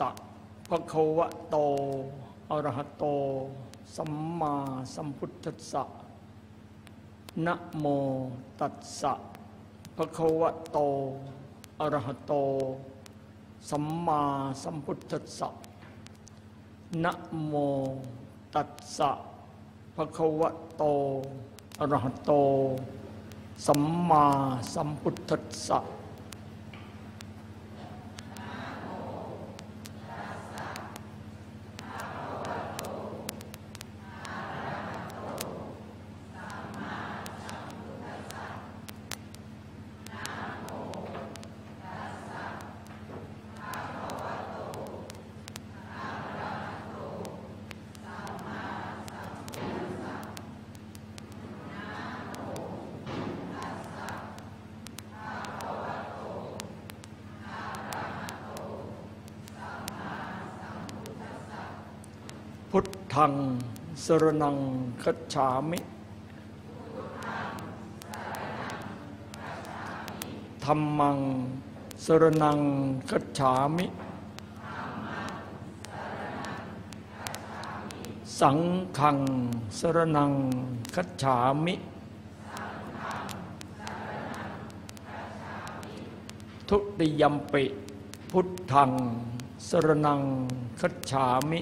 สะภะคะวะโตอรหะโต สัมมาสัมพุทธัสสะนะโมตัสสะภะคะวะโตอรหะโต สัมมาสัมพุทธัสสะนะโมตัสสะภะคะวะโตอรหะโต สัมมาสัมพุทธัสสะ พุท ธังสรนังคัจฉามิธรรมังสรนังคัจฉามิ สังฆังสรนังคัจฉามิ ทุติยมปิ พุทธังสรนังคัจฉามิ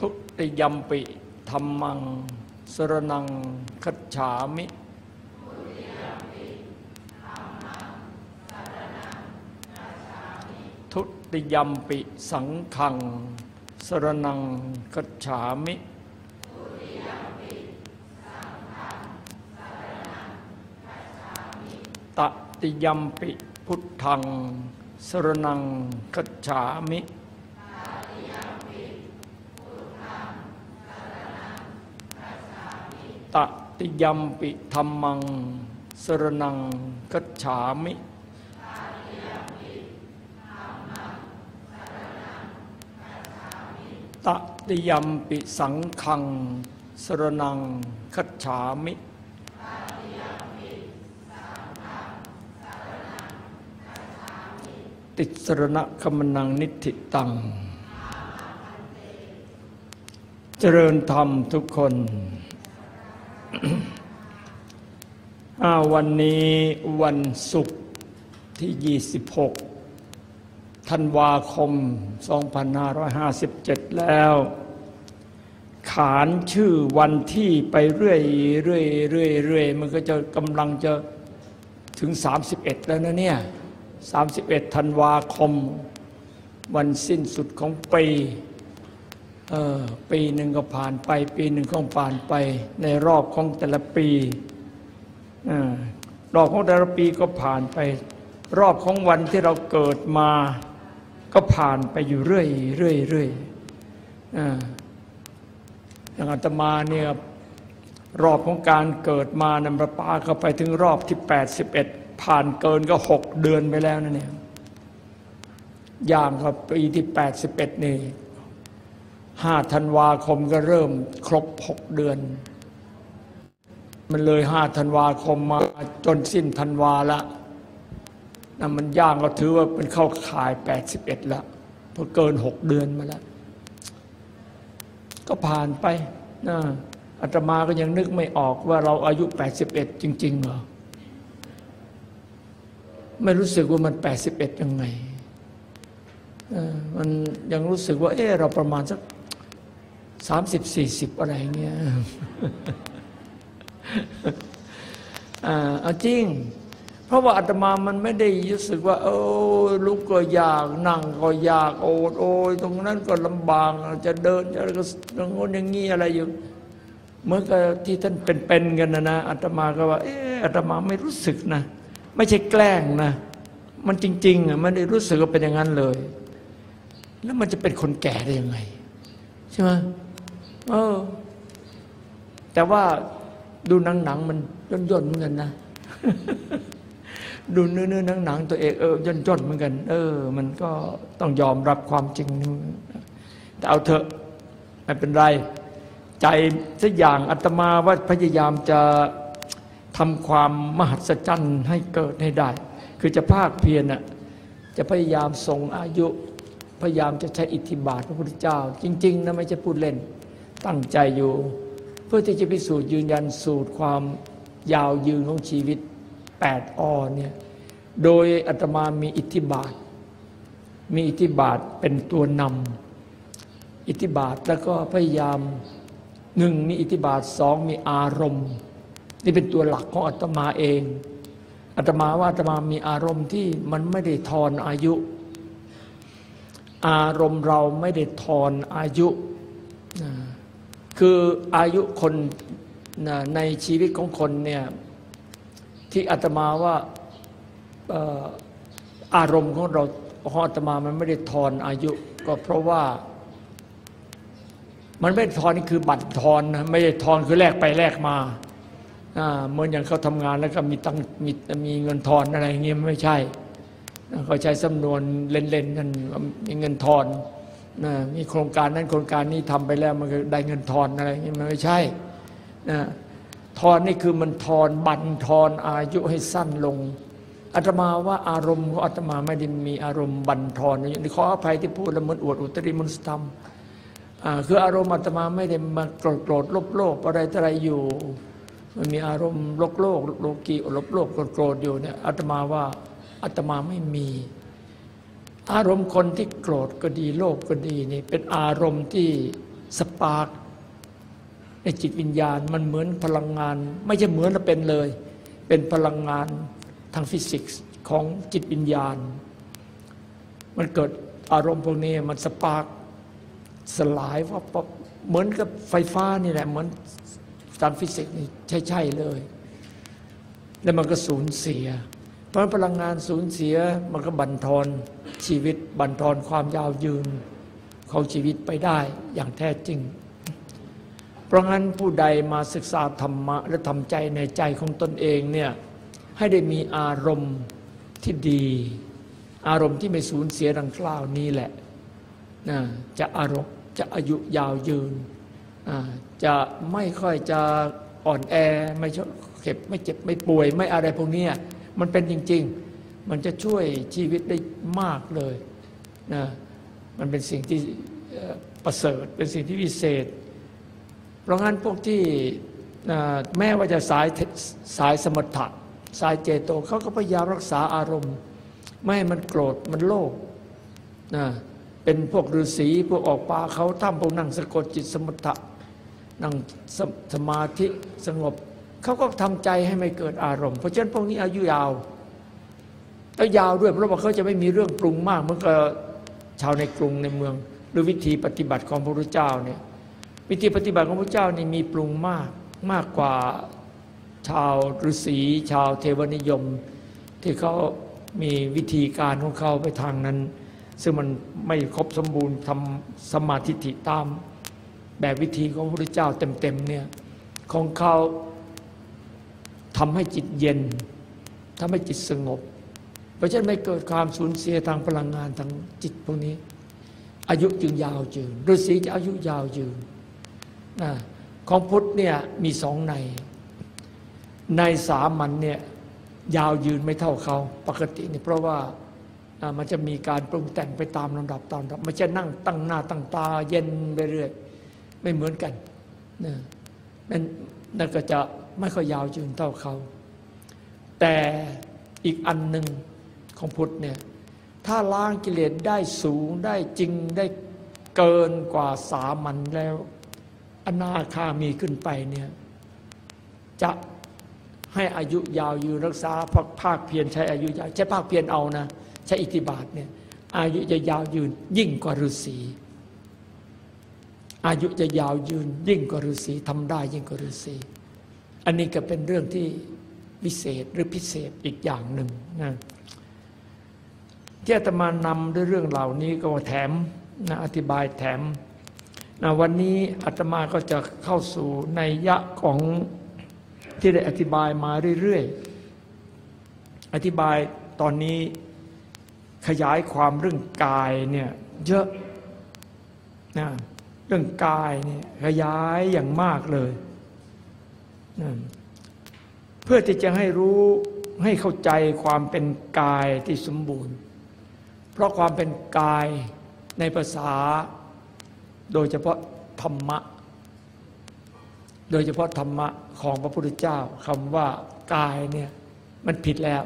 ทุ ติยมปิธรรมัง สรนังคัจฉามิ ทุติยมปิสังขัง สรนังคัจฉามิตติยมปิพุทธัง สรนังคัจฉามิ ตติยมปิธรรมัง สรนังกัจฉามิตติยมปิสังขัง สรนังคัจฉามิติสรณะคมนังนิธิตัง เจริญธรรมทุกคน วันนี้วันศุกร์ที่ 26 ธันวาคม 2557 แล้ว ขานชื่อวันที่ไปเรื่อยเรื่อยเรื่อยเรื่อยมันก็จะกำลังจะถึง 31 แล้วนะเนี่ย 31 ธันวาคม วันสิ้นสุดของปี ปีหนึ่งก็ผ่านไป ปีหนึ่งก็ผ่านไป ในรอบของแต่ละปีอรอบของแต่ละปีก็ผ่านไป รอบของวันที่เราเกิดมา ก็ผ่านไปอยู่เรื่อยเรื่อยเรื่อยอย่างอาตมาเนี่ยรอบของการเกิดมานำประปาเข้าไปถึงรอบที่ 81 ผ่านเกินก็หกเดือนไปแล้วนะเนี่ยอย่างกับปีที่ 81 นี่ ห้าธันวาคมก็เริ่มครบหกเดือน มันเลยห้าธันวาคมมาจนสิ้นธันวาละนั่นมันย่างก็ถือว่าเป็นเข้าข่ายแปดสิบเอ็ดละเพราะเกินหกเดือนมาแล้ว ก็ผ่านไปนะอาตมาก็ยังนึกไม่ออกว่าเราอายุแปดสิบเอ็ดจริง ๆ เหรอ ไม่รู้สึกว่ามันแปดสิบเอ็ดยังไงมันยังรู้สึกว่า เออเราประมาณสัก สามสิบสี่สิบอะไรเงี้ยเอาจริง เพราะว่าอาตมามันไม่ได้รู้สึกว่าโอ้ลุกก็ยากนั่งก็ยากโอดโอยตรงนั้นก็ลำบากจะเดินจะก็ตรงโน้นอย่างงี้อะไรอยู่เมื่อกับที่ท่านเป็นๆกันนะนะอาตมาก็ว่า เอออาตมาไม่รู้สึกนะ ไม่ใช่แกล้งนะ มันจริงๆอะไม่ได้รู้สึกว่าเป็นอย่างนั้นเลย แล้วมันจะเป็นคนแก่ได้ยังไง ใช่ไหม เออ แต่ว่าดูหนังหนังมันย่นย่นเหมือนกันนะดูเนื้อเนื้อหนังหนังตัวเองเออย่นย่นเหมือนกัน เออ มันก็ต้องยอมรับความจริงแต่เอาเถอะไม่เป็นไร ใจสักอย่างอาตมาว่าพยายามจะทำความมหัศจรรย์ให้เกิดให้ได้ คือจะภาคเพียรน่ะจะพยายามทรงอายุ พยายามจะใช้อิทธิบาทพระพุทธเจ้า จริง ๆนะไม่ใช่พูดเล่น ตั้งใจอยู่ เพื่อที่จะพิสูจน์ยืนยันสูตรความยาวยืนของชีวิต8อเนี่ยโดยอาตมามีอิทธิบาท มีอิทธิบาทเป็นตัวนำอิทธิบาทแล้วก็พยายามหนึ่งมีอิทธิบาทสองมีอารมณ์ นี่เป็นตัวหลักของอาตมาเองอาตมาว่าอาตมามีอารมณ์ที่มันไม่ได้ทอนอายุ อารมณ์เราไม่ได้ทอนอายุ คืออายุคนนะในชีวิตของคนเนี่ยที่อาตมาว่าอารมณ์ของเราของอาตมามันไม่ได้ทอนอายุ ก็เพราะว่า มันไม่ได้ทอนนี่คือบัตรทอนนะไม่ได้ทอนคือแลกไปแลกมาเหมือนอย่างเขาทำงานแล้วก็มีตังมีมีเงินทอนอะไรอย่างเงี้ยไม่ใช่เขาใช้สำนวนเล่นๆกันว่ามีเงินทอน นะมีโครงการนั้นโครงการนี้ทำไปแล้วมันก็ได้เงินทอนอะไรอย่างเงี้ยมันไม่ใช่นะทอนนี่คือมันทอนบันทอนอายุให้สั้นลงอาตมาว่าอารมณ์ของอาตมาไม่ได้มีอารมณ์บันทอนนี่ขออภัยที่พูดแล้วเหมือนอวดอุตริมนุสธรรมคืออารมณ์อาตมาไม่ได้มาโกรธโกรธโลภโลภอะไรต่อะไรอยู่ มันมีอารมณ์โลกโลกโลกีโลภโลภโกรธโกรธอยู่เนี่ยอาตมาว่าอาตมาไม่มี อารมณ์คนที่โกรธก็ดีโลภก็ดีนี่เป็นอารมณ์ที่ spark ในจิตวิญญาณมันเหมือนพลังงาน ไม่ใช่เหมือนแต่เป็นเลย เป็นพลังงานทางฟิสิกส์ของจิตวิญญาณ มันเกิดอารมณ์พวกนี้มัน spark สลายว่าปั๊บเหมือนกับไฟฟ้านี่แหละเหมือนตามฟิสิกส์นี่ใช่ใช่เลย แล้วมันก็สูญเสีย เพราะพลังงานสูญเสียมันก็บั่นทอนชีวิต บั่นทอนความยาวยืนของชีวิตไปได้อย่างแท้จริง เพราะงั้นผู้ใดมาศึกษาธรรมะและทำใจในใจของตนเองเนี่ยให้ได้มีอารมณ์ที่ดี อารมณ์ที่ไม่สูญเสียดังกล่าวนี้แหละนะจะอารมณ์จะอายุยาวยืน จะไม่ค่อยจะอ่อนแอไม่เก็บไม่เจ็บไม่ป่วยไม่อะไรพวกเนี้ย มันเป็นจริง ๆ มันจะช่วยชีวิตได้มากเลยนะมันเป็นสิ่งที่ประเสริฐเป็นสิ่งที่วิเศษ เพราะงั้นพวกที่แม้ว่าจะสายสายสมถะสายเจโตเขาก็พยายามรักษาอารมณ์ ไม่ให้มันโกรธมันโลภนะเป็นพวกฤาษีพวกออกป่าเขาถ้ำพวกนั่งสะกดจิตสมถะนั่งสสมาธิสงบ เขาก็ทำใจให้ไม่เกิดอารมณ์เพราะฉะนั้นพวกนี้อายุยาวแล้วยาวด้วยเพราะว่าเขาจะไม่มีเรื่องปรุงมากเหมือนกับชาวในกรุงในเมือง หรือวิธีปฏิบัติของพระพุทธเจ้าเนี่ยวิธีปฏิบัติของพระพุทธเจ้านี่มีปรุงมากมากกว่าชาวฤาษีชาวเทวนิยม ที่เขามีวิธีการของเขาไปทางนั้น ซึ่งมันไม่ครบสมบูรณ์ทำสมาธิฐิตามแบบวิธีของพระพุทธเจ้าเต็มๆเนี่ยของเขา ทำให้จิตเย็นทำให้จิตสงบ เพราะฉะนั้นไม่เกิดความสูญเสียทางพลังงานทางจิตพวกนี้ อายุจึงยาวยืนฤาษีจะอายุยาวยืนนะของพุทธเนี่ยมีสองใน ในสามัญเนี่ยยาวยืนไม่เท่าเขาปกตินี่เพราะว่ามันจะมีการปรุงแต่งไปตามลำดับตามลำดับไม่ใช่นั่งตั้งหน้าตั้งตาเย็นไปเรื่อยไม่เหมือนกันนะนั่นนั่นก็จะ ไม่ค่อยยาวยืนเท่าเขา แต่อีกอันหนึ่งของพุทธเนี่ย ถ้าล้างกิเลสได้สูงได้จริงได้เกินกว่าสามัญแล้ว อนาคามีขึ้นไปเนี่ย จะให้อายุยาวยืนรักษาภาคภาคเพียรใช้อายุยาวใช้ภาคเพียรเอานะ ใช้อิทธิบาทเนี่ย อายุจะยาวยืนยิ่งกว่าฤาษีอายุจะยาวยืนยิ่งกว่าฤาษีทำได้ยิ่งกว่าฤาษี อันนี้ก็เป็นเรื่องที่วิเศษหรือพิเศษอีกอย่างหนึ่งนะที่อาตมานำด้วยเรื่องเหล่านี้ก็แถมนะอธิบายแถมนะวันนี้อาตมาก็จะเข้าสู่ในยะของที่ได้อธิบายมาเรื่อยๆ อธิบายตอนนี้ขยายความเรื่องกายเนี่ยเยอะนะเรื่องกายเนี่ยขยายอย่างมากเลย นะพื่อที่จะให้รู้ให้เข้าใจความเป็นกายที่สมบูรณ์ เพราะความเป็นกายในภาษา โดยเฉพาะธรรมะ โดยเฉพาะธรรมะของพระพุทธเจ้าคำว่ากายเนี่ยมันผิดแล้ว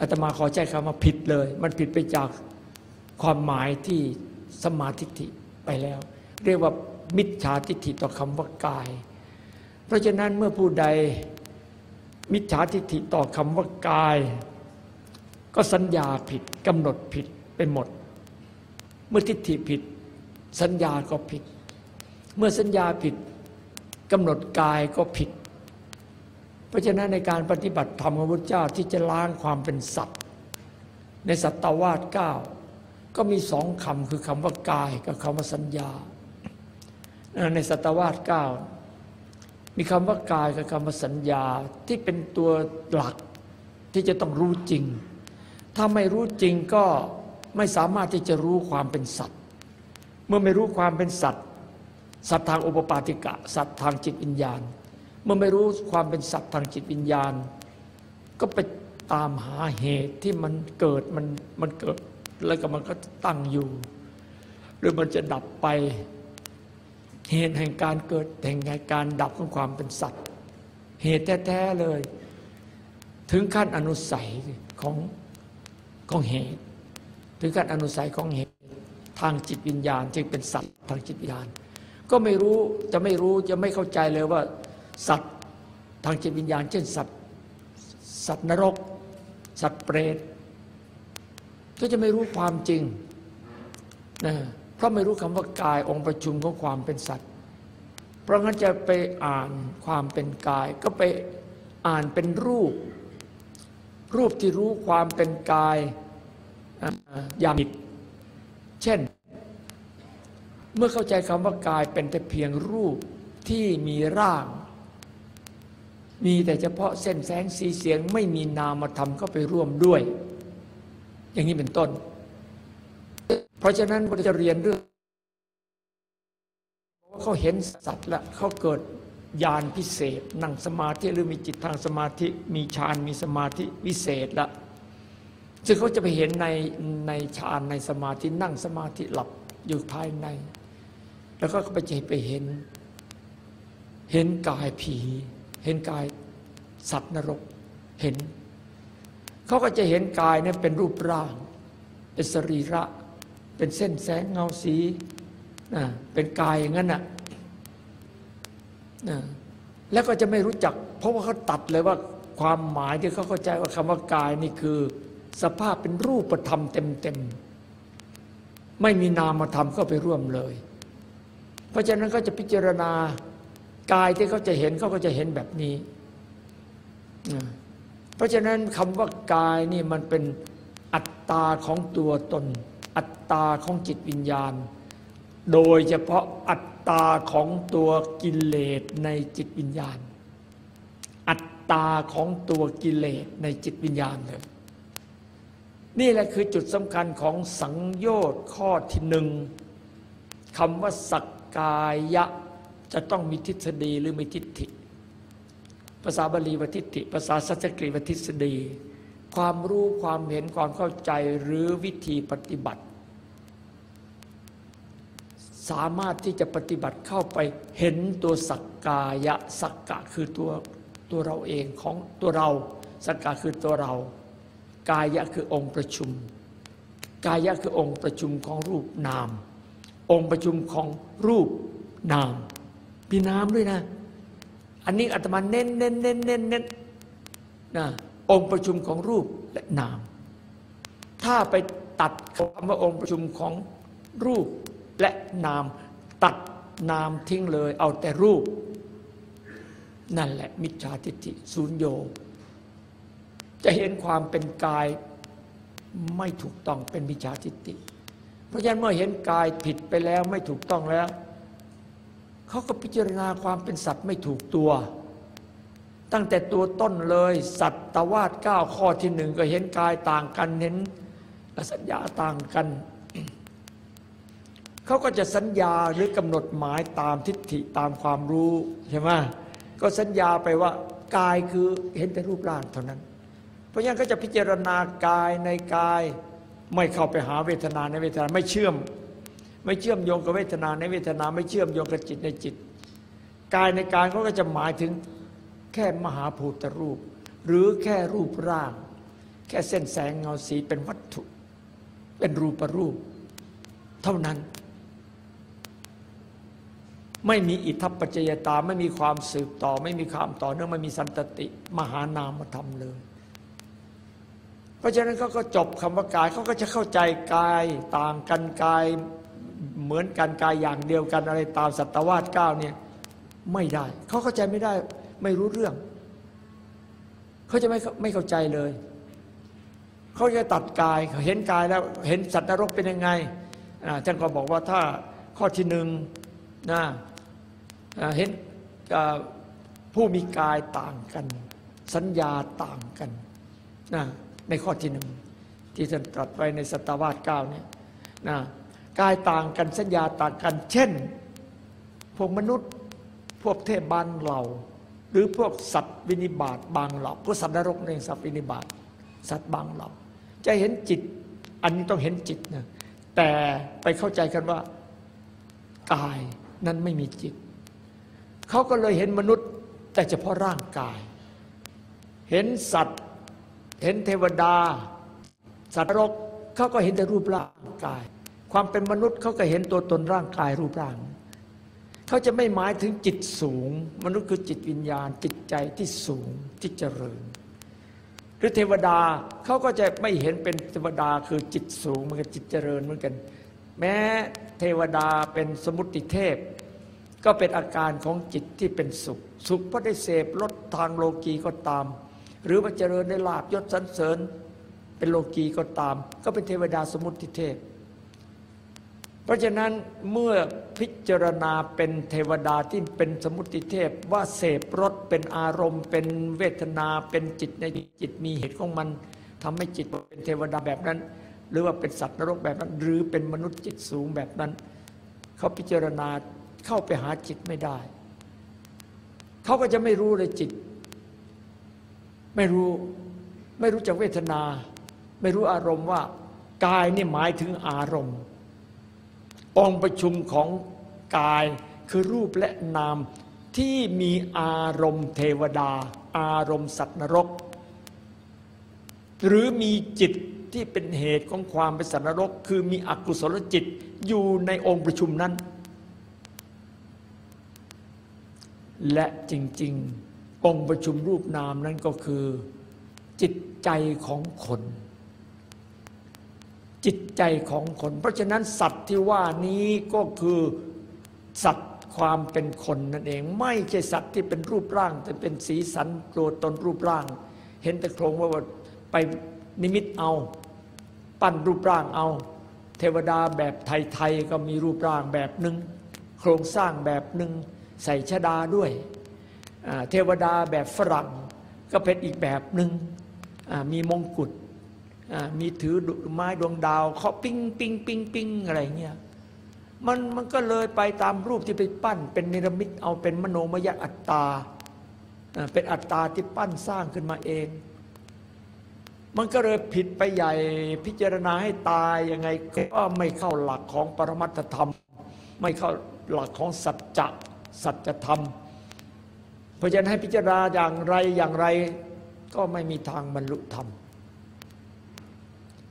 อาตมาขอใช้คำว่าผิดเลย มันผิดไปจากความหมายที่สมาธิิไปแล้ว เรียกว่ามิจฉาทิฏฐิต่อคำว่ากาย เพราะฉะนั้นเมื่อผู้ใดมิจฉาทิฏฐิต่อคำว่ากาย ก็สัญญาผิดกำหนดผิดไปหมด เมื่อทิฏฐิผิด สัญญาก็ผิด เมื่อสัญญาผิดกำหนดกายก็ผิด เพราะฉะนั้นในการปฏิบัติธรรมของพระเจ้าที่จะล้างความเป็นสัตว์ ในสัตตวาสเก้าก็มีสองคำคือคำว่ากายกับคำว่าสัญญา ในสัตวาสเก้า มีคำว่ากายกับคำว่าสัญญาที่เป็นตัวหลักที่จะต้องรู้จริง ถ้าไม่รู้จริงก็ไม่สามารถที่จะรู้ความเป็นสัตว์ เมื่อไม่รู้ความเป็นสัตว์ สัตว์ทางอุปปาติกะ สัตว์ทางจิตวิญญาณ เมื่อไม่รู้ความเป็นสัตว์ทางจิตวิญญาณ ก็ไปตามหาเหตุที่มันเกิดมันมันเกิดแล้วก็มันก็ตั้งอยู่ หรือมันจะดับไป เหตุแห่งการเกิดแห่งการดับของความเป็นสัตว์ เหตุแท้ๆเลย ถึงขั้นอนุสัยของของเหตุ ถึงขั้นอนุสัยของเหตุทางจิตวิญญาณ จึงเป็นสัตว์ทางจิตวิญญาณ ก็ไม่รู้จะไม่รู้จะไม่เข้าใจเลยว่า สัตว์ทางจิตวิญญาณ เช่นสัตว์สัตว์นรก สัตว์เปรตก็จะไม่รู้ความจริงนะ เพราะไม่รู้คำว่ากายองค์ประชุมของความเป็นสัตว์ เพราะงั้นจะไปอ่านความเป็นกาย ก็ไปอ่านเป็นรูป รูปที่รู้ความเป็นกายอย่างผิดเช่น เมื่อเข้าใจคำว่ากายเป็นแต่เพียงรูปที่มีร่าง มีแต่เฉพาะเส้นแสงสีเสียงไม่มีนามธรรมเข้าไปร่วมด้วย อย่างนี้เป็นต้น เพราะฉะนั้นเราจะเรียนเรื่องว่าเขาเห็นสัตว์ล้วเขาเกิดญาณพิเศษ นั่งสมาธิหรือมีจิตทางสมาธิ มีฌานมีสมาธิวิเศษละซึ่งเขาจะไปเห็นในในฌานในสมาธินั่งสมาธิหลับอยู่ภายใน แล้วก็ไปเจไปเห็น เห็นกายผี เห็นกายสัตว์นรกเห็น เขาก็จะเห็นกายเนี่ยเป็นรูปร่างเป็นสรีระ เป็นเส้นแสงเงาสีนะเป็นกายอย่างนั้นนะนะแล้วก็จะไม่รู้จัก เพราะว่าเขาตัดเลยว่าความหมายที่เขาเข้าใจว่าคำว่ากายนี่คือ สภาพเป็นรูปธรรมเต็มๆไม่มีนามธรรมเข้าไปร่วมเลย เพราะฉะนั้นก็จะพิจารณากายที่เขาจะเห็นเขาก็จะเห็นแบบนี้ เพราะฉะนั้นคำว่ากายนี่มันเป็นอัตตาของตัวตน อัตตาของจิตวิญญาณ โดยเฉพาะอัตตาของตัวกิเลสในจิตวิญญาณ อัตตาของตัวกิเลสในจิตวิญญาณเลยนี่แหละคือจุดสำคัญของสังโยชน์ข้อที่หนึ่งคำว่าสักกายะจะต้องมีทฤษฎีหรือมีทิฏฐิ ภาษาบาลีว่าทิฏฐิ ภาษาสันสกฤตว่าทฤษฎี ความรู้ความเห็นความเข้าใจหรือวิธีปฏิบัติ สามารถที่จะปฏิบัติเข้าไปเห็นตัวสักกายะสักกะคือตัวตัวเราเองของตัวเรา สักกะคือตัวเรา กายะคือองค์ประชุม กายะคือองค์ประชุมของรูปนาม องค์ประชุมของรูปนามมีนามด้วยนะ อันนี้อาตมาเน้นเน้นเน้นเน้นเน้นนะ องค์ประชุมของรูปและนาม ถ้าไปตัดคำว่าองค์ประชุมของรูปและนาม ตัดนามทิ้งเลย เอาแต่รูป นั่นแหละมิจฉาทิฏฐิศูนย์โย จะเห็นความเป็นกายไม่ถูกต้องเป็นมิจฉาทิฏฐิเพราะฉะนั้นเมื่อเห็นกายผิดไปแล้วไม่ถูกต้องแล้ว เขาก็พิจารณาความเป็นสัตว์ไม่ถูกตัว ตั้งแต่ตัวต้นเลย สัตว์ตวาดเก้าข้อที่หนึ่งก็เห็นกายต่างกันเห็นสัญญาต่างกัน เขาก็จะสัญญาหรือกำหนดหมายตามทิฏฐิตามความรู้ใช่ไหมก็สัญญาไปว่ากายคือเห็นแต่รูปร่างเท่านั้น เพราะฉะนั้นก็จะพิจารณากายในกาย ไม่เข้าไปหาเวทนาในเวทนาไม่เชื่อม ไม่เชื่อมโยงกับเวทนาในเวทนาไม่เชื่อมโยงกับจิตในจิต กายในกายเขาก็จะหมายถึง แค่มหาภูตรูป หรือแค่รูปร่าง แค่เส้นแสงเงาสีเป็นวัตถุ เป็นรูปรูป เท่านั้น ไม่มีอิทธิปัจจยตาไม่มีความสืบต่อ ไม่มีความต่อเนื่องไม่มีสันตติ มหานามธรรมเลย เพราะฉะนั้นเขาก็จบคำว่ากายเขาก็จะเข้าใจกายต่างกันกายเหมือนกันกายอย่างเดียวกันอะไรตามสัตวาสเก้าเนี่ยไม่ได้ เขาเข้าใจไม่ได้ ไม่รู้เรื่อง เขาจะไม่ไม่เข้าใจเลย เขาจะตัดกายเขาเห็นกายแล้ว เห็นสัตว์นรกเป็นยังไงอ่าท่านก็บอกว่าถ้าข้อที่หนึ่งนะเห็นผู้มีกายต่างกัน สัญญาต่างกันนะในข้อที่หนึ่งที่ท่านตรัสไว้ในสตวาสเก้าเนี่ยนะกายต่างกันสัญญาต่างกัน เช่น พวกมนุษย์ พวกเทพบานเหล่า หรือพวกสัตว์วินิบาตบางเหล่าพวกสัตว์นรกในสัตว์วินิบาตสัตว์บางเหล่าจะเห็นจิต อันนี้ต้องเห็นจิตนะแต่ไปเข้าใจกันว่ากายนั้นไม่มีจิต เขาก็เลยเห็นมนุษย์ แต่เฉพาะร่างกาย เห็นสัตว์ เห็นเทวดา สัตว์นรกเขาก็เห็นแต่รูปร่างกาย ความเป็นมนุษย์เขาก็เห็นตัวตนร่างกายรูปร่าง เขาจะไม่หมายถึงจิตสูง มนุษย์คือจิตวิญญาณ จิตใจที่สูงที่เจริญ หรือเทวดาเขาก็จะไม่เห็นเป็นเทวดาคือจิตสูงเหมือนกับจิตเจริญเหมือนกัน แม้เทวดาเป็นสมุติเทพ ก็เป็นอาการของจิตที่เป็นสุข สุขเพราะได้เสพลดทางโลกีก็ตาม หรือว่าเจริญได้ลาบยศสรรเสริญ เป็นโลกีก็ตาม ก็เป็นเทวดาสมุติเทพ เพราะฉะนั้นเมื่อพิจารณาเป็นเทวดาที่เป็นสมุติเทพว่าเสพรสเป็นอารมณ์ เป็นเวทนาเป็นจิตในจิตมีเหตุของมันทำให้จิตเป็นเทวดาแบบนั้น หรือว่าเป็นสัตว์นรกแบบนั้น หรือเป็นมนุษย์จิตสูงแบบนั้น เขาพิจารณาเข้าไปหาจิตไม่ได้ เขาก็จะไม่รู้เลยจิต ไม่รู้ไม่รู้จักเวทนา ไม่รู้อารมณ์ว่ากายนี่หมายถึงอารมณ์ องค์ประชุมของกายคือรูปและนามที่มีอารมณ์เทวดา อารมณ์สัตว์นรก หรือมีจิตที่เป็นเหตุของความเป็นสัตว์นรก คือมีอกุศลจิตอยู่ในองค์ประชุมนั้น และจริง ๆ องค์ประชุมรูปนามนั้นก็คือ จิตใจของคน จิตใจของคน เพราะฉะนั้นสัตว์ที่ว่านี้ก็คือสัตว์ความเป็นคนนั่นเอง ไม่ใช่สัตว์ที่เป็นรูปร่าง แต่เป็นสีสันตัวตนรูปร่าง เห็นแต่โครงว่าไปนิมิตเอา ปั้นรูปร่างเอา เทวดาแบบไทยๆก็มีรูปร่างแบบหนึ่งโครงสร้างแบบหนึ่งใส่ชดาด้วยเทวดาแบบฝรั่งก็เป็นอีกแบบหนึ่งมีมงกุฎ มีถือไม้ดวงดาวเคาะปิ้งปิ้งปิ้งปิ้งอะไรเงี้ยมันมันก็เลยไปตามรูปที่ไปปั้น เป็นเนรมิตเอาเป็นมโนมยอัตตาเป็นอัตตาที่ปั้นสร้างขึ้นมาเอง มันก็เลยผิดไปใหญ่พิจารณาให้ตายยังไงก็ไม่เข้าหลักของปรมัตธรรม ไม่เข้าหลักของสัจจะสัจธรรม เพราะฉะนั้นให้พิจารณาอย่างไรอย่างไรก็ไม่มีทางบรรลุธรรม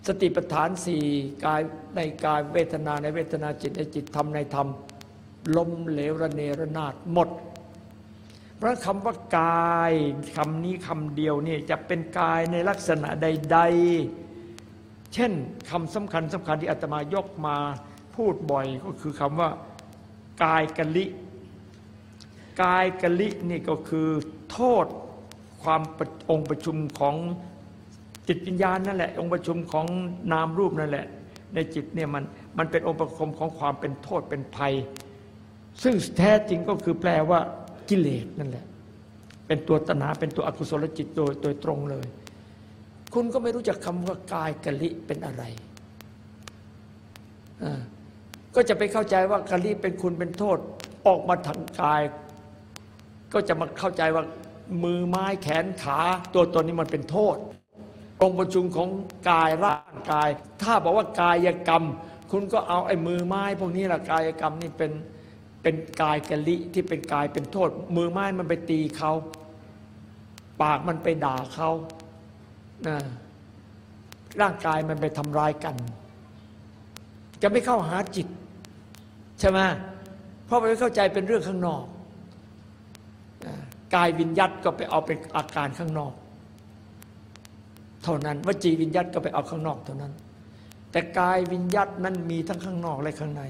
สติปัฏฐานสี่กายในกายเวทนาในเวทนาจิตในจิตธรรมในธรรมลมเหลวระเนระนาดหมด เพราะคำว่ากายคำนี้คำเดียวนี่จะเป็นกายในลักษณะใด ๆ เช่นคำสำคัญสำคัญที่อาตมายกมาพูดบ่อยก็คือคำว่ากายกะลิ กายกะลินี่ก็คือโทษความองค์ประชุมของ จิตวิญญาณนั่นแหละ องค์ประชุมของนามรูปนั่นแหละ ในจิตเนี่ยมันมันเป็นองค์ประชุมของความเป็นโทษเป็นภัย ซึ่งแท้จริงก็คือแปลว่ากิเลสนั่นแหละ เป็นตัวตนาเป็นตัวอกุศลจิตโดยโดยตรงเลย คุณก็ไม่รู้จักคำว่ากายกะลิเป็นอะไรก็จะไปเข้าใจว่ากะลิเป็นคุณเป็นโทษ ออกมาทางกาย ก็จะมาเข้าใจว่ามือไม้แขนขา ตัวตนนี้มันเป็นโทษ องค์ประชุมของกายร่างกาย ถ้าบอกว่ากายกรรม คุณก็เอาไอ้มือไม้ พวกนี้ละกายกรรมนี่เป็นเป็นกายกะลิที่เป็นกายเป็นโทษ มือไม้มันไปตีเขาปากมันไปด่าเขานะร่างกายมันไปทำร้ายกัน จะไม่เข้าหาจิต ใช่ไหมเพราะไปเข้าใจเป็นเรื่องข้างนอกกายวิญญัตก็ไปเอาเป็นอาการข้างนอก เท่านั้นวจีวิญญัตก็ไปเอาข้างนอกเท่านั้น แต่กายวิญญัตนั้นมีทั้งข้างนอกและข้างใน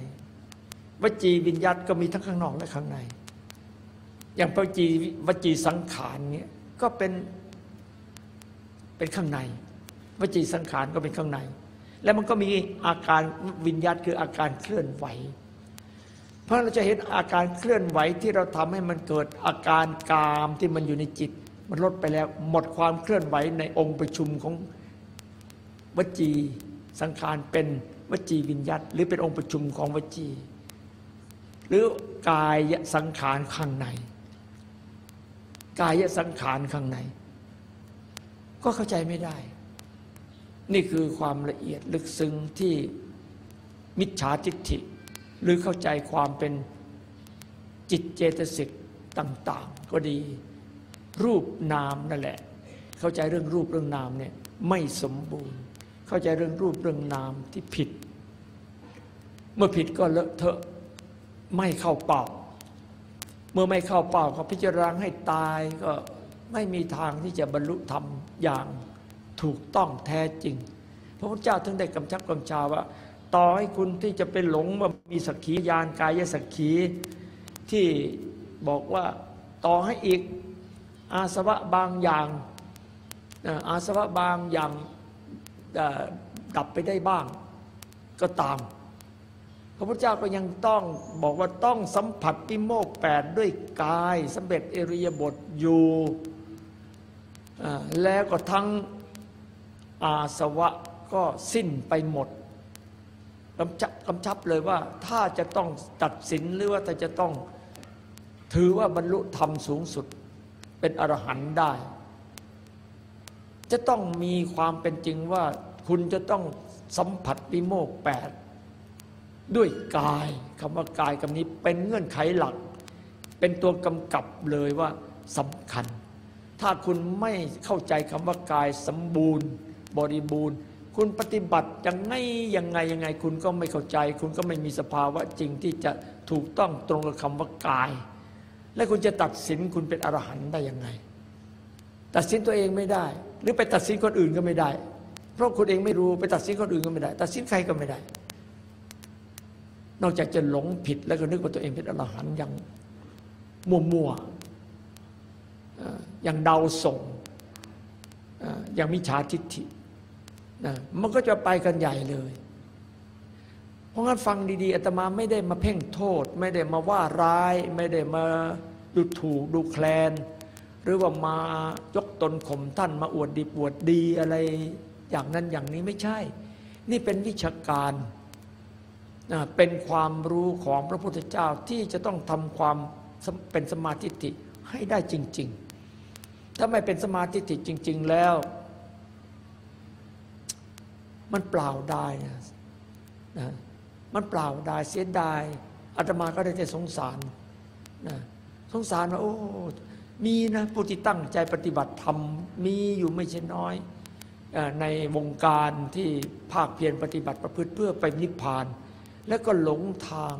วจีวิญญัตก็มีทั้งข้างนอกและข้างใน อย่างวจีวจีสังขารเนี่ยก็เป็นเป็นข้างในวจีสังขารก็เป็นข้างใน แล้วมันก็มีอาการวิญญาตคืออาการเคลื่อนไหว เพราะเราจะเห็นอาการเคลื่อนไหวที่เราทำให้มันเกิดอาการกามที่มันอยู่ในจิต มันลดไปแล้วหมดความเคลื่อนไหวในองค์ประชุมของวจีสังขารเป็นวจีวิญญาตหรือเป็นองค์ประชุมของวจี หรือกายสังขารข้างใน กายสังขารข้างใน ก็เข้าใจไม่ได้ นี่คือความละเอียดลึกซึ้งที่มิจฉาทิฏฐิ หรือเข้าใจความเป็นจิตเจตสิกต่าง ๆ ก็ดี รูปนามนั่นแหละ เข้าใจเรื่องรูปเรื่องนามเนี่ยไม่สมบูรณ์ เข้าใจเรื่องรูปเรื่องนามที่ผิด เมื่อผิดก็เลอะเทอะไม่เข้าเป้าเมื่อไม่เข้าเป้าก็พิจารณาให้ตายก็ไม่มีทางที่จะบรรลุธรรมอย่างถูกต้องแท้จริง พระพุทธเจ้าถึงได้กำชับกำชาว่า ต่อให้คุณที่จะเป็นหลงว่ามีสักขียานกายสักขีที่บอกว่าต่อให้อีก อาสวะบางอย่างอาสวะบางอย่างดับไปได้บ้างก็ตาม พระพุทธเจ้าก็ยังต้องบอกว่าต้องสัมผัสปิโมกแปดด้วยกายสำเร็จเอริยบทอยู่แล้วก็ทั้งอาสวะก็สิ้นไปหมดกำชับกำชับเลยว่าถ้าจะต้องตัดสินหรือว่าจะต้องถือว่าบรรลุธรรมสูงสุด เป็นอรหันต์ได้ จะต้องมีความเป็นจริงว่าคุณจะต้องสัมผัสวิโมกแปดด้วยกายคำว่ากายคำนี้เป็นเงื่อนไขหลัก เป็นตัวกำกับเลยว่าสำคัญ ถ้าคุณไม่เข้าใจคำว่ากายสมบูรณ์ บริบูรณ์ คุณปฏิบัติยังไงยังไงยังไง คุณก็ไม่เข้าใจ คุณก็ไม่มีสภาวะจริงที่จะถูกต้องตรงกับคำว่ากาย และคุณจะตัดสินคุณเป็นอรหันต์ได้ยังไง ตัดสินตัวเองไม่ได้ หรือไปตัดสินคนอื่นก็ไม่ได้ เพราะคุณเองไม่รู้ไปตัดสินคนอื่นก็ไม่ได้ ตัดสินใครก็ไม่ได้ นอกจากจะหลงผิดแล้วก็นึกว่าตัวเองเป็นอรหันต์อย่างมัวๆอย่างเดาส่งอย่างมิจฉาทิฏฐินะมันก็จะไปกันใหญ่เลย เพราะงั้นฟังดีๆอาตมาไม่ได้มาเพ่งโทษ ไม่ได้มาว่าร้าย ไม่ได้มา ดูถูกดูแคลน หรือว่ามายกตนข่มท่านมาอวดดีปวดดีอะไรอย่างนั้นอย่างนี้ไม่ใช่ นี่เป็นวิชาการเป็นความรู้ของพระพุทธเจ้าที่จะต้องทำความเป็นสมาธิิให้ได้จริง ๆ ถ้าไม่เป็นสมาธิิจริง ๆ แล้ว มันเปล่าได้นะมันเปล่าได้เสียดายอาตมาก็ได้แต่สงสารนะ สงสารว่าโอ้ มีนะผู้ที่ตั้งใจปฏิบัติธรรมมีอยู่ไม่ใช่น้อยในวงการที่ภาคเพียรปฏิบัติประพฤติเพื่อไปนิพพาน แล้วก็หลงทาง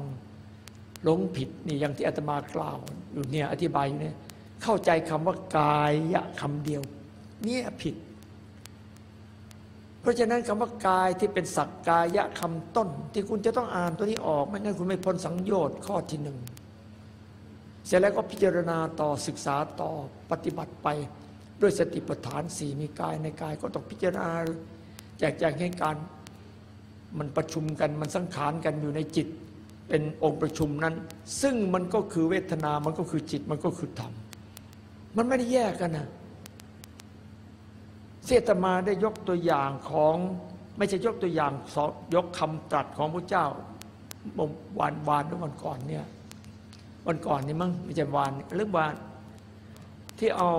หลงผิดนี่อย่างที่อาตมากล่าวอยู่เนี่ยอธิบายอยู่เนี่ยเข้าใจคำว่ากายะคำเดียว เนี่ยผิด เพราะฉะนั้นคำว่ากายที่เป็นสักกายะคำต้น ที่คุณจะต้องอ่านตัวนี้ออกไม่งั้นคุณไม่พ้นสังโยชน์ข้อที่หนึ่ง เสร็จแล้วก็พิจารณาต่อศึกษาต่อปฏิบัติไป ด้วยสติปัฏฐานสี่มีกายในกายก็ต้องพิจารณาแจกแจงให้การมันประชุมกันมันสังขารกันอยู่ในจิต เป็นองค์ประชุมนั้น ซึ่งมันก็คือเวทนา มันก็คือจิตมันก็คือธรรมมันไม่ได้แยกกันนะเสตมาได้ยกตัวอย่างของไม่ใช่ยกตัวอย่างยกคำตรัสของพระเจ้าวันวานหรือวันก่อนเนี่ย วันก่อนนี่มั้งไม่ใช่วานหรือวาน ที่เอา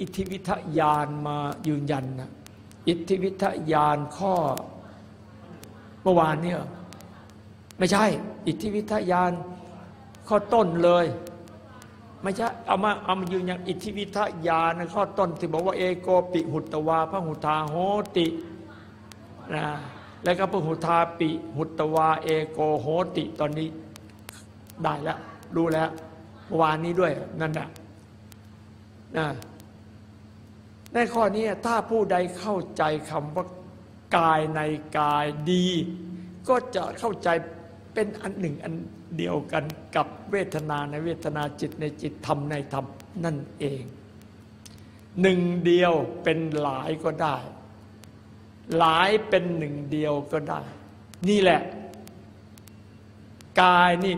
อิทธิวิทยานมายืนยันนะอิทธิวิทยานข้อเมื่อวานเนี่ยไม่ใช่ อิทธิวิทยานข้อต้นเลย ไม่ใช่เอามาเอามายืนยันอิทธิวิทยานข้อต้นที่บอกว่าเอโกปิหุตวาพระหุทาโหตินะแล้วก็พระหุทาปิ หุตวาเอโกโหติตอนนี้ ได้แล้ว รู้แล้ววานนี้ด้วยนั่นแหละนะในข้อนี้ถ้าผู้ใดเข้าใจคำว่ากายในกายดี ก็จะเข้าใจเป็นอันหนึ่งอันเดียวกันกับเวทนาในเวทนาจิตในจิตธรรมในธรรมนั่นเอง หนึ่งเดียวเป็นหลายก็ได้ หลายเป็นหนึ่งเดียวก็ได้ นี่แหละ กายนี่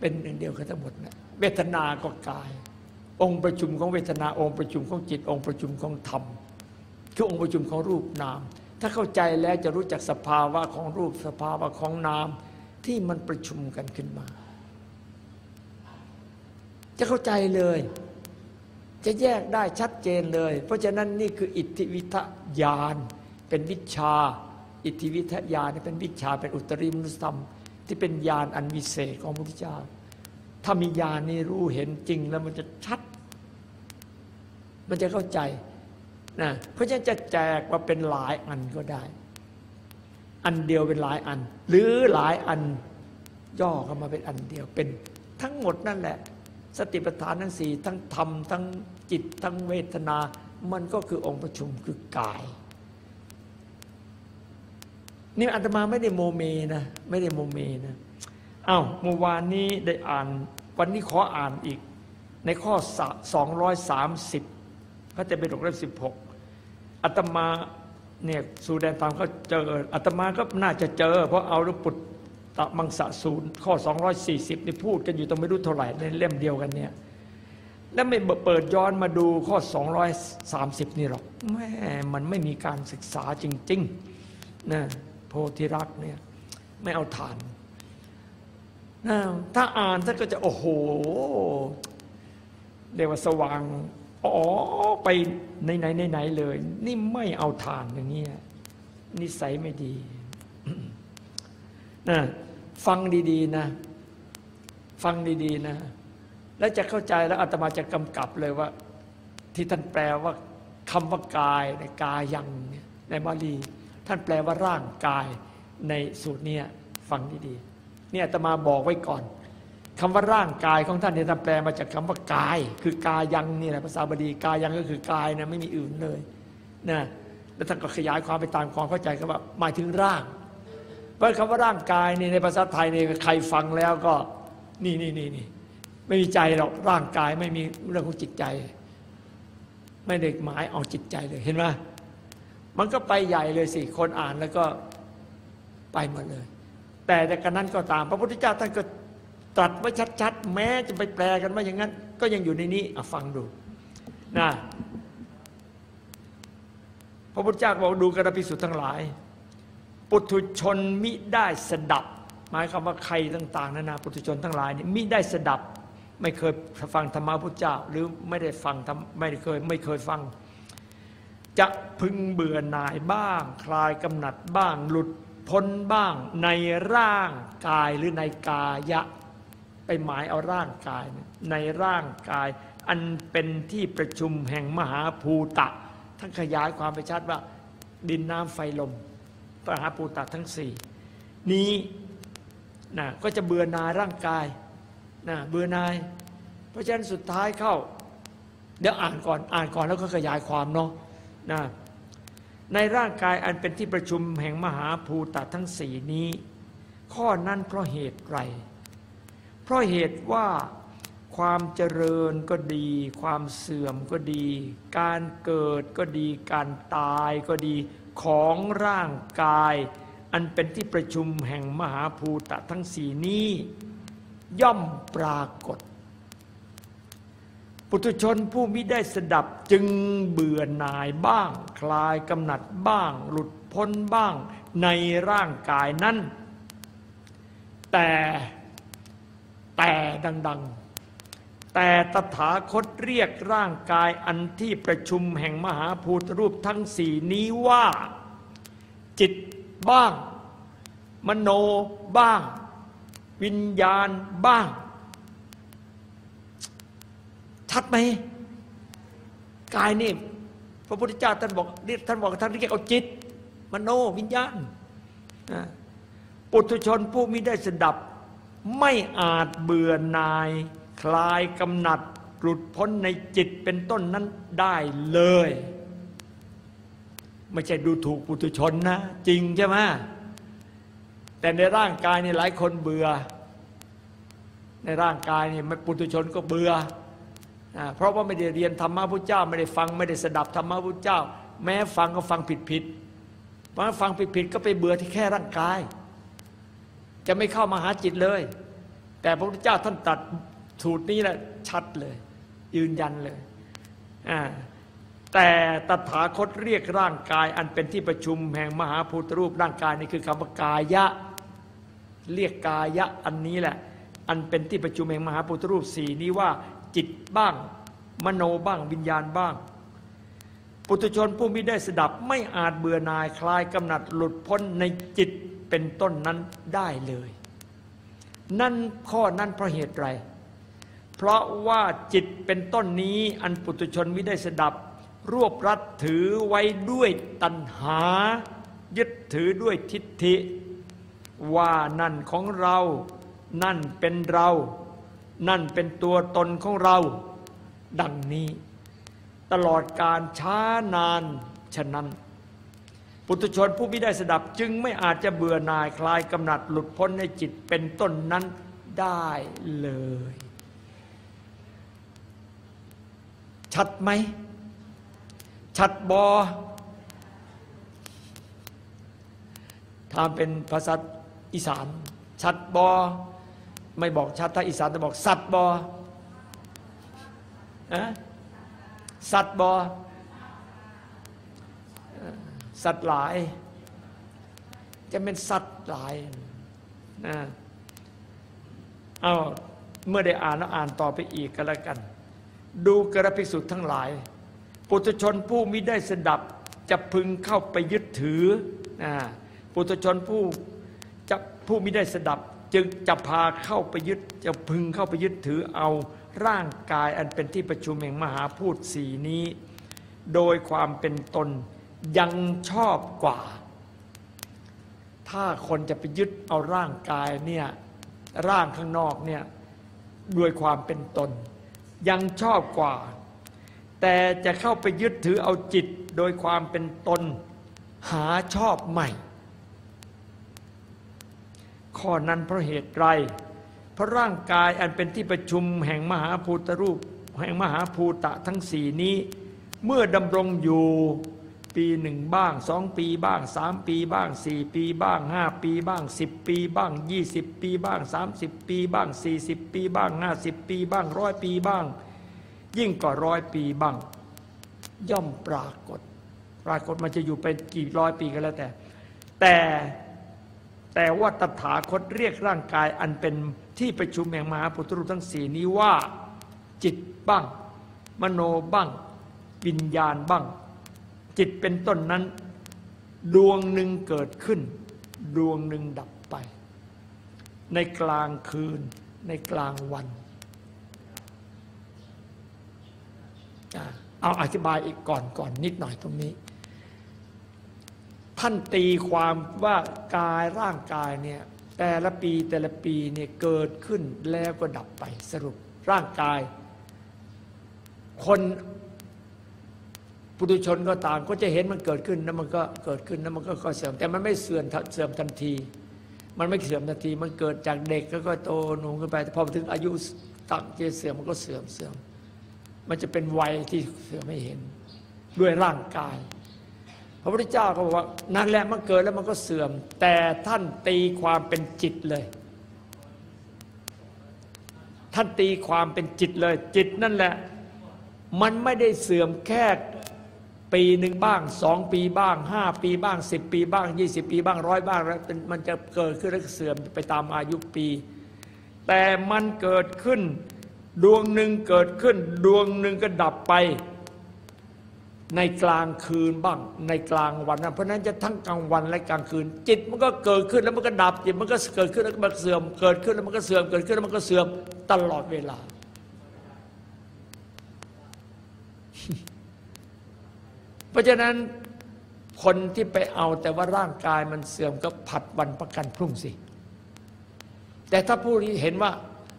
เป็นหนึ่งเดียวกันทั้งหมดนะเวทนาก็กาย องค์ประชุมของเวทนาองค์ประชุมของจิต องค์ประชุมของธรรม คือองค์ประชุมของรูปนาม ถ้าเข้าใจแล้วจะรู้จักสภาวะของรูปสภาวะของนามที่มันประชุมกันขึ้นมา จะเข้าใจเลย จะแยกได้ชัดเจนเลย เพราะฉะนั้นนี่คืออิทธิวิทยานเป็นวิชา อิทธิวิทยานเป็นวิชาเป็นอุตริมนุสธรรม ที่เป็นญาณอันวิเศษของพระพุทธเจ้า ถ้ามีญาณนี่รู้เห็นจริงแล้วมันจะชัด มันจะเข้าใจนะเพราะฉะนั้นจะแจกมาเป็นหลายอันก็ได้ อันเดียวเป็นหลายอัน หรือหลายอันย่อเข้ามาเป็นอันเดียวเป็นทั้งหมดนั่นแหละ สติปัฏฐานทั้งสี่ทั้งธรรมทั้งจิตทั้งเวทนา มันก็คือองค์ประชุมคือกาย นี่อาตมาไม่ได้โมเมนะไม่ได้โมเมนะอ้าวเมื่อวานนี้ได้อ่านวันนี้ขออ่านอีก ในข้อ 230 พระเจ้าเป็นดกเล่มสิบหกอาตมาเนี่ยสูแดนตามเขาเจออาตมาก็น่าจะเจอ เพราะเอาลูกปุตตะมังสะศูนข้อ 240 นี่พูดกันอยู่ต้องไม่รู้เท่าไหร่ในเล่มเดียวกันเนี่ยแล้วไม่เปิดย้อนมาดูข้อ 230 นี่หรอกแม่มันไม่มีการศึกษาจริงๆนะ โพธิรักเนี่ยไม่เอาฐานนะถ้าอ่านท่านก็จะ โอ้โห เรียกว่าสว่าง อ๋อ ไปไหนไหนไหนเลย นี่ไม่เอาฐานอย่างนี้นิสัยไม่ดีนะฟังดีๆนะ ฟังดีๆนะ แล้วจะเข้าใจแล้วอาตมาจะกำกับเลยว่า ที่ท่านแปลว่าคำว่ากายในกายังเนี่ยในบาลี ท่านแปลว่าร่างกายในสูตรนี้ฟังดีๆเนี่ยอาตมาบอกไว้ก่อนคำว่าร่างกายของท่านเนี่ยท่านแปลมาจากคำว่ากาย คือกายังนี่แหละภาษาบาลีกายังก็คือกายนะไม่มีอื่นเลยนะแล้วท่านก็ขยายความไปตามความเข้าใจก็ว่าหมายถึงร่างเพราะคำว่าร่างกายนี่ในภาษาไทยเนี่ยใครฟังแล้วก็นี่นี่นี่นี่ไม่มีใจหรอกร่างกายไม่มีเรื่องของจิตใจ ไม่ได้หมายเอาจิตใจเลยเห็นไหม มันก็ไปใหญ่เลยสิคนอ่านแล้วก็ไปหมดเลย แต่แต่กันนั้นก็ตาม พระพุทธเจ้าท่านก็ตรัสไว้ชัดๆ แม้จะไปแปลกันว่าอย่างนั้น ก็ยังอยู่ในนี้ฟังดูนะพระพุทธเจ้าบอกดูกระพิสุทธ์ทั้งหลาย ปุถุชนมิได้สดับ หมายความว่าใครต่างๆนานาปุถุชนทั้งหลายนี่มิได้สดับ ไม่เคยฟังธรรมะพุทธเจ้า หรือไม่ได้ฟังทำไม่เคยไม่เคยฟัง จะพึงเบื่อหน่ายบ้าง คลายกำหนัดบ้าง หลุดพ้นบ้าง ในร่างกายหรือในกายะ ไปหมายเอาร่างกาย ในร่างกาย อันเป็นที่ประชุมแห่งมหาภูตะท่านขยายความไปชัดว่า ดินน้ำไฟลมมหาภูตะทั้งสี่นี้นะก็จะเบื่อหน่ายร่างกายนะเบื่อหน่าย เพราะฉะนั้นสุดท้ายเข้า เดี๋ยวอ่านก่อนอ่านก่อนแล้วก็ขยายความเนาะ นะในร่างกายอันเป็นที่ประชุมแห่งมหาภูตะทั้งสี่นี้ ข้อนั้นเพราะเหตุไร เพราะเหตุว่าความเจริญก็ดี ความเสื่อมก็ดี การเกิดก็ดี การตายก็ดีของร่างกาย อันเป็นที่ประชุมแห่งมหาภูตะทั้งสี่นี้ ย่อมปรากฏ ปุถุชนผู้มิได้สดับจึงเบื่อหน่ายบ้าง คลายกำหนัดบ้าง หลุดพ้นบ้างในร่างกายนั้น แต่แต่ดัง ๆ แต่ตถาคตเรียกร่างกายอันที่ประชุมแห่งมหาภูตรูปทั้งสี่นี้ว่า จิตบ้าง มโนบ้าง วิญญาณบ้าง ชัดไหมกายนี่ พระพุทธเจ้าท่านบอกท่านบอกท่านเรียกเอาจิตมโนวิญญาณปุถุชนผู้มิได้สดับ ไม่อาจเบื่อนาย คลายกำหนัดหลุดพ้นในจิตเป็นต้นนั้นได้เลย ไม่ใช่ดูถูกปุถุชนนะ จริงใช่ไหมแต่ในร่างกายนี่หลายคนเบื่อ ในร่างกายนี่ปุถุชนก็เบื่อ เพราะว่าไม่ได้เรียนธรรมะพุทธเจ้า ไม่ได้ฟังไม่ได้สดับธรรมะพุทธเจ้า แม้ฟังก็ฟังผิดผิดเพราะฟังผิดผิดก็ไปเบื่อที่แค่ร่างกาย จะไม่เข้ามาหาจิตเลย แต่พระพุทธเจ้าท่านตัดสูตรนี้แหละชัดเลย ยืนยันเลยแต่ตถาคตเรียกร่างกาย อันเป็นที่ประชุมแห่งมหาภูตรูปร่างกายนี่คือคำว่ากายะ เรียกกายะอันนี้แหละ อันเป็นที่ประชุมแห่งมหาภูตรูปสี่นี้ว่า จิตบ้าง มโนบ้างวิญญาณบ้าง ปุถุชนผู้มิได้สดับไม่อาจเบื่อนายคลายกำหนัดหลุดพ้นในจิตเป็นต้นนั้นได้เลย นั่นข้อนั้นเพราะเหตุไร เพราะว่าจิตเป็นต้นนี้อันปุถุชนมิได้สดับ รวบรัดถือไว้ด้วยตัณหา ยึดถือด้วยทิฏฐิ ว่านั่นของเรา นั่นเป็นเรา นั่นเป็นตัวตนของเรา ดังนี้ ตลอดการช้านานฉะนั้น ปุถุชนผู้ไม่ได้สดับจึงไม่อาจจะเบื่อหน่ายคลายกำหนัดหลุดพ้นในจิตเป็นต้นนั้นได้เลย ชัดไหม ชัดบอถาเป็นภาษาอีสาน ชัดบอ ไม่บอกชัดถ้าอีสานจะบอก สัตว์บอสัตว์บอสัตว์หลาย จะเป็นสัตว์หลายนะเอาเมื่อได้อ่านแล้วอ่านต่อไปอีกก็แล้วกัน ดูกระพิสุทธ์ทั้งหลาย ปุถุชนผู้มิได้สดับจะพึงเข้าไปยึดถือนะปุถุชนผู้จะผู้มิได้สดับ จึงจะพาเข้าไปยึดจะพึงเข้าไปยึดถือเอาร่างกายอันเป็นที่ประชุมแห่งมหาพูดสีนี้ โดยความเป็นตนยังชอบกว่า ถ้าคนจะไปยึดเอาร่างกายเนี่ยร่างข้างนอกเนี่ยด้วยความเป็นตน ยังชอบกว่า แต่จะเข้าไปยึดถือเอาจิตโดยความเป็นตน หาชอบใหม่ ข้อนั้นเพราะเหตุไรเพราะร่างกายอันเป็นที่ประชุมแห่งมหาภูตรูป แห่งมหาภูตะทั้งสี่นี้ เมื่อดำรงอยู่ปีหนึ่งบ้างสองปีบ้างสามปีบ้างสี่ปีบ้างห้าปีบ้างสิบปีบ้างยี่สิบปีบ้างสามสิบปีบ้างสี่สิบปีบ้างห้าสิบปีบ้างร้อยปีบ้าง ยิ่งกว่าร้อยปีบ้าง ย่อมปรากฏ ปรากฏมันจะอยู่ไปกี่ร้อยปีก็แล้วแต่ แต่ แต่ว่าตถาคตเรียกร่างกายอันเป็นที่ประชุมแห่งมหาปุตรุทั้งสี่นี้ว่า จิตบ้าง มโนบ้างวิญญาณบ้าง จิตเป็นต้นนั้น ดวงหนึ่งเกิดขึ้น ดวงหนึ่งดับไป ในกลางคืน ในกลางวันเอาอธิบายอีกก่อนก่อนนิดหน่อยตรงนี้ ท่านตีความว่ากายร่างกายเนี่ยแต่ละปีแต่ละปีเนี่ยเกิดขึ้นแล้วก็ดับไปสรุปร่างกาย คนปุถุชนก็ตามก็จะเห็นมันเกิดขึ้นแล้วมันก็เกิดขึ้นแล้วมันก็เสื่อม แต่มันไม่เสื่อมเสื่อมทันที มันไม่เสื่อมทันที มันเกิดจากเด็กก็ก็โตหนุ่มขึ้นไปแต่พอถึงอายุต่ำจะเสื่อมมันก็เสื่อมเสื่อม มันจะเป็นวัยที่เสื่อมไม่เห็นด้วยร่างกาย พระพุทธเจ้าก็บอกว่านั่นแหละมันเกิดแล้วมันก็เสื่อม แต่ท่านตีความเป็นจิตเลย ท่านตีความเป็นจิตเลย จิตนั่นแหละ มันไม่ได้เสื่อมแค่ปีหนึ่งบ้างสองปีบ้างห้าปีบ้างสิบปีบ้างยี่สิบปีบ้างร้อยบ้างแล้วมันจะเกิดขึ้นแล้วเสื่อมไปตามอายุปี แต่มันเกิดขึ้น ดวงหนึ่งเกิดขึ้น ดวงหนึ่งก็ดับไป ในกลางคืนบ้าง ในกลางวันนะเพราะนั้นจะทั้งกลางวันและกลางคืน จิตมันก็เกิดขึ้นแล้วมันก็ดับจิตมันก็เกิดขึ้นแล้วมันเสื่อมเกิดขึ้นแล้วมันก็เสื่อมเกิดขึ้นแล้วมันก็เสื่อมตลอดเวลา เพราะฉะนั้นคนที่ไปเอาแต่ว่าร่างกายมันเสื่อมก็ผัดวันประกันพรุ่งสิ แต่ถ้าผู้ที่เห็นว่า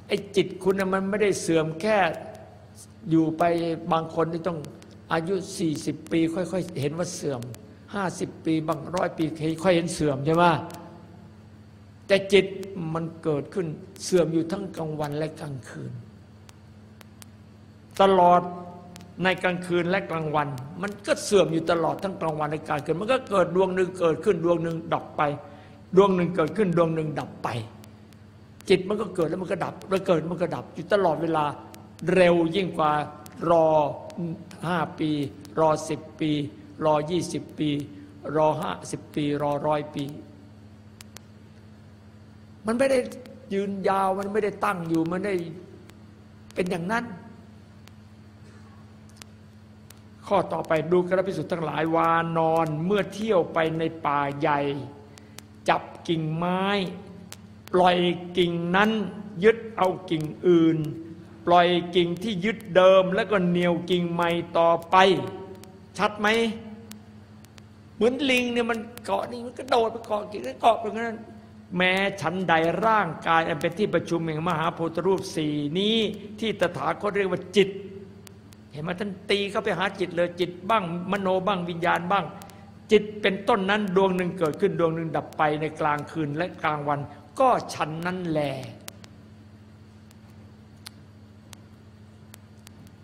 ไอ้จิตคุณน่ะมันไม่ได้เสื่อมแค่อยู่ไปบางคนที่ต้อง อายุ 40 ปีค่อยๆเห็นว่าเสื่อม 50 ปีบางร้อยปีค่อยเห็นเสื่อมใช่ไหมแต่จิตมันเกิดขึ้นเสื่อมอยู่ทั้งกลางวันและกลางคืน ตลอดในกลางคืนและกลางวัน มันก็เสื่อมอยู่ตลอดทั้งกลางวันและกลางคืน มันก็เกิดดวงหนึ่งเกิดขึ้นดวงหนึ่งดับไป ดวงหนึ่งเกิดขึ้นดวงหนึ่งดับไป จิตมันก็เกิดแล้วมันก็ดับแล้วเกิดมันก็ดับอยู่ตลอดเวลาเร็วยิ่งกว่า รอห้าปี รอสิบปี รอยี่สิบปี รอห้าสิบปี รอร้อยปี มันไม่ได้ยืนยาวมันไม่ได้ตั้งอยู่มันได้เป็นอย่างนั้น ข้อต่อไปดูกระพิสุทธ์ทั้งหลายวานอนเมื่อเที่ยวไปในป่าใหญ่ จับกิ่งไม้ ปล่อยกิ่งนั้น ยึดเอากิ่งอื่น ปล่อยกิ่งที่ยึดเดิมแล้วก็เหนียวกิ่งใหม่ต่อไป ชัดไหมเหมือนลิงเนี่ยมันเกาะนี่มันก็โดดไปเกาะกิ่งแล้วเกาะไปงั้นแม้ฉันใดร่างกายอันเป็นที่ประชุมแห่งมหาโพธิรูปสี่นี้ ที่ตถาคตเรียกว่าจิต เห็นไหมท่านตีเข้าไปหาจิตเลยจิตบ้าง มโนบ้างวิญญาณบ้าง จิตเป็นต้นนั้นดวงหนึ่งเกิดขึ้นดวงหนึ่งดับไปในกลางคืนและกลางวัน ก็ฉันนั้นแหล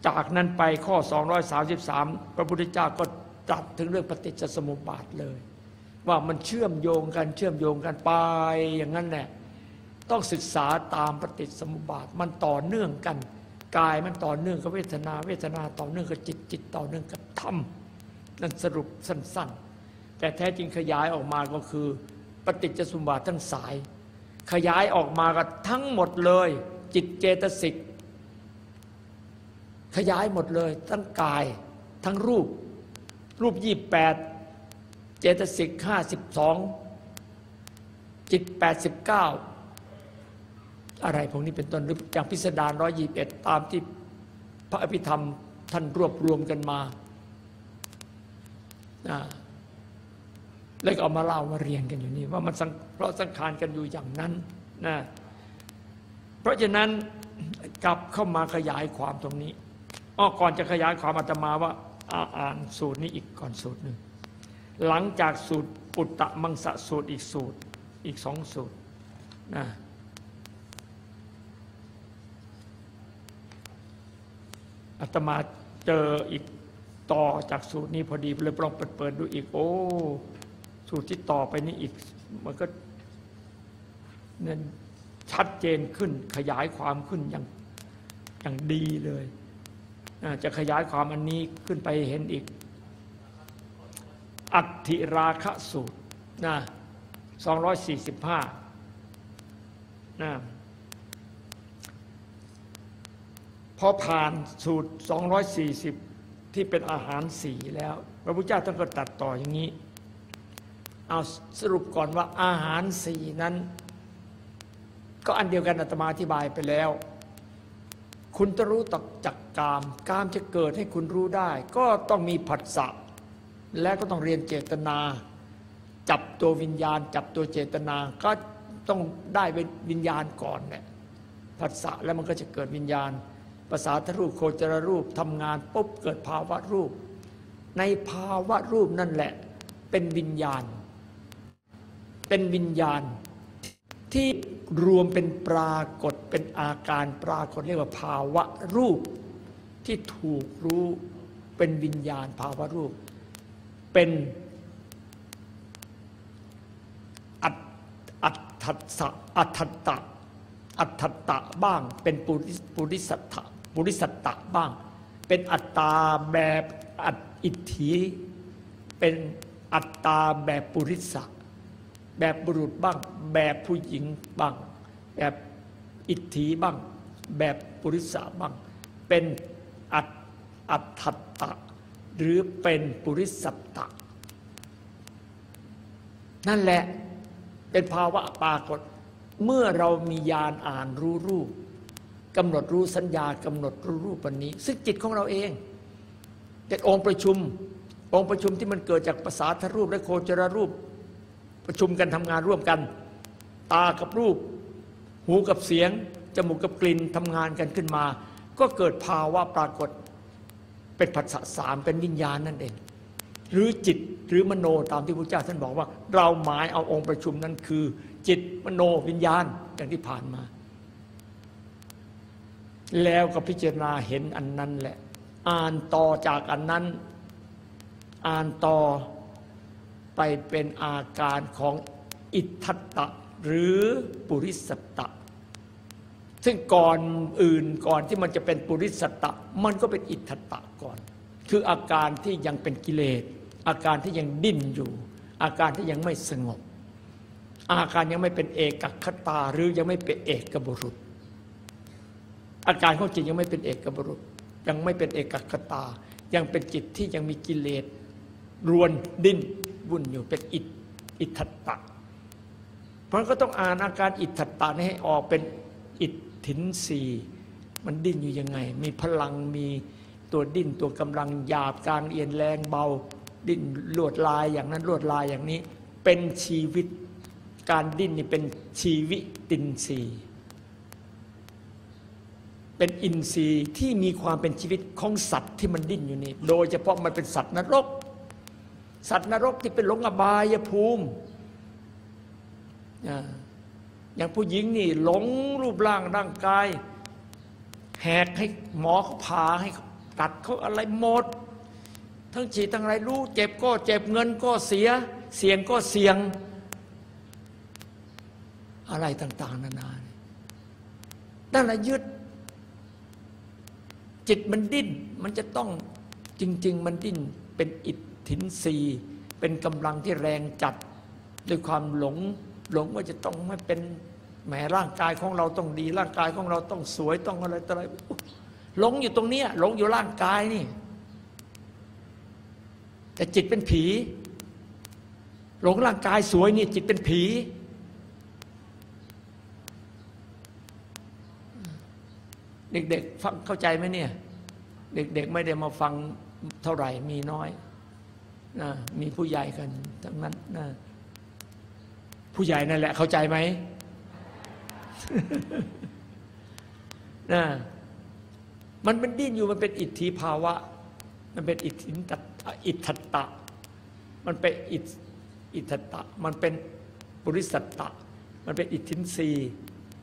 จากนั้นไปข้อ 233 พระพุทธเจ้าก็ตรัสถึงเรื่องปฏิจจสมุปบาทเลย ว่ามันเชื่อมโยงกันเชื่อมโยงกันไปอย่างนั้นแหละต้องศึกษาตามปฏิจจสมุปบาทมันต่อเนื่องกันกายมันต่อเนื่องกับเวทนา เวทนาต่อเนื่องกับจิตจิตต่อเนื่องกับธรรมนั่นสรุปสั้น ๆ แต่แท้จริงขยายออกมาก็คือปฏิจจสมุปบาททั้งสาย ขยายออกมาก็ทั้งหมดเลย จิตเจตสิก ขยายหมดเลย ทั้งกาย ทั้งรูป รูปยี่แปดเจตสิกห้าสิบสองจิตแปดสิบเก้าอะไรพวกนี้เป็นต้นหรืออย่างพิสดารร้อยยี่เอ็ดตามที่พระอภิธรรมท่านรวบรวมกันมา แล้วก็เอามาเล่ามาเรียนกันอยู่นี่ว่ามันเพราะสังขารกันอยู่อย่างนั้นนะเพราะฉะนั้นกลับเข้ามาขยายความตรงนี้ อ้อก่อนจะขยายความอาตมาว่าอ่านสูตรนี้อีกก่อนสูตรหนึ่งหลังจากสูตรปุตตะมังสะสูตรอีกสูตรอีกสองสูตรนะอาตมาเจออีกต่อจากสูตรนี้พอดีเลยลองเปิดเปิดดูอีก โอ้สูตรที่ต่อไปนี้อีกมันก็เนี่ยชัดเจนขึ้นขยายความขึ้นอย่างอย่างดีเลย จะขยายความอันนี้ขึ้นไปเห็นอีก อัตถิราคะสูตรนะ245นะพอผ่านสูตร 240 ที่เป็นอาหารสีแล้ว พระพุทธเจ้าท่านก็ตัดต่ออย่างนี้ เอาสรุปก่อนว่าอาหารสีนั้น ก็อันเดียวกันอาตมาอธิบายไปแล้ว คุณจะรู้ตักจักกามกามจะเกิดให้คุณรู้ได้ ก็ต้องมีผัสสะและก็ต้องเรียนเจตนา จับตัววิญญาณ จับตัวเจตนา ก็ต้องได้เป็นวิญญาณก่อนเนี่ยผัสสะแล้วมันก็จะเกิดวิญญาณภาษาทรูปโคจรรูปทำงานปุ๊บเกิดภาวะรูป ในภาวะรูปนั่นแหละ เป็นวิญญาณ เป็นวิญญาณที่ รวมเป็นปรากฏเป็นอาการปรากฏเรียกว่าภาวะรูปที่ถูกรู้เป็นวิญญาณภาวะรูป เป็นอัตอัตถัสะอัตถัตตะอัตถัตตะบ้าง เป็นปุริปุริสัตถะปุริสัตตะบ้าง เป็นอัตตาแบบอัตอิทธิ เป็นอัตตาแบบปุริสะ แบบบุรุษบ้าง แบบผู้หญิงบ้าง แบบอิทธิบ้าง แบบปุริสะบ้าง เป็นอัตอัตถัตตะ หรือเป็นปุริสัตตะ นั่นแหละเป็นภาวะปรากฏ เมื่อเรามีญาณอ่านรู้รูปกำหนดรู้สัญญากำหนดรู้รูปวันนี้ ซึ่งจิตของเราเองเป็นองค์ประชุม องค์ประชุมที่มันเกิดจากภาษาทรูปและโคจรรูป ประชุมกันทำงานร่วมกัน ตากับรูป หูกับเสียง จมูกกับกลิ่นทำงานกันขึ้นมา ก็เกิดภาวะปรากฏ เป็นผัสสะสามเป็นวิญญาณนั่นเอง หรือจิตหรือมโนตามที่พระเจ้าท่านบอกว่า เราหมายเอาองค์ประชุมนั้นคือ จิตมโนวิญญาณอย่างที่ผ่านมา แล้วก็พิจารณาเห็นอันนั้นแหละ อ่านต่อจากอันนั้น อ่านต่อ ไปเป็นอาการของอิทธัตตะ หรือปุริสตตะ ซึ่งก่อนอื่นก่อนที่มันจะเป็นปุริสตตะ มันก็เป็นอิทธัตตะก่อน คืออาการที่ยังเป็นกิเลส อาการที่ยังดิ้นอยู่ อาการที่ยังไม่สงบ อาการยังไม่เป็นเอกคตาหรือยังไม่เป็นเอกบุรุษ อาการของจิตยังไม่เป็นเอกบุรุษ ยังไม่เป็นเอกคตา ยังเป็นจิตที่ยังมีกิเลสรวนดิ้น วุ่นอยู่เป็นอิทอิทัตตะ เพราะก็ต้องอ่านอาการอิทธัตตะนี้ให้ออกเป็นอิทธินสีมันดิ้นอยู่ยังไง มีพลังมีตัวดิ้นตัวกำลังหยาบกลางเอียนแรงเบา ดิ้นลวดลายอย่างนั้นลวดลายอย่างนี้ เป็นชีวิตการดิ้นนี่เป็นชีวิตินทรีย์เป็นอินทรีย์ที่มีความเป็นชีวิตของสัตว์ที่มันดิ้นอยู่นี่ โดยเฉพาะมันเป็นสัตว์นรก สัตว์นรกที่เป็นหลงอบายภูมิ อย่างผู้หญิงนี่หลงรูปร่างร่างกาย แหกให้หมอเขาผ่าให้ตัดเขาอะไรหมด ทั้งฉีดทั้งอะไรรู้ เจ็บก็เจ็บเงินก็เสีย เสี่ยงก็เสี่ยง อะไรต่าง ๆ นานานั่นแหละยึด จิตมันดิ้น มันจะต้องจริง ๆ มันดิ้นเป็นอิท ธินรีเป็นกำลังที่แรงจัด ด้วยความหลงหลงว่าจะต้องไม่เป็นแหมร่างกายของเราต้องดี ร่างกายของเราต้องสวยต้องอะไรต่ออะไรหลงอยู่ตรงเนี้ยหลงอยู่ร่างกายนี่ แต่จิตเป็นผี หลงร่างกายสวยนี่ จิตเป็นผี เด็กๆฟังเข้าใจไหมเนี่ย เด็กๆไม่ได้มาฟังเท่าไหร่มีน้อย นะมีผู้ใหญ่กันทั้งนั้นนะผู้ใหญ่นั่นแหละเข้าใจไหมนะมันเป็นดิ้นอยู่มันเป็นอิทธิภาวะ มันเป็นอิทธิตัตอิทธตตะ มันเป็นอิทอิทธตตะมันเป็นปุริสัตตะ มันเป็นอิทธินรี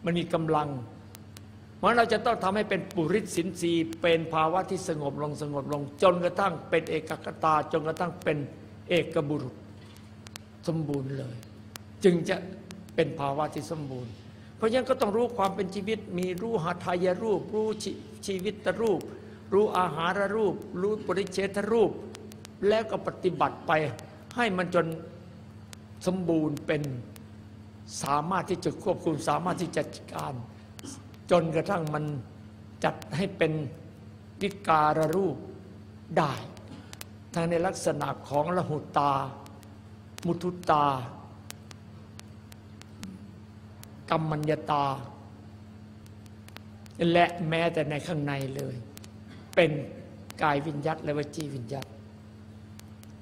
มันมีกำลัง เพราะเราจะต้องทำให้เป็นปุริสินทรีเป็นภาวะที่สงบลงสงบลง จนกระทั่งเป็นเอกคตา จนกระทั่งเป็นเอกบุรุษสมบูรณ์เลย จึงจะเป็นภาวะที่สมบูรณ์ เพราะฉะนั้นก็ต้องรู้ความเป็นชีวิต มีรู้หาทายรูป รู้ชชีวิตรูป รู้อาหารรูป รู้ปริเชทรูป แล้วก็ปฏิบัติไปให้มันจนสมบูรณ์เป็นสามารถที่จะควบคุมสามารถที่จะจัดการ จนกระทั่งมันจัดให้เป็นวิการรูปได้ ทั้งในลักษณะของละหุตา มุทุตา กรรมัญญตา และแม้แต่ในข้างในเลย เป็นกายวิญญัตและวจีวิญญัต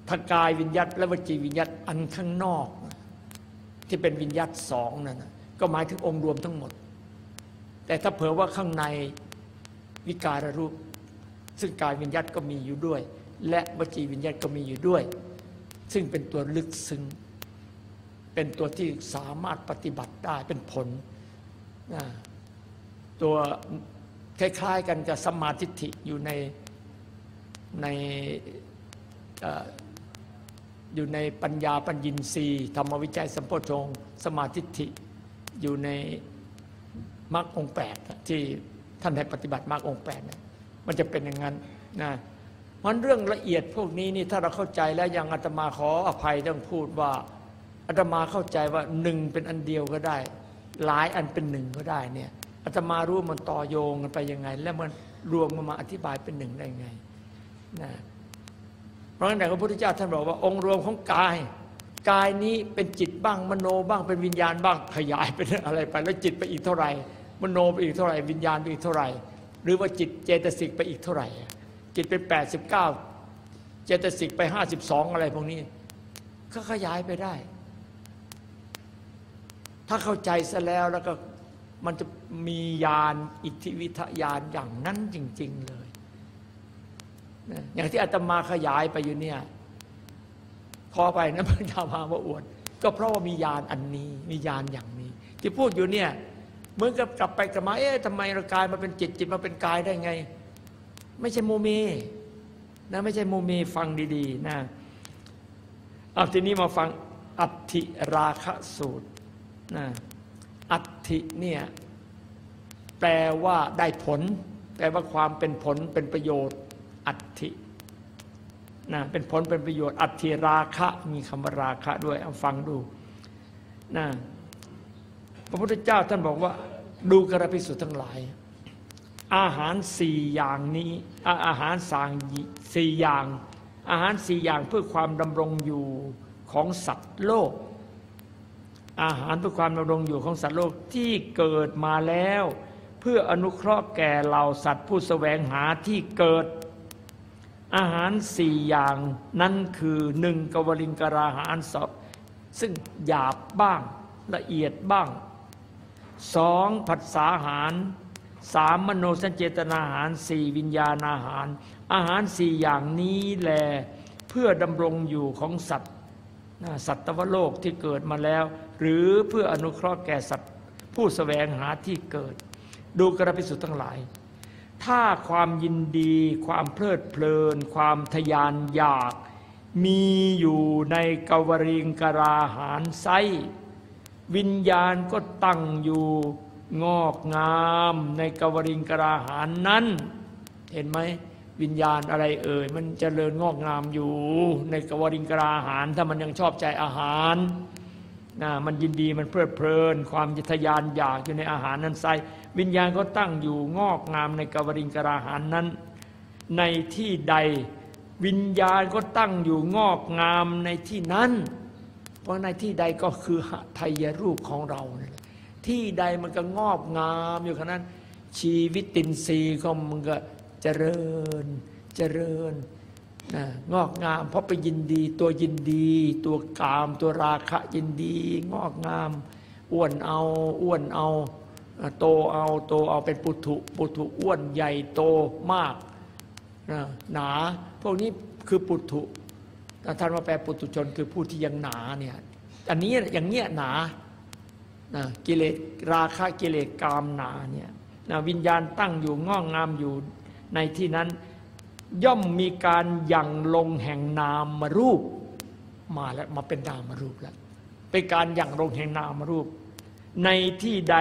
ถ้ากายวิญญัตและวจีวิญญัตอันข้างนอก ที่เป็นวิญญัตสองนั่นก็หมายถึงองค์รวมทั้งหมด แต่ถ้าเผื่อว่าข้างในวิการรูป ซึ่งกายวิญญัตก็มีอยู่ด้วย และวจีวิญญัตก็มีอยู่ด้วย ซึ่งเป็นตัวลึกซึ้งเป็นตัวที่สามารถปฏิบัติได้เป็นผลนะตัวคล้ายๆกันกับสมาธิิอยู่ในในอยู่ในปัญญาปัญญินทรีย์ธรรมวิจัยสัมโพชงสมาธิิอยู่ใน มรรคองแปดที่ท่านให้ปฏิบัติมรรคองแปดเนี่ยมันจะเป็นอย่างนั้นนะมันเรื่องละเอียดพวกนี้นี่ถ้าเราเข้าใจแล้วยังอาตมาขออภัยต้องพูดว่าอาตมาเข้าใจว่าหนึ่งเป็นอันเดียวก็ได้ หลายอันเป็นหนึ่งก็ได้เนี่ยอาตมารู้มันต่อโยงกันไปยังไง แล้วมันรวมกันมาอธิบายเป็นหนึ่งได้ไงนะเพราะฉะนั้นพระพุทธเจ้าท่านบอกว่าองค์รวมของกาย กายนี้เป็นจิตบ้างมโนบ้างเป็นวิญญาณบ้างขยายเป็นอะไรไป แล้วจิตไปอีกเท่าไหร่ มโนไปอีกเท่าไหร่วิญญาณไปอีกเท่าไหร่ หรือว่าจิตเจตสิกไปอีกเท่าไหร่ จิตเป็นแปดสิบเก้าเจตสิกไปห้าสิบสองอะไรพวกนี้ ก็ขยายไปได้ ถ้าเข้าใจซะแล้วแล้วก็มันจะมียานอิทธิวิทยานอย่างนั้นจริง ๆเลย อย่างที่อาตมาขยายไปอยู่เนี่ยขอไปนะพระเจ้ามาว่าอวด ก็เพราะว่ามียานอันนี้ มียานอย่างนี้ ที่พูดอยู่เนี่ย เหมือนกับกลับไปกลับมาเอ๊ะทำไมเรางกายมาเป็นจิตจิตมาเป็นกายได้ไง ไม่ใช่โมเมนะไม่ใช่โมเมฟังดีๆนะเอาทีนี้มาฟังอัติราคะสูตรนะอัติเนี่ยแปลว่าได้ผล แปลว่าความเป็นผลเป็นประโยชน์อัตินะเป็นผลเป็นประโยชน์อัติราคะมีคำว่าราคะด้วยเอาฟังดูนะพระพุทธเจ้าท่านบอกว่า ดูกระพิสุทั้งหลาย อาหารสี่อย่างนี้อาหารสางสี่อย่าง อาหารสี่อย่างเพื่อความดำรงอยู่ของสัตว์โลก อาหารเพื่อความดำรงอยู่ของสัตว์โลกที่เกิดมาแล้ว เพื่ออนุเคราะห์แก่เหล่าสัตว์ผู้แสวงหาที่เกิด อาหารสี่อย่างนั้นคือหนึ่งกวลิงกราหารสอบซึ่งหยาบบ้างละเอียดบ้าง สองผัสสาหารสามมโนสัญเจตนาหารสี่วิญญาณอาหาร อาหารสี่อย่างนี้แลเพื่อดำรงอยู่ของสัตว์สัตวโลกที่เกิดมาแล้ว หรือเพื่ออนุเคราะห์แก่สัตว์ ผู้สแสวงหาที่เกิด ดูกระพิสุทธ์ทั้งหลาย ถ้าความยินดี ความเพลิดเพลิน ความทยานอยาก มีอยู่ในกวริงกราหารไซ วิญญาณก็ตั้งอยู่งอกงามในกวริงกราหารนั้น เห็นไหมวิญญาณอะไรเอ่ย มันจเจริญงอกงามอยู่ในกวริงกราหารถ้ามันยังชอบใจอาหารนะมันยินดีมันเพลิดเพลิน ความทยานอยากอยู่ในอาหารนั้นไซวิญญาณก็ตั้งอยู่งอกงามในกวริงกราหารนั้น ในที่ใดวิญญาณก็ตั้งอยู่งอกงามในที่นั้น เพราะในที่ใดก็คือหทัยรูปของเรา ที่ใดมันก็งอบงามอยู่ขนาดนั้น ชีวิตตินทรีย์ก็มันก็เจริญเจริญนะงอกงาม เพราะไปยินดีตัวยินดี ตัวกาม ตัวราคะยินดี งอกงาม อ้วนเอาอ้วนเอา โตเอาโตเอาเป็นปุถุปุถุอ้วนใหญ่โตมากนะหนา พวกนี้คือปุถุ ท่านว่าแปลปุถุชนคือผู้ที่ยังหนาเนี่ยอันนี้อย่างเงี้ยหนานะกิเลสราคะกิเลสกามหนาเนี่ยนะวิญญาณตั้งอยู่ง่องงามอยู่ในที่นั้น ย่อมมีการยั่งลงแห่งนามมารูปมาแล้วมาเป็นนามมารูปแล้วเป็นการยั่งลงแห่งนามมารูป ในที่ใด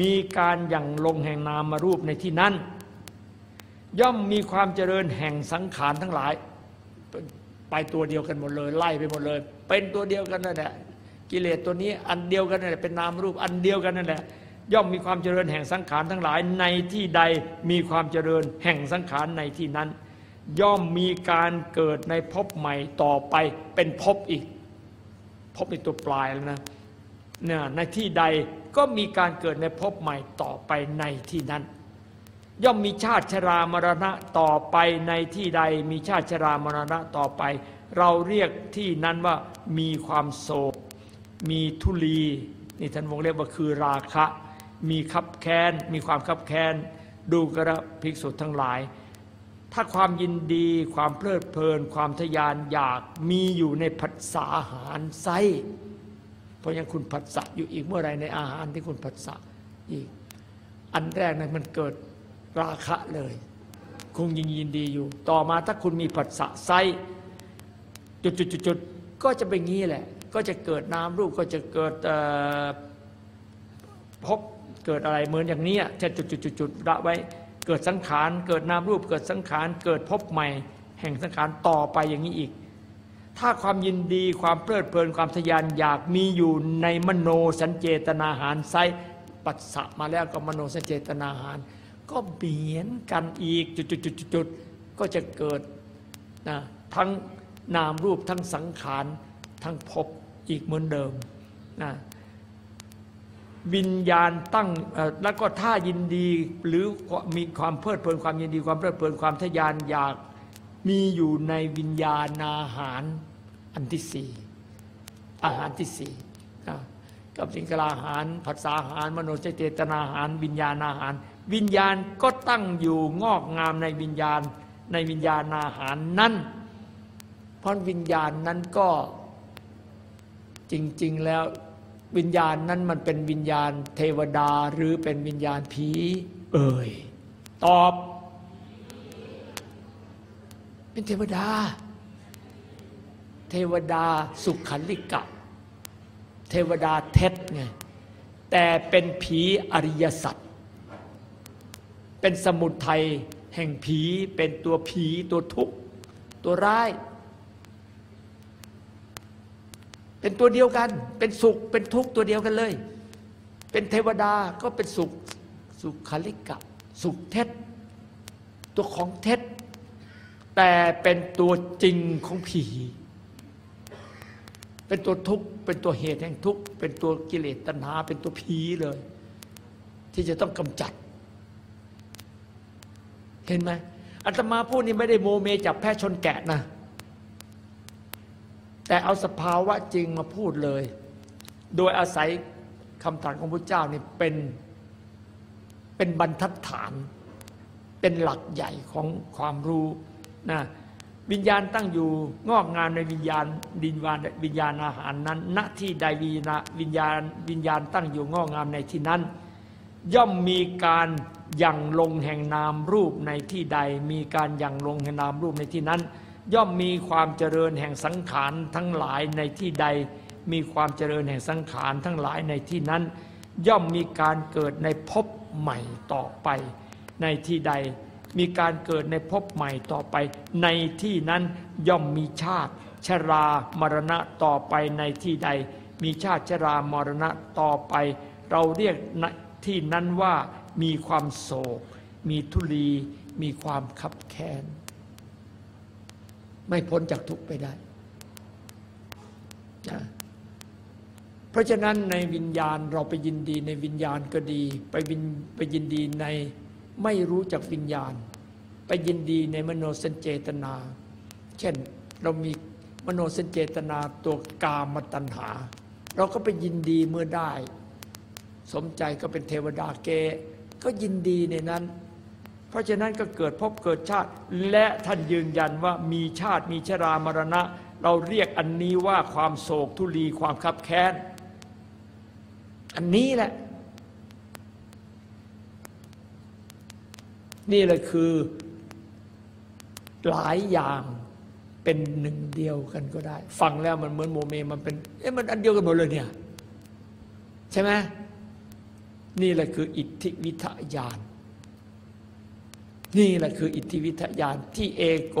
มีการยั่งลงแห่งนามมารูปในที่นั้น ย่อมมีความเจริญแห่งสังขารทั้งหลาย ไปตัวเดียวกันหมดเลย ไล่ไปหมดเลย เป็นตัวเดียวกันนั่นแหละกิเลสตัวนี้อันเดียวกันนั่นแหละเป็นนามรูปอันเดียวกันนั่นแหละย่อมมีความเจริญแห่งสังขารทั้งหลายในที่ใดมีความเจริญแห่งสังขารในที่นั้น ย่อมมีการเกิดในภพใหม่ต่อไปเป็นภพอีกภพในตัวปลายแล้วนะเนี่ยในที่ใดก็มีการเกิดในภพใหม่ต่อไปในที่นั้น ย่อมมีชาติชรามรณะต่อไปในที่ใดมีชาติชรามรณะต่อไป เราเรียกที่นั้นว่ามีความโศก มีทุลีนี่ท่านวงเรียกว่าคือราคะ มีขับแค้นมีความขับแค้นดูกระภิกษุทั้งหลาย ถ้าความยินดีความเพลิดเพลิน ความทยานอยากมีอยู่ในผัสสะอาหารไซเพราะยังคุณผัสสะอยู่อีกเมื่อไรในอาหารที่คุณผัสสะอีก อันแรกนั้นมันเกิด ราคะเลยคงยิงยินดีอยู่ ต่อมาถ้าคุณมีผัสสะไซจุดๆๆก็จะเป็นงี้แหละ ก็จะเกิดนามรูปก็จะเกิดพบเกิดอะไรเหมือนอย่างนี้จะจุดจุดจุดจุดระไว้ เกิดสังขาร เกิดนามรูป เกิดสังขาร เกิดพบใหม่ แห่งสังขารต่อไปอย่างนี้อีก ถ้าความยินดีความเพลิดเพลินความทยานอยากมีอยู่ในมโนสัญเจตนาหารไซปัสสะมาแล้วก็มโนสัญเจตนาหาร ก็เหมือนกันอีกจุดๆๆก็จะเกิดนะทั้งนามรูปทั้งสังขารทั้งภพอีกเหมือนเดิมนะวิญญาณตั้งแล้วก็ถ้ายินดีหรือมีความเพลิดเพลินความยินดีความเพลิดเพลินความทะยานอยากมีอยู่ในวิญญาณอาหารอันที่สี่อาหารที่สี่กับสิงคลาอาหารผัสสะอาหาร มโนเจตนาอาหาร วิญญาณอาหาร วิญญาณก็ตั้งอยู่งอกงามในวิญญาณ ในวิญญาณอาหารนั้นเพราะวิญญาณนั้นก็จริง ๆ แล้ววิญญาณนั้นมันเป็นวิญญาณเทวดาหรือเป็นวิญญาณผี เอ่ย ตอบ เป็นเทวดา เทวดาสุขันลิกะ เทวดาเท็จไงแต่เป็นผีอริยสัจ เป็นสมุทัยแห่งผี เป็นตัวผีตัวทุกข์ตัวร้าย เป็นตัวเดียวกัน เป็นสุขเป็นทุกข์ตัวเดียวกันเลย เป็นเทวดาก็เป็นสุขสุขคลิกะสุขเท็จ ตัวของเท็จ แต่เป็นตัวจริงของผี เป็นตัวทุกข์เป็นตัวเหตุแห่งทุกข์เป็นตัวกิเลสตัณหา เป็นตัวผีเลย ที่จะต้องกำจัด เห็นไหมอาตมาพูดนี่ไม่ได้โมเมจับแพะชนแกะนะ แต่เอาสภาวะจริงมาพูดเลย โดยอาศัยคำตรัสของพระเจ้านี่เป็นเป็นบรรทัดฐานเป็นหลักใหญ่ของความรู้นะวิญญาณตั้งอยู่งอกงามในวิญญาณดินวานวิญญาณอาหารนั้น ณที่ใดวิญญาณวิญญาณวิญญาณตั้งอยู่งอกงามในที่นั้น ย่อมมีการยังลงแห่งนามรูปในที่ใด มีการยังลงแห่งนามรูปในที่นั้น ย่อมมีความเจริญแห่งสังขารทั้งหลายในที่ใด มีความเจริญแห่งสังขารทั้งหลายในที่นั้น ย่อมมีการเกิดในภพใหม่ต่อไป ในที่ใด มีการเกิดในภพใหม่ต่อไป ในที่นั้นย่อมมีชาติ ชรามรณะต่อไปในที่ใด มีชาติชรามรณะต่อไป เราเรียก ที่นั้นว่ามีความโศก มีทุลี มีความขับแค้น ไม่พ้นจากทุกข์ไปได้นะเพราะฉะนั้นในวิญญาณเราไปยินดีในวิญญาณก็ดี ไปวินไปยินดีในไม่รู้จักวิญญาณ ไปยินดีในมโนสัญเจตนา เช่นเรามีมโนสัญเจตนาตัวกามตัณหา เราก็ไปยินดีเมื่อได้ สมใจก็เป็นเทวดาเก ก็ยินดีในนั้น เพราะฉะนั้นก็เกิดพบเกิดชาติ และท่านยืนยันว่ามีชาติมีชรามรณะ เราเรียกอันนี้ว่าความโศกทุลีความคับแค้น อันนี้แหละ นี่แหละคือหลายอย่างเป็นหนึ่งเดียวกันก็ได้ ฟังแล้วมันเหมือนโมเมมันเป็นเอ๊ะมันอันเดียวกันหมดเลยเนี่ย ใช่ไหม นี่แหละคืออิทธิวิธญาณ นี่แหละคืออิทธิวิธญาณที่เอโก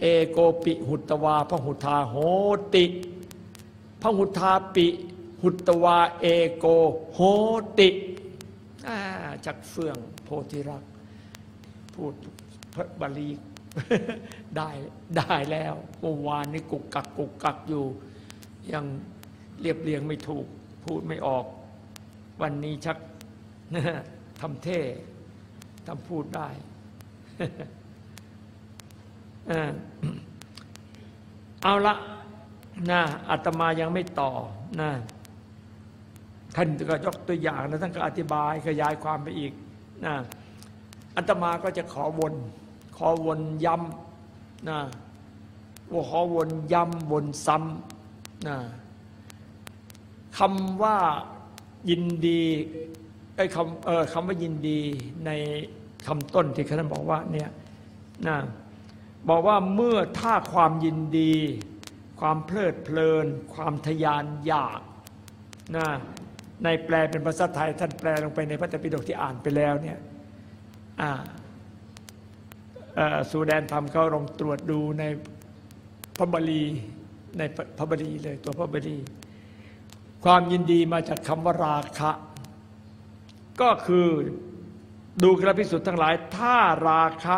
เอโกปิหุตฺวาพหุธาโหติพหุธาปิหุตฺวาเอโกโหติจักเฟื่องโพธิรัก พูดพระบาลีได้ได้แล้วเมื่อวานนี้กุกกักกุกกักอยู่ ยังเรียบเรียงไม่ถูก พูดไม่ออก วันนี้ชักทำเท่ทำพูดได้ เอาละนะอาตมายังไม่ต่อนะท่านก็ยกตัวอย่างแล้วท่านก็อธิบายขยายความไปอีกนะอาตมาก็จะขอวน ขอวนย้ำนะว่าขอวนย้ำวนซ้ำนะคำว่า ยินดีไอ้คำเออคำว่ายินดีในคำต้นที่ท่านบอกว่าเนี่ยนะบอกว่าเมื่อถ้าความยินดี ความเพลิดเพลิน ความทยานอยากนะในแปลเป็นภาษาไทยท่านแปลลงไปในพระไตรปิฎกที่อ่านไปแล้วเนี่ยสูแดนธรรมเขาลองตรวจดูในพระบาลีในพระบาลีเลยตัวพระบาลี ความยินดีมาจากคำว่าราคะ ก็คือดูกระพิสุทธ์ทั้งหลาย ถ้าราคะ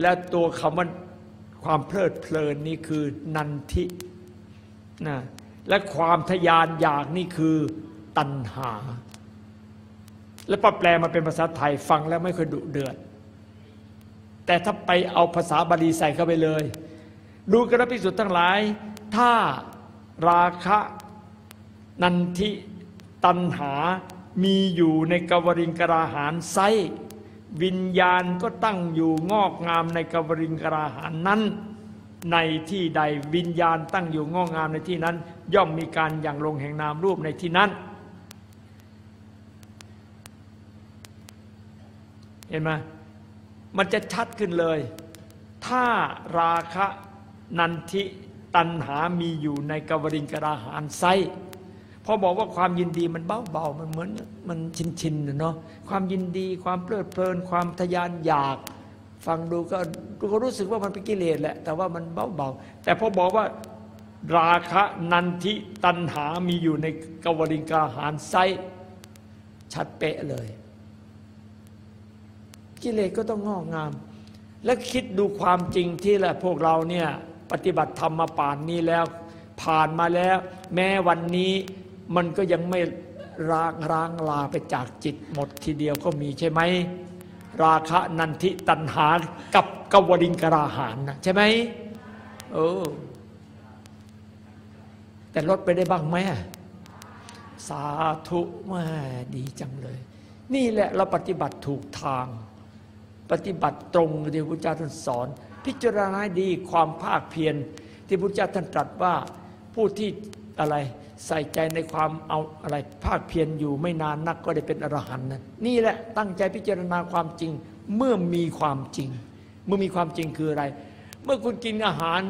และตัวคำว่าความเพลิดเพลินนี่คือนันทินะและความทยานอยากนี่คือตัณหา และปแปลมาเป็นภาษาไทยฟังแล้วไม่ค่อยดุเดือด แต่ถ้าไปเอาภาษาบาลีใส่เข้าไปเลย ดูกระพิสุทธ์ทั้งหลาย ถ้าราคะ นันทิตัณหามีอยู่ในกวริงกราหารไซวิญญาณก็ตั้งอยู่งอกงามในกวริงกราหารนั้น ในที่ใดวิญญาณตั้งอยู่งอกงามในที่นั้น ย่อมมีการอย่างลงแห่งนามรูปในที่นั้น เห็นไหมมันจะชัดขึ้นเลย ถ้าราคะนันทิตัณหามีอยู่ในกวริงกราหารไซ พอบอกว่าความยินดีมันเบาๆมันเหมือนมันชินๆนะเนาะความยินดีความเพลิดเพลิน ความทยานอยาก ฟังดูก็ก็รู้สึกว่ามันเป็นกิเลสแหละ แต่ว่ามันเบาๆแต่พอบอกว่าราคะนันทิตัณหามีอยู่ในกวริงกาหารไซชัดเป๊ะเลย กิเลสก็ต้องงอกงาม และคิดดูความจริงที่แหละพวกเราเนี่ยปฏิบัติธรรมมาป่านนี้แล้ว ผ่านมาแล้ว แม้วันนี้ มันก็ยังไม่ร้างร้างลาไปจากจิตหมดทีเดียวก็มีใช่ไหมราคะนันทิตัณหากับกวริงกราหานนะใช่ไหมเออแต่ลดไปได้บ้างไหมสาธุแม่ดีจังเลย นี่แหละเราปฏิบัติถูกทาง ปฏิบัติตรงที่พระพุทธเจ้าท่านสอน พิจารณาดีความภาคเพียรที่พระพุทธเจ้าท่านตรัสว่าผู้ที่ อะไร ใส่ใจในความเอาอะไรภาคเพียรอยู่ไม่นานนักก็ได้เป็นอรหันต์นะนี่แหละตั้งใจพิจารณาความจริง เมื่อมีความจริง เมื่อมีความจริงคืออะไร เมื่อคุณกินอาหาร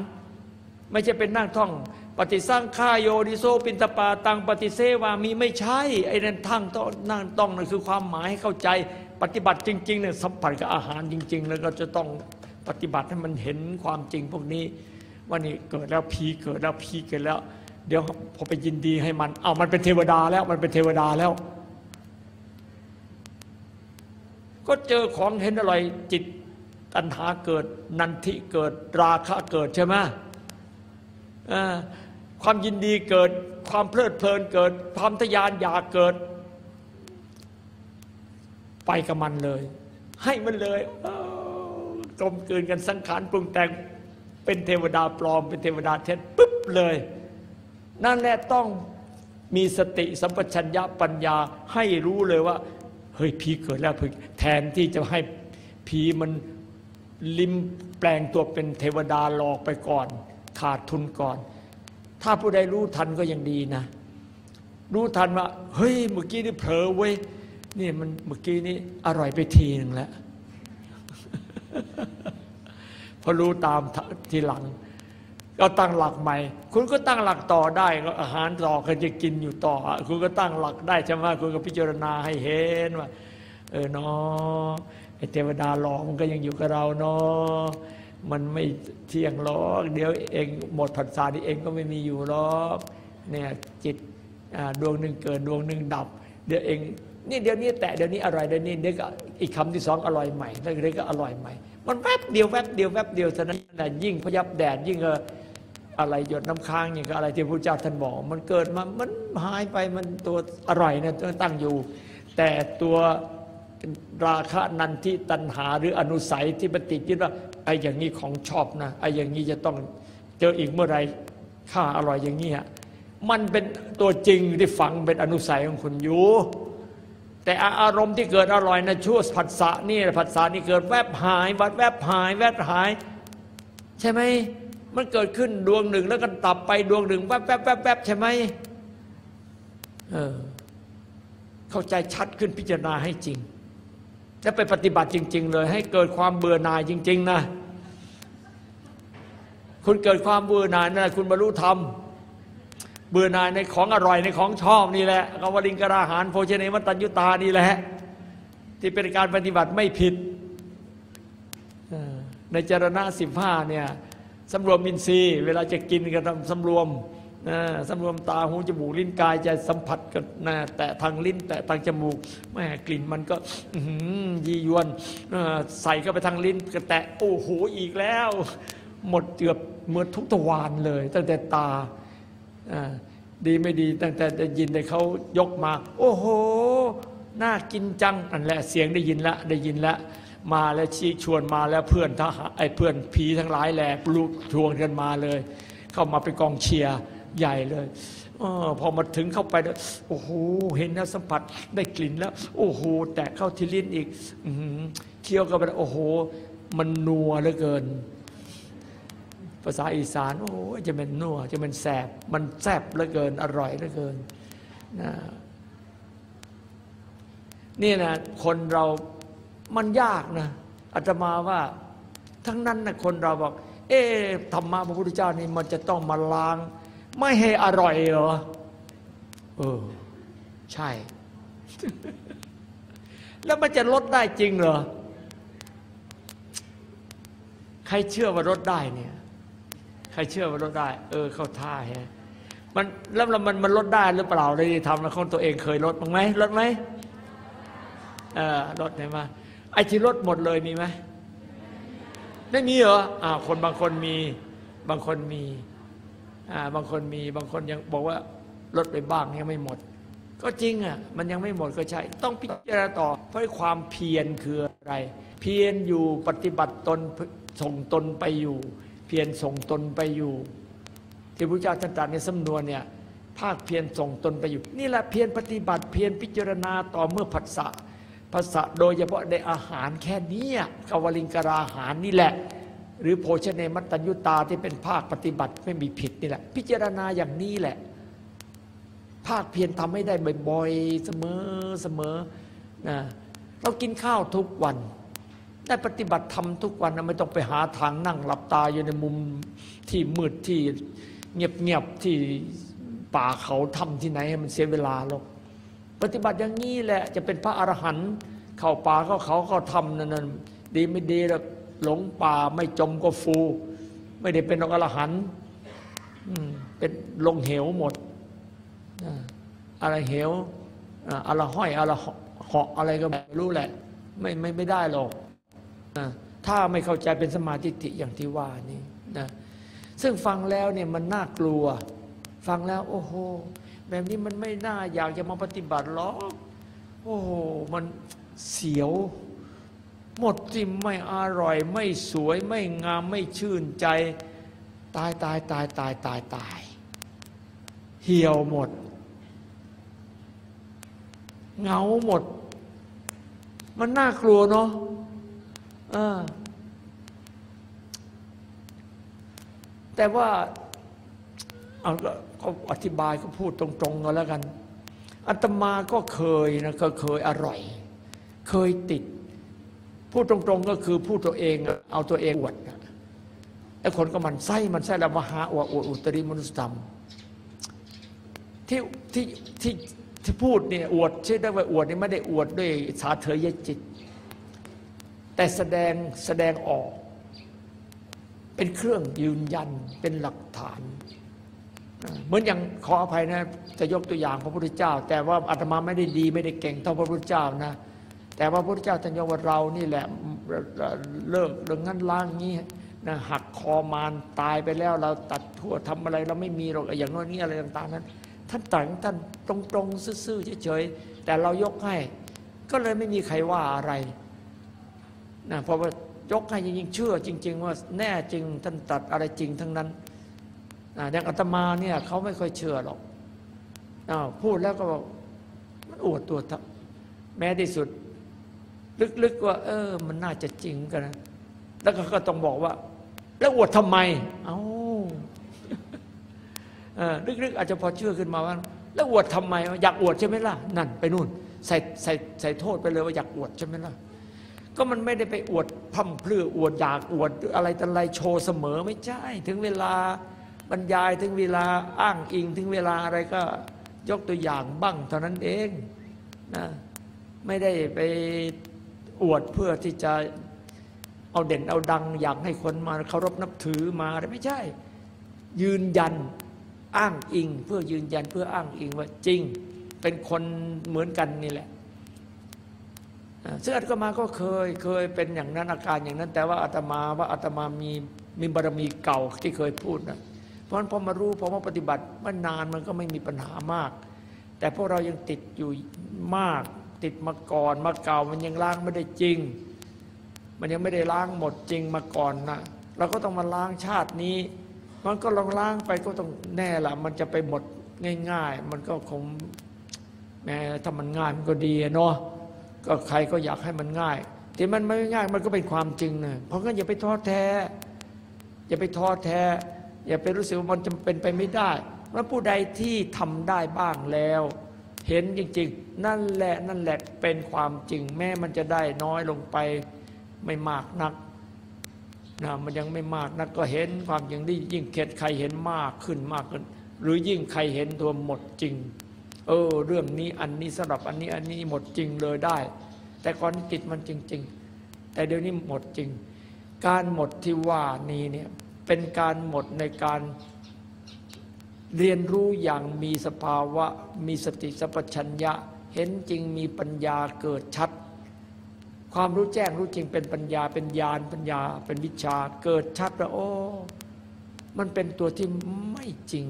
ไม่ใช่เป็นนั่งท่อง ปฏิสร้างข้าโยนิโซปินตปาตังปฏิเสวามีไม่ใช่ไอ้นั่นทั้งต้องนั่งต้องนั่นคือความหมายให้เข้าใจปฏิบัติจริงๆเนี่ยสัมผัสกับอาหารจริง ๆ แล้วก็จะต้องปฏิบัติให้มันเห็นความจริงพวกนี้ว่านี่เกิดแล้วพีเกิดแล้วพีเกิดแล้ว เดี๋ยวพอไปยินดีให้มันเอามันเป็นเทวดาแล้วมันเป็นเทวดาแล้ว ก็เจอของเห็นอะไรจิตตัณหาเกิดนันทิเกิดราคะเกิดใช่ไหมความยินดีเกิด ความเพลิดเพลินเกิด ความทยานอยากเกิด ไปกับมันเลย ให้มันเลยกลมกลืนกันสังขารปรุงแต่งเป็นเทวดาปลอม เป็นเทวดาเท็จปุ๊บเลย นั่นแหละต้องมีสติสัมปชัญญะปัญญาให้รู้เลยว่า เฮ้ยผีเกิดแล้วพึ่งแทนที่จะให้ผีมันลิมแปลงตัวเป็นเทวดาหลอกไปก่อน ขาดทุนก่อน ถ้าผู้ใดรู้ทันก็ยังดีนะ รู้ทันว่า เฮ้ย เมื่อกี้นี่เผลอเว้ยนี่มันเมื่อกี้นี้อร่อยไปทีหนึ่งแล้วพอรู้ตามทีหลัง ก็ตั้งหลักใหม่ คุณก็ตั้งหลักต่อได้อาหารต่อคุณจะกินอยู่ต่อ คุณก็ตั้งหลักได้ใช่ไหมคุณก็พิจารณาให้เห็นว่า เออเนาะไอเทวดาหลอกมันก็ยังอยู่กับเราเนาะมันไม่เที่ยงหรอกเดี๋ยวเองหมดผัสสะนี่เองก็ไม่มีอยู่หรอกเนี่ยจิตดวงหนึ่งเกิดดวงหนึ่งดับ เดี๋ยวเองนี่เดี๋ยวนี้แตะเดี๋ยวนี้อร่อยเดี๋ยวนี้เดี๋ยวก็อีกคำที่สองอร่อยใหม่แล้วเดี๋ยวก็อร่อยใหม่ มันแวบเดียวแวบเดียวแวบเดียวเท่านั้นแหละยิ่งพยับแดดยิ่งก็อ อะไรหยดน้ำค้างอย่างก็อะไรที่พระเจ้าท่านบอก มันเกิดมามันหายไปมันตัวอร่อยนะตั้งอยู่ แต่ตัวราคะนันทิตัณหาหรืออนุสัยที่ปฏิคิดว่าไอ้อย่างนี้ของชอบนะไอ้อย่างนี้จะต้องเจออีกเมื่อไรข้าอร่อยอย่างนี้ฮะมันเป็นตัวจริงที่ฝังเป็นอนุสัยของคุณอยู่ แต่อารมณ์ที่เกิดอร่อยนะชั่วผัสสะนี่ผัสสะนี่เกิดแวบหาย วัดแวบหาย แวบหาย ใช่ไหม มันเกิดขึ้นดวงหนึ่งแล้วก็ตับไปดวงหนึ่งแวบแวบแวบแวบใช่ไหมเออเข้าใจชัดขึ้นพิจารณาให้จริงจะไปปฏิบัติจริง ๆ เลย ให้เกิดความเบื่อหน่ายจริง ๆ นะ คุณเกิดความเบื่อหน่ายนะคุณบรรลุธรรมเบื่อหน่ายในของอร่อยในของชอบนี่แหละกวลิงกราหารโภชเนมัตัญยุตานี่แหละ ที่เป็นการปฏิบัติไม่ผิดในจารณะสิบห้าเนี่ย สำรวมมินทรีย์เวลาจะกินก็ต้องสำรวมเออสำรวมตาหูจมูกลิ้นกายใจสัมผัสกันนะแต่ทางลิ้นแต่ทางจมูกแม่กลิ่นมันก็ยียวนเออใส่เข้าไปทางลิ้นก็แตะโอ้โหอีกแล้ว หมดเกือบเมื่อทุกทวารเลย ตั้งแต่ตาดีไม่ดี ตั้งแต่ได้ยินแต่เขายกมา โอ้โหน่ากินจังนั่นแหละเสียงได้ยินละได้ยินละ มาแล้วชี้ชวนมาแล้วเพื่อนทหารไอ้เพื่อนผีทั้งหลายแหละลูกชวนกันมาเลย เข้ามาเป็นกองเชียร์ใหญ่เลยเออพอมาถึงเข้าไปแล้วโอ้โหเห็นแล้วสัมผัสได้กลิ่นแล้ว โอ้โหแตะเข้าที่ลิ้นอีกอืเคี้ยวเข้าไปแล้วโอ้โห มันนัวเหลือเกิน ภาษาอีสานโอ้จะเป็นนัวจะเป็นแสบมันแสบเหลือเกิน อร่อยเหลือเกินนะนี่นะคนเรา มันยากนะอาตมาว่าทั้งนั้นนะคนเราบอก เอ๊ะธรรมะพระพุทธเจ้านี่มันจะต้องมาล้าง ไม่ให้อร่อยเหรอเออใช่ แล้วมันจะลดได้จริงเหรอ ใครเชื่อว่าลดได้เนี่ย ใครเชื่อว่าลดได้ เออ เข้าท่าแฮะมันแล้วมันมันลดได้หรือเปล่าเลยทำแล้วของตัวเองเคยลดบ้างไหมลดไหมเออลดไหนมา ไอ้ที่ลดหมดเลยมีไหมไม่มีเหรออ่าคนบางคนมี บางคนมีอ่าบางคนมี บางคนยังบอกว่าลดไปบ้างยังไม่หมด ก็จริงอะ มันยังไม่หมดก็ใช่ ต้องพิจารณาต่อ เพราะความเพียรคืออะไร เพียรอยู่ปฏิบัติตนส่งตนไปอยู่ เพียรส่งตนไปอยู่ ที่พระเจ้าท่านตรัสในสำนวนเนี่ยภาคเพียรส่งตนไปอยู่ นี่แหละเพียรปฏิบัติเพียรพิจารณาต่อเมื่อผัสสะ ผัสสะโดยเฉพาะในอาหารแค่นี้กวลิงกราหารนี่แหละ หรือโภชเนมัตัญยุตาที่เป็นภาคปฏิบัติไม่มีผิดนี่แหละ พิจารณาอย่างนี้แหละ ภาคเพียรทำให้ได้บ่อยๆเสมอเสมอนะเรากินข้าวทุกวัน ได้ปฏิบัติธรรมทุกวันนะไม่ต้องไปหาทางนั่งหลับตาอยู่ในมุมที่มืดที่เงียบๆที่ป่าเขาทำที่ไหนให้มันเสียเวลาหรอก ปฏิบัติอย่างนี้แหละจะเป็นพระอรหันต์เข้าป่าเขาเขาเขาทำนั่นนะดีไม่ดีแล้วหลงป่าไม่จมก็ฟู ไม่ได้เป็นอรหันต์เป็นลงเหวหมดอะไรเหวอะไรห้อยอะไรเหาะอะไรก็ไม่รู้แหละ ไม่ไม่ไม่ได้หรอกถ้าไม่เข้าใจเป็นสมาธิิอย่างที่ว่านี่นะซึ่งฟังแล้วเนี่ยมันน่ากลัว ฟังแล้ว โอ้โห แบบนี้มันไม่น่าอยากจะมาปฏิบัติหรอกโอ้โหมันเสียว หมดที่ไม่อร่อย ไม่สวยไม่งามไม่ชื่นใจ ตายตายตายตายตายตาย เหี่ยวหมด เงาหมด มันน่ากลัวเนาะแต่ว่า เอาก็อธิบายก็พูดตรงๆกันแล้วกันอาตมาก็เคยนะก็เคยอร่อย เคยติด พูดตรงๆก็คือพูดตัวเองเอาตัวเองอวดไอ้คนก็มันไส้มันไส้แล้วมหาอวดอวดอุตริมนุสธรรมที่ที่ที่ที่พูดเนี่ยอวดใช่ได้ว่าอวดนี่ไม่ได้อวดด้วยสาเถยจิต แต่แสดงแสดงออก เป็นเครื่องยืนยันเป็นหลักฐาน เหมือนอย่างขออภัยนะจะยกตัวอย่างพระพุทธเจ้า แต่ว่าอาตมาไม่ได้ดีไม่ได้เก่งเท่าพระพุทธเจ้านะแต่ว่าพระพุทธเจ้าท่านยกว่าเรานี่แหละเลิกเรื่องนั้นล้างงี้นะหักคอมารตายไปแล้ว เราตัดทั่วทำอะไรเราไม่มีหรอกอย่างน้นนี่อะไรต่างๆนั้น ท่านต่งท่านตรงๆซื่อๆเฉยๆแต่เรายกให้ ก็เลยไม่มีใครว่าอะไรนะเพราะว่ายกให้จริงๆเชื่อจริง ๆ ว่าแน่จริงท่านตัดอะไรจริงทั้งนั้น อย่างอาตมาเนี่ยเขาไม่ค่อยเชื่อหรอกอ้าวพูดแล้วก็บอกมันอวดตัวแม้ที่สุด ลึกๆว่า เออ มันน่าจะจริงกันนะแล้วก็ต้องบอกว่า แล้วอวดทำไม เอา้าลึกๆอาจจะพอเชื่อขึ้นมาว่า แล้วอวดทำไม อยากอวดใช่ไหมล่ะ นั่น ไปนู่น ใส่ใส่ใส่โทษไปเลยว่าอยากอวดใช่ไหมล่ะก็มันไม่ได้ไปอวดพั่มเพลื่ออวดอยากอวดอะไรแต่อะไรโชว์เสมอไม่ใช่ ถึงเวลา บรรยายถึงเวลาอ้างอิงถึงเวลาอะไรก็ยกตัวอย่างบ้างเท่านั้นเองนะไม่ได้ไปอวดเพื่อที่จะเอาเด่นเอาดัง อยากให้คนมาเคารพนับถือมาอะไรไม่ใช่ ยืนยันอ้างอิง เพื่อยืนยันเพื่ออ้างอิงว่าจริง เป็นคนเหมือนกันนี่แหละซึ่งอาตมาก็เคยเคยเป็นอย่างนั้นอาการอย่างนั้น แต่ว่าอาตมาว่าอาตมามีมีบารมีเก่าที่เคยพูดนะ เพราะฉะนั้นพอมารู้พอมาปฏิบัติมันนานมันก็ไม่มีปัญหามาก แต่พวกเรายังติดอยู่มาก ติดมาก่อนมาเก่ามันยังล้างไม่ได้จริง มันยังไม่ได้ล้างหมดจริงมาก่อนนะเราก็ต้องมาล้างชาตินี้ มันก็ลองล้างไปก็ต้องแน่ละมันจะไปหมดง่าย ๆ มันก็คงแม้ถ้ามันง่ายมันก็ดีเนาะก็ใครก็อยากให้มันง่ายแต่มันไม่ง่ายมันก็เป็นความจริงนะเพราะงั้นอย่าไปท้อแท้ อย่าไปท้อแท้ อย่าไปรู้สึกว่ามันจำเป็นไปไม่ได้เพราะผู้ใดที่ทำได้บ้างแล้ว เห็นจริงๆ นั่นแหละนั่นแหละเป็นความจริง แม้มันจะได้น้อยลงไปไม่มากนักนะมันยังไม่มากนักก็เห็นความจริงที่ยิ่งเข็ดใครเห็นมากขึ้นมากขึ้น หรือยิ่งใครเห็นตัวหมดจริง เออ เรื่องนี้อันนี้สำหรับอันนี้อันนี้หมดจริงเลยได้ แต่ก่อนติดมันจริง ๆ แต่เดี๋ยวนี้หมดจริง การหมดที่ว่านี้เนี่ย เป็นการหมดในการเรียนรู้อย่างมีสภาวะ มีสติสัพพัญญะ เห็นจริงมีปัญญาเกิดชัด ความรู้แจ้งรู้จริงเป็นปัญญาเป็นญาณปัญญาเป็นวิชาเกิดชัดแล้วโอ้มันเป็นตัวที่ไม่จริง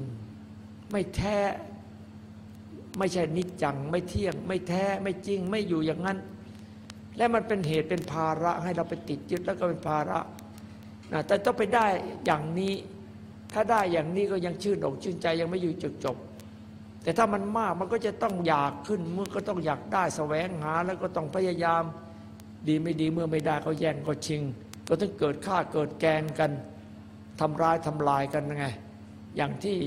ไม่แท้ ไม่ใช่นิจจัง ไม่เที่ยง ไม่แท้ไม่จริง ไม่อยู่อย่างนั้น และมันเป็นเหตุเป็นภาระให้เราไปติดยึดแล้วก็เป็นภาระ นะแต่ต้องไปได้อย่างนี้ ถ้าได้อย่างนี้ก็ยังชื่นอกชื่นใจยังไม่อยู่จุดจบ แต่ถ้ามันมากมันก็จะต้องอยากขึ้นเมื่อก็ต้องอยากได้แสวงหา แล้วก็ต้องพยายาม ดีไม่ดีเมื่อไม่ได้ก็แย่งก็ชิง ก็ต้องเกิดฆ่าเกิดแกงกันทำร้ายทำลายกันไง อย่างที่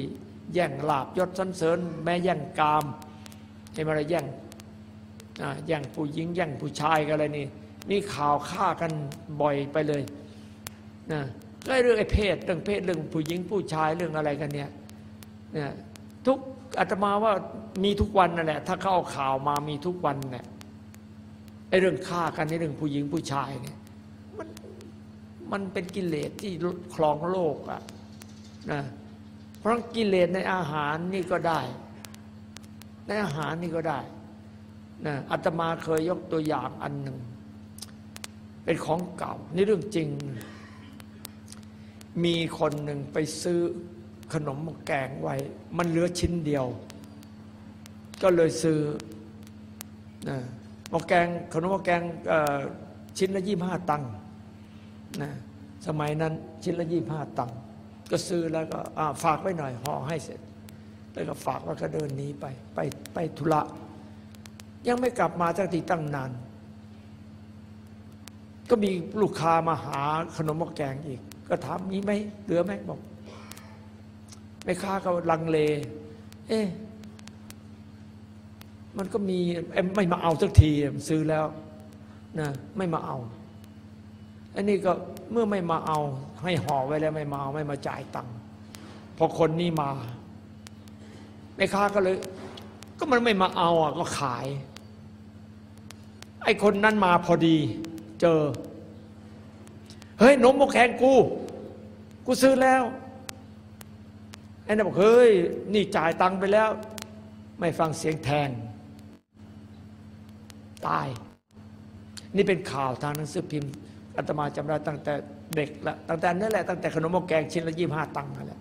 แย่งลาบยศสันเสริญ แม้แย่งกามใช่ไหมล่ะแย่งแย่งผู้หญิงแย่งผู้ชายกันอะไรนี่ นี่ข่าวฆ่ากันบ่อยไปเลย นะก็เรื่องไอ้เพศเรื่องเพศเรื่องผู้หญิงผู้ชายเรื่องอะไรกันเนี่ยนี่ยทุกอาตมาว่ามีทุกวันนั่นแหละ ถ้าเขาเอาข่าวมามีทุกวันเนี่ยไอ้เรื่องฆ่ากันในเรื่องผู้หญิงผู้ชายเนี่ยมันมันเป็นกิเลสที่คลองโลกอะนะเพราะกิเลสในอาหารนี่ก็ได้ ในอาหารนี่ก็ได้นะอาตมาเคยยกตัวอย่างอันหนึ่งเป็นของเก่านี่เรื่องจริง มีคนหนึ่งไปซื้อขนมหมกแกงไว้ มันเหลือชิ้นเดียว ก็เลยซื้อนะหมกแกงขนมหมกแกงชิ้นละยี่ห้าตังค์นะสมัยนั้นชิ้นละยี่ห้าตังค์ก็ซื้อแล้วก็ฝากไว้หน่อยห่อให้เสร็จ แล้วก็ฝากแล้วก็เดินหนีไปไปไปธุระ ยังไม่กลับมาตั้งทีตั้งนาน ก็มีลูกค้ามาหาขนมหม้อแกงอีก ก็ถามมีไหมเหลือไหมบอกแม่ค้าก็ลังเล เอ๊ะมันก็มีเอ้ยไม่มาเอาสักทีซื้อแล้วนะไม่มาเอาอันนี้ก็เมื่อไม่มาเอา ให้ห่อไว้แล้วไม่มาเอาไม่มาจ่ายตังค์พอคนนี้มาแม่ค้าก็เลย ก็มันไม่มาเอาอะก็ขาย ไอ้คนนั้นมาพอดี เจอ เฮ้ยนมโมแขงกู กูซื้อแล้วไอ้นั่นบอกเฮ้ยนี่จ่ายตังค์ไปแล้ว ไม่ฟังเสียงแทง ตาย นี่เป็นข่าวทางหนังสือพิมพ์อาตมาจำได้ตั้งแต่เด็กละตั้งแต่นั่นแหละตั้งแต่ขนมหม้อแกงชิ้นละยี่ห้าตังค์นั่นแหละ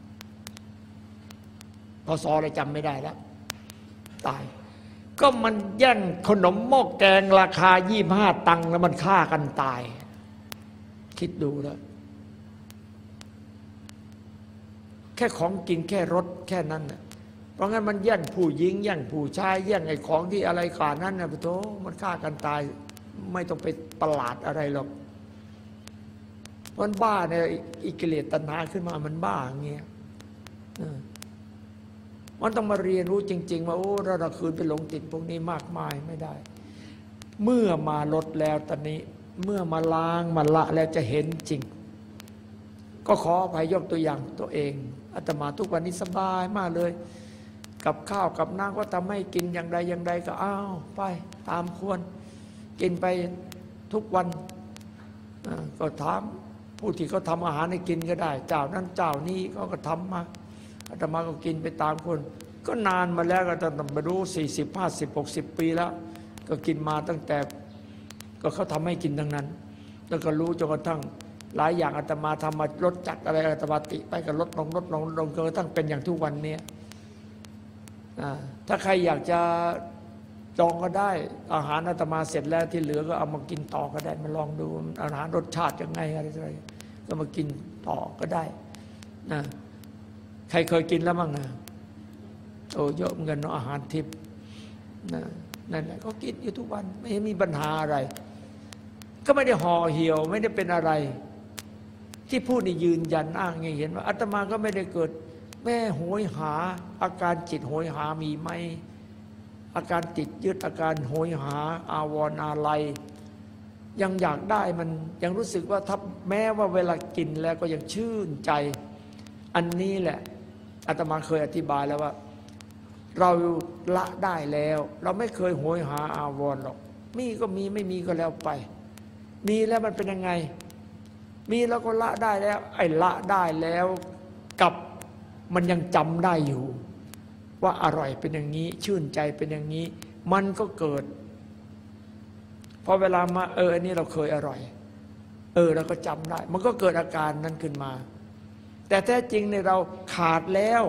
พอซออะไรจำไม่ได้แล้ว ตาย ก็มันแย่งขนมหม้อแกงราคายี่ห้าตังค์แล้วมันฆ่ากันตาย คิดดูแล้ว แค่ของกินแค่รสแค่นั้นน่ะเพราะงั้นมันแย่งผู้หญิงแย่งผู้ชายแย่งไอ้ของที่อะไรก่อนนั้นนะพุทโธมันฆ่ากันตาย ไม่ต้องไปประหลาดอะไรหรอกมันบ้าเนี่ยอิกิเลสตัณหาขึ้นมามันบ้าอย่างเงี้ยมันต้องมาเรียนรู้จริง ๆ ว่าโอ้เราเราคืนไปหลงติดพวกนี้มากมายไม่ได้ เมื่อมาลดแล้วตอนนี้ เมื่อมาล้างมาละแล้วจะเห็นจริง ก็ขออภัยยกตัวอย่างตัวเองอาตมาทุกวันนี้สบายมากเลย กับข้าวกับน้ำก็ทำให้กินอย่างใดอย่างใดก็อ้าวไปตามควร กินไปทุกวันก็ถามผู้ที่เขาทำอาหารให้กินก็ได้ เจ้านั้นเจ้านี้เขาก็ทำมาอาตมาก็กินไปตามคน ก็นานมาแล้วก็ต้องมารู้สี่สิบห้าสิบหกสิบปีแล้ว ก็กินมาตั้งแต่ก็เขาทำให้กินทั้งนั้น แล้วก็รู้จนกระทั่ง หลายอย่างอาตมาทำมาลดจัดอะไรอาตมาติไปก็ลดลงลดลงลดลงจนกระทั่งเป็นอย่างทุกวันเนี้ยถ้าใครอยากจะจองก็ได้ อาหารอาตมาเสร็จแล้วที่เหลือก็เอามากินต่อก็ได้มาลองดูอาหารรสชาติยังไงอะไรอะไรก็มากินต่อก็ได้นะใครเคยกินแล้วบ้งนะโอ้เยอะเหมือนกันเนาะอาหารทิพย์นะนั่นแหละก็กินอยู่ทุกวันไม่เห็นมีปัญหาอะไร ก็ไม่ได้ห่อเหี่ยวไม่ได้เป็นอะไร ที่พูดนี่ยืนยันอ้างอย่างเห็นว่าอาตมาก็ไม่ได้เกิด แม่โหยหา อาการจิตโหยหามีไหมอาการติดยึดอาการโหยหา อาวรณ์อะไร ยังอยากได้มันยังรู้สึกว่าถ้าแม้ว่าเวลากินแล้วก็ยังชื่นใจ อันนี้แหละอาตมาเคยอธิบายแล้วว่า เราละได้แล้ว เราไม่เคยโหยหาอาวรณ์หรอก มีก็มีไม่มีก็แล้วไป มีแล้วมันเป็นยังไง มีแล้วก็ละได้แล้ว ไอ้ละได้แล้วกับมันยังจำได้อยู่ ว่าอร่อยเป็นอย่างนี้ ชื่นใจเป็นอย่างนี้ มันก็เกิดพอเวลามาเอออันนี้เราเคยอร่อย เออเราก็จำได้ มันก็เกิดอาการนั้นขึ้นมา แต่แท้จริงเนี่ยเราขาดแล้ว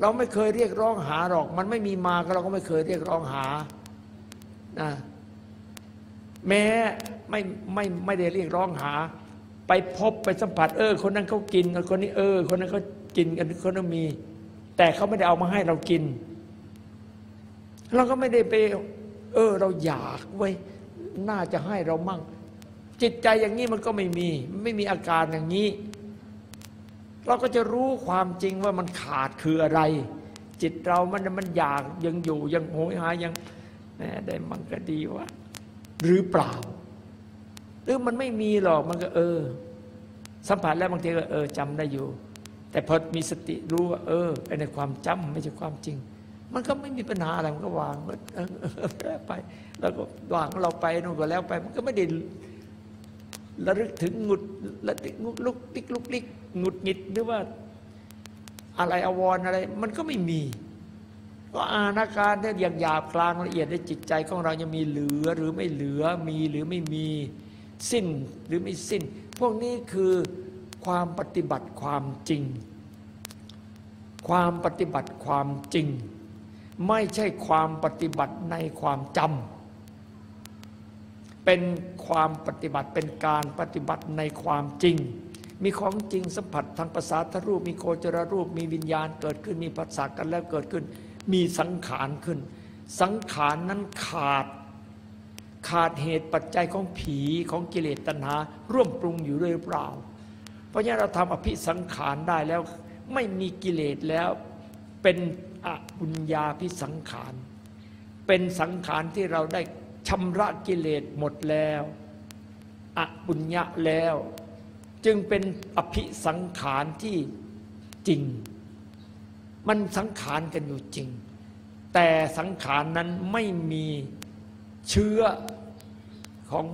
เราไม่เคยเรียกร้องหาหรอก มันไม่มีมาก็เราก็ไม่เคยเรียกร้องหานะแม้ไม่ไม่ไม่ได้เรียกร้องหา ไปพบไปสัมผัส เออ คนนั้นเขากินคนนี้เออ คนนั้นเขากินกันคนนั้นมี แต่เขาไม่ได้เอามาให้เรากิน เราก็ไม่ได้ไป เออ เราอยากไว้น่าจะให้เรามั่ง จิตใจอย่างนี้มันก็ไม่มี ไม่มีอาการอย่างนี้ เราก็จะรู้ความจริงว่ามันขาดคืออะไร จิตเรามันมันอยากยังอยู่ยังโหยหายังแหมได้มันก็ดีวะหรือเปล่า หรือมันไม่มีหรอกมันก็เออ สัมผัสแล้วบางทีก็เออจำได้อยู่ แต่พอมีสติรู้ว่า เออเป็นในความจำไม่ใช่ความจริง มันก็ไม่มีปัญหาอะไรมันก็วางมันเออไป แล้วก็วางเราไปนู่นก็แล้วไป มันก็ไม่ได้ระลึกถึงหงุดระลึกงุกลุกติกลุกลิกหงุดหงิดหรือว่าอะไรอววรอะไร มันก็ไม่มี ก็อาณาการเนี่ยอย่างหยาบกลางละเอียดในจิตใจของเรายังมีเหลือหรือไม่เหลือมีหรือไม่มี สิ้นหรือไม่สิ้น พวกนี้คือความปฏิบัติความจริง ความปฏิบัติความจริง ไม่ใช่ความปฏิบัติในความจำเป็นความปฏิบัติเป็นการปฏิบัติในความจริง มีของจริงสัมผัสทางภาษาทรูป มีโคจรรูป มีวิญญาณเกิดขึ้น มีภาษากันแล้วเกิดขึ้น มีสังขารขึ้น สังขารนั้นขาด ขาดเหตุปัจจัยของผีของกิเลสตัณหา ร่วมปรุงอยู่ด้วยเปล่า เพราะฉะนั้นเราทำอภิสังขารได้แล้ว ไม่มีกิเลสแล้วเป็นอบุญญาพิสังขาร เป็นสังขารที่เราได้ชำระกิเลสหมดแล้วอบุญญะแล้ว จึงเป็นอภิสังขารที่จริง มันสังขารกันอยู่จริง แต่สังขารนั้นไม่มีเชื้อ ของ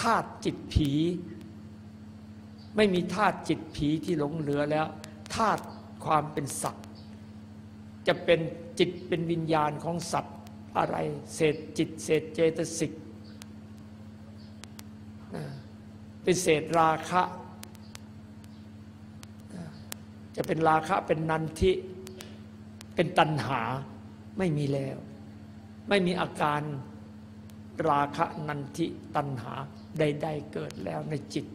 ธาตุจิตผี ไม่มีธาตุจิตผีที่หลงเหลือแล้วธาตุความเป็นสัตว์ จะเป็นจิตเป็นวิญญาณของสัตว์อะไรเศษจิตเศษเจตสิกเป็นเศษราคะ จะเป็นราคะเป็นนันทิเป็นตัณหาไม่มีแล้ว ไม่มีอาการ ราคะนันทิตัณหาใดๆเกิดแล้วในจิต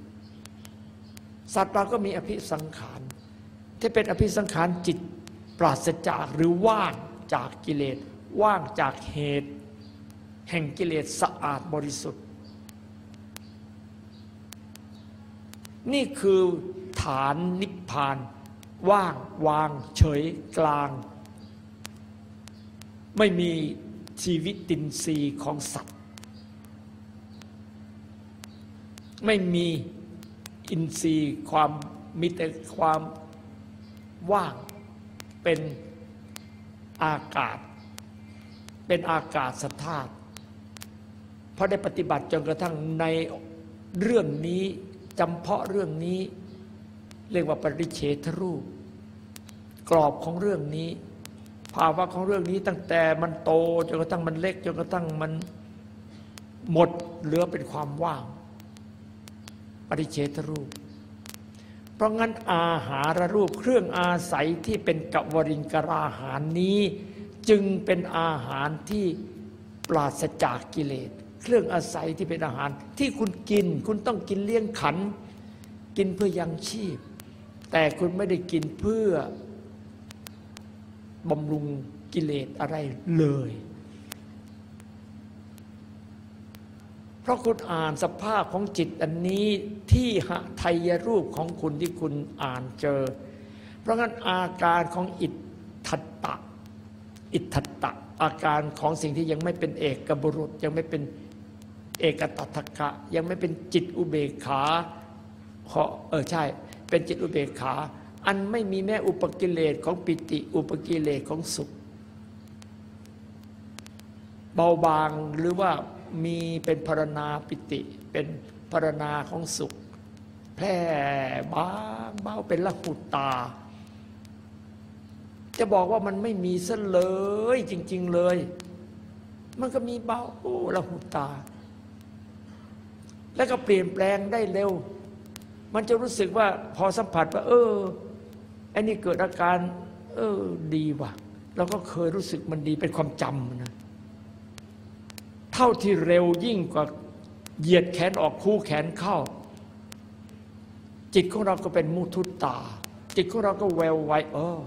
สัตว์เราก็มีอภิสังขาร ที่เป็นอภิสังขารจิตปราศจากหรือว่างจากกิเลสว่างจากเหตุ แห่งกิเลสสะอาดบริสุทธิ์ นี่คือฐานนิพพาน ว่างวาง เฉยกลาง ไม่มีชีวิตตินทรีย์ของสัตว ไม่มีอินทรีย์ความมีแต่ความว่างเป็นอากาศ เป็นอากาศสธาตุเพราะได้ปฏิบัติจนกระทั่งในเรื่องนี้จำเพาะเรื่องนี้ เรียกว่าปริเฉทรูป กรอบของเรื่องนี้ ภาวะของเรื่องนี้ตั้งแต่มันโตจนกระทั่งมันเล็กจนกระทั่งมันหมดเหลือเป็นความว่าง ริเฉทรูป เพราะงั้นอาหารรูปเครื่องอาศัยที่เป็นกวริงกราหารนี้ จึงเป็นอาหารที่ปราศจากกิเลส เครื่องอาศัยที่เป็นอาหารที่คุณกิน คุณต้องกินเลี้ยงขัน กินเพื่อยังชีพ แต่คุณไม่ได้กินเพื่อบำรุงกิเลสอะไรเลย เพราะคุณอ่านสภาพของจิตอันนี้ที่หไทยรูปของคุณที่คุณอ่านเจอ เพราะงั้นอาการของอิทธัตตะ อิทธัตตะ อาการของสิ่งที่ยังไม่เป็นเอกบุรุษ ยังไม่เป็นเอกตัทกะยังไม่เป็นจิตอุเบกขาเออใช่ เป็นจิตอุเบกขา อันไม่มีแม้อุปกิเลสของปิติอุปกิเลสของสุข เบาบางหรือว่า มีเป็นพรณาปิติ เป็นพรณาของสุข แพร่บางเบาเป็นละหุตา จะบอกว่ามันไม่มีซะเลยจริง ๆเลย มันก็มีเบาโอ้ละหุตา แล้วก็เปลี่ยนแปลงได้เร็ว มันจะรู้สึกว่าพอสัมผัสว่า เออไอ้นี่เกิดอาการ เออดีว่ะเราก็เคยรู้สึกมันดีเป็นความจำนะ เท่าที่เร็วยิ่งกว่าเหยียดแขนออกคู่แขนเข้า จิตของเราก็เป็นมุทุตา จิตของเราก็แววไวเออ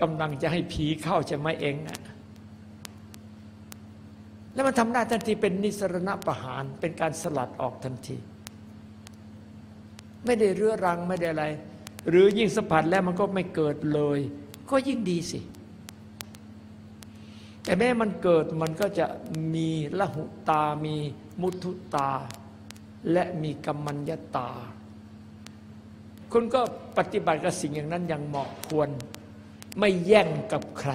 กำลังจะให้ผีเข้าใช่ไหมเองอะแล้วมันทำได้ทันทีเป็นนิสรณประหาร เป็นการสลัดออกทันที ไม่ได้เรื้อรังไม่ได้อะไร หรือยิ่งสัมผัสแล้วมันก็ไม่เกิดเลย ก็ยิ่งดีสิ แต่แม้มันเกิดมันก็จะมีละหุตา มีมุทุตา และมีกรรมัญญาตา คุณก็ปฏิบัติกับสิ่งอย่างนั้นอย่างเหมาะควร ไม่แย่งกับใคร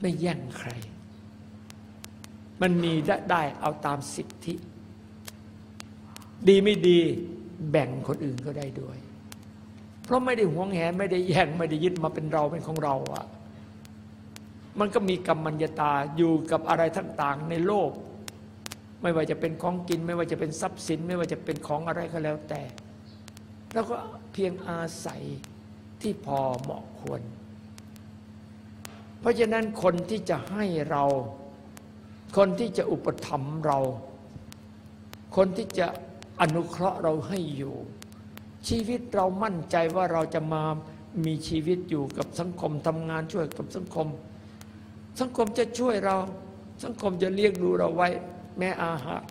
ไม่แย่งใคร มันมีได้ได้เอาตามสิทธิ ดีไม่ดีแบ่งคนอื่นก็ได้ด้วย เพราะไม่ได้หวงแหนไม่ได้แย่งไม่ได้ยึดมาเป็นเราเป็นของเราอะมันก็มีกรรมัญญาตาอยู่กับอะไรต่างๆในโลก ไม่ว่าจะเป็นของกิน ไม่ว่าจะเป็นทรัพย์สิน ไม่ว่าจะเป็นของอะไรก็แล้วแต่แล้วก็เพียงอาศัยที่พอเหมาะควร เพราะฉะนั้นคนที่จะให้เรา คนที่จะอุปถัมภ์เรา คนที่จะอนุเคราะห์เราให้อยู่ ชีวิตเรามั่นใจว่าเราจะมามีชีวิตอยู่กับสังคมทำงานช่วยกับสังคม สังคมจะช่วยเรา สังคมจะเลี้ยงดูเราไว้ แม้อาหาร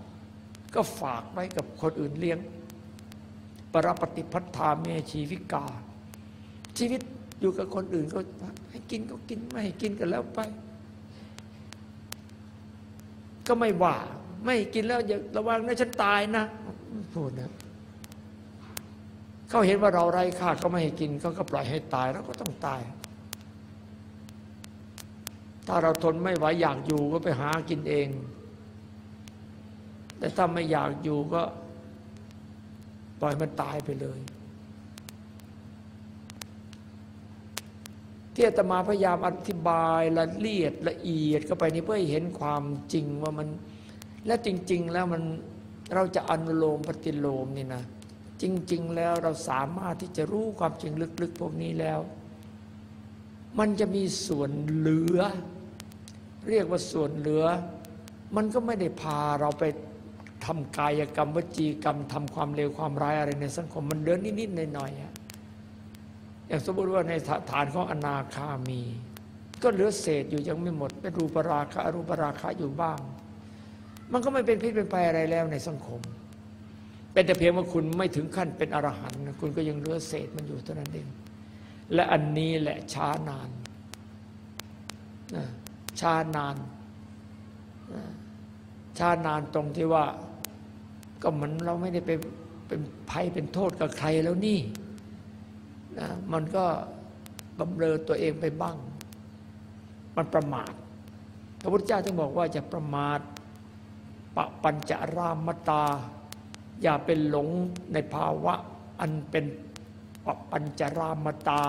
ก็ฝากไว้กับคนอื่นเลี้ยง ปรปฏิพัฒนาเมชีวิกา ชีวิตอยู่กับคนอื่นก็ให้กินก็กินไม่ให้กินกันแล้วไป ก็ไม่ว่า ไม่กินแล้วอย่าระวังนะฉันตายนะพูดนะ เขาเห็นว่าเราไร้ค่าก็ไม่ให้กินเขาก็ปล่อยให้ตายเราก็ต้องตาย ถ้าเราทนไม่ไหวอยากอยู่ก็ไปหากินเอง แต่ถ้าไม่อยากอยู่ก็ปล่อยมันตายไปเลย ที่อาตมาพยายามอธิบายละเอียดละเอียดเข้าไปนี่เพื่อให้เห็นความจริงว่ามัน และจริง ๆ แล้วมันเราจะอนุโลมปฏิโลมนี่นะ จริง ๆ แล้วเราสามารถที่จะรู้ความจริงลึก ๆ พวกนี้แล้ว มันจะมีส่วนเหลือ เรียกว่าส่วนเหลือ มันก็ไม่ได้พาเราไปทำกายกรรมวจีกรรมทำความเลวความร้ายอะไรในสังคมมันเดินนิดๆหน่อยๆอย่างสมมติว่าในฐานของอนาคามี ก็เหลือเศษอยู่ยังไม่หมด เป็นรูปราคะอรูปราคะอยู่บ้าง มันก็ไม่เป็นพิษเป็นภัยอะไรแล้วในสังคม เป็นแต่เพียงว่าคุณไม่ถึงขั้นเป็นอรหันต์คุณก็ยังเหลือเศษมันอยู่เท่านั้นเอง และอันนี้แหละช้านานช้านานช้านานตรงที่ว่า ก็เหมือนเราไม่ได้ไปเป็นภัยเป็นโทษกับใครแล้วนี่นะมันก็บำเรอตัวเองไปบ้าง มันประมาท พระพุทธเจ้าจึงบอกว่าจะประมาทปะปัญจรามตา อย่าเป็นหลงในภาวะอันเป็นปัญจรามตา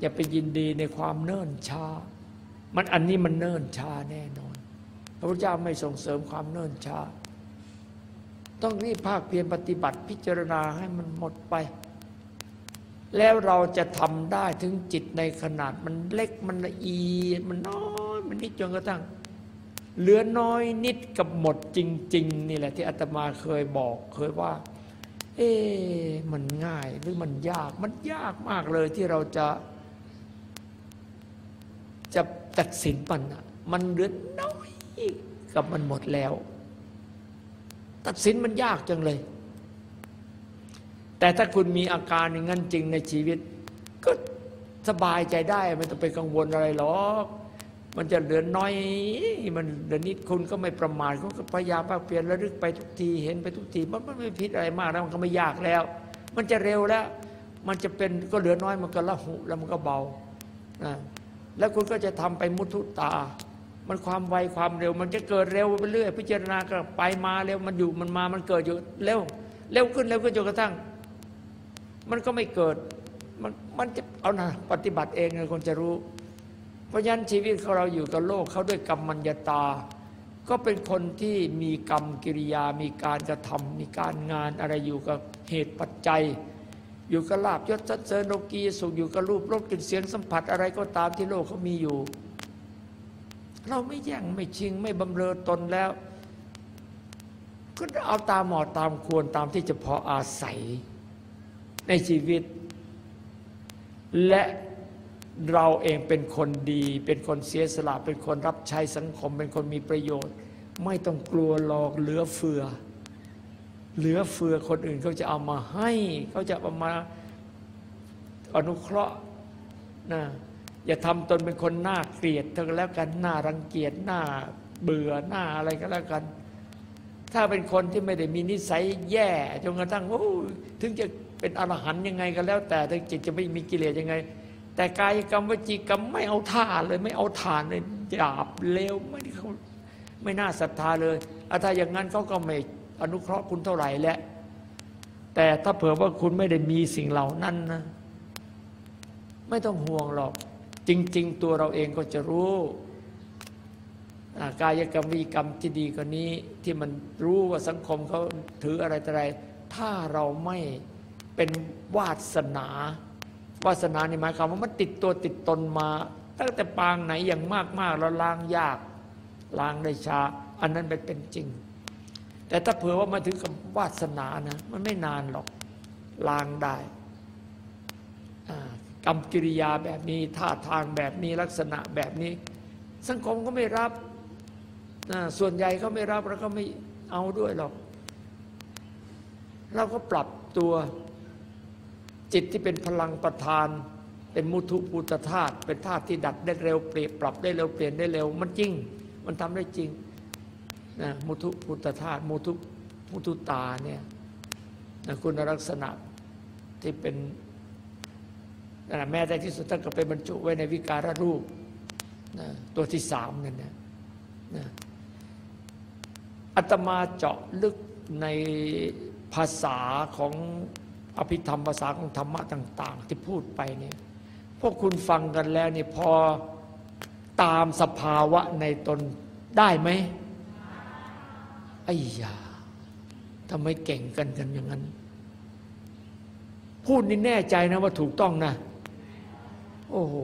อย่าไปยินดีในความเนิ่นช้า มันอันนี้มันเนิ่นช้าแน่นอน พระพุทธเจ้าไม่ส่งเสริมความเนิ่นช้า ต้องรีบภาคเพียรปฏิบัติพิจารณาให้มันหมดไป แล้วเราจะทำได้ถึงจิตในขนาดมันเล็กมันละเอียดมันน้อยมันนิดจนกระทั่ง เหลือน้อยนิดกับหมดจริง ๆ นี่แหละที่อาตมาเคยบอกเคยว่า เอ๊ะมันง่ายหรือมันยาก มันยากมากเลยที่เราจะ จะตัดสินมันอะมันเหลือน้อยกับมันหมดแล้ว ตัดสินมันยากจังเลย แต่ถ้าคุณมีอาการอย่างนั้นจริงในชีวิต ก็สบายใจได้ไม่ต้องไปกังวลอะไรหรอก มันจะเหลือน้อย มันเดี๋ยวนี้คุณก็ไม่ประมาทคุณก็พยายามภาคเพียรระลึกไปทุกทีเห็นไปทุกทีมันไม่ผิดอะไรมากแล้วมันก็ไม่ยากแล้ว มันจะเร็วแล้ว มันจะเป็นก็เหลือน้อยมันก็ละหุแล้วมันก็เบานะแล้วคุณก็จะทำไปมุทุตา มันความไวความเร็ว มันจะเกิดเร็วไปเรื่อยพิจารณาก็ไปมาเร็วมันอยู่มันมามันเกิดอยู่เร็วเร็วขึ้นเร็วขึ้นจนกระทั่ง มันก็ไม่เกิด มันมันจะเอานะปฏิบัติเองเลยคนจะรู้ ราะฉะนั้นชีวิตของเราอยู่กับโลกเขาด้วยกรรมัญญาตา ก็เป็นคนที่มีกรรมกิริยา มีการกระทำมีการงานอะไรอยู่กับเหตุปัจจัย อยู่กับลาบยศสัเสริญโลกีสุขอยู่กับรูปรสกลิ่นเสียงสัมผัสอะไรก็ตามที่โลกเขามีอยู่ เราไม่แย่งไม่ชิงไม่บำเรอตนแล้ว ก็เอาตามเหมาะตามควรตามที่จะพออาศัยในชีวิต และ เราเองเป็นคนดี เป็นคนเสียสละ เป็นคนรับใช้สังคม เป็นคนมีประโยชน์ ไม่ต้องกลัวหลอกเหลือเฟือ เหลือเฟือคนอื่นเขาจะเอามาให้ เขาจะเอามาอนุเคราะห์นะอย่าทำตนเป็นคนหน้าเกลียดเท่าแล้วกันหน้ารังเกียจหน้าเบื่อหน้าอะไรก็แล้วกัน ถ้าเป็นคนที่ไม่ได้มีนิสัยแย่จนกระทั่งโอ้ถึงจะเป็นอรหันต์ยังไงก็แล้ว แต่ถึงจิตจะไม่มีกิเลสยังไง แต่กายกรรมวจีกรรมไม่เอาท่าเลย ไม่เอาฐานเลยหยาบเลวไม่เขาไม่น่าศรัทธาเลยอาถ้าอย่างนั้นเขาก็ไม่อนุเคราะห์คุณเท่าไหร่แหละแต่ถ้าเผื่อว่าคุณไม่ได้มีสิ่งเหล่านั้นนะ ไม่ต้องห่วงหรอก จริง ๆ ตัวเราเองก็จะรู้กายกรรมวิกรรมที่ดีกว่านี้ ที่มันรู้ว่าสังคมเขาถืออะไรอะไร ถ้าเราไม่เป็นวาสนา วาสนานี่หมายความว่ามันติดตัวติดตนมา ตั้งแต่ปางไหนอย่างมากๆเราล้างยากล้างได้ช้าอันนั้นเป็นเป็นจริง แต่ถ้าเผื่อว่ามาถึงกับวาสนานะมันไม่นานหรอกล้างได้กรรมกิริยาแบบนี้ท่าทางแบบนี้ลักษณะแบบนี้ สังคมก็ไม่รับส่วนใหญ่เขาไม่รับแล้วก็ไม่เอาด้วยหรอก เราก็ปรับตัว จิตที่เป็นพลังประธาน เป็นมุทุภูตธาตุเป็นธาตุที่ดัดได้เร็วเปลี่ยนปรับได้เร็วเปลี่ยนได้เร็ว มันจริง มันทำได้จริงนะมุทุภูตธาตุมุทุมุทุตาเนี่ยนะคุณลักษณะที่เป็นนะแม้แต่ที่สุดท่านก็ไปบรรจุไว้ในวิการรูปนะตัวที่สามนั่นนะนะอาตมาเจาะลึกในภาษาของ อภิธรรมภาษาของธรรมะต่าง ๆ ที่พูดไปเนี่ยพวกคุณฟังกันแล้วนี่พอตามสภาวะในตนได้ไหมไอ้ยาทำไมเก่งกันกันอย่างนั้น พูดนี่แน่ใจนะว่าถูกต้องนะ โอ้โห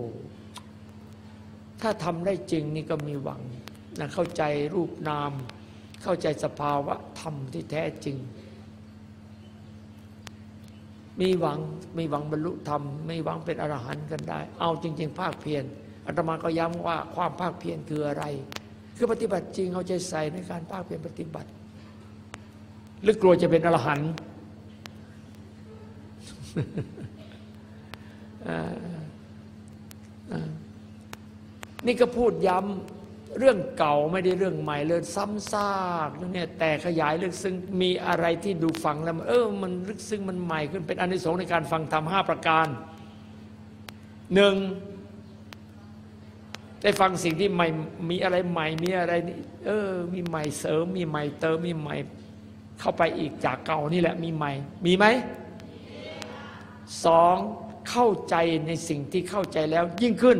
ถ้าทำได้จริงนี่ก็มีหวังนะเข้าใจรูปนาม เข้าใจสภาวะธรรมที่แท้จริง มีหวังมีหวังบรรลุธรรมมีหวังเป็นอรหันต์กันได้ เอาจริง ๆ ภาคเพียรอาตมาก็ย้ำว่าความภาคเพียรคืออะไร คือปฏิบัติจริงเอาใจใส่ในการภาคเพียรปฏิบัติ หรือกลัวจะเป็นอรหันต์นี่ก็พูดย้ำ เรื่องเก่าไม่ได้เรื่องใหม่เลยซ้ำซากเนี่ยแต่ขยายลึกซึ้งมีอะไรที่ดูฟังแล้วเออมันลึกซึ้งมันใหม่ขึ้นเป็นอนิสงส์ในการฟังธรรมห้าประการหนึ่งได้ฟังสิ่งที่ใหม่มีอะไรใหม่มีอะไรเออ มีใหม่เสริม มีใหม่เติมมีใหม่ เข้าไปอีกจากเก่านี่แหละ มีใหม่ มีไหมสองเข้าใจในสิ่งที่เข้าใจแล้วยิ่งขึ้น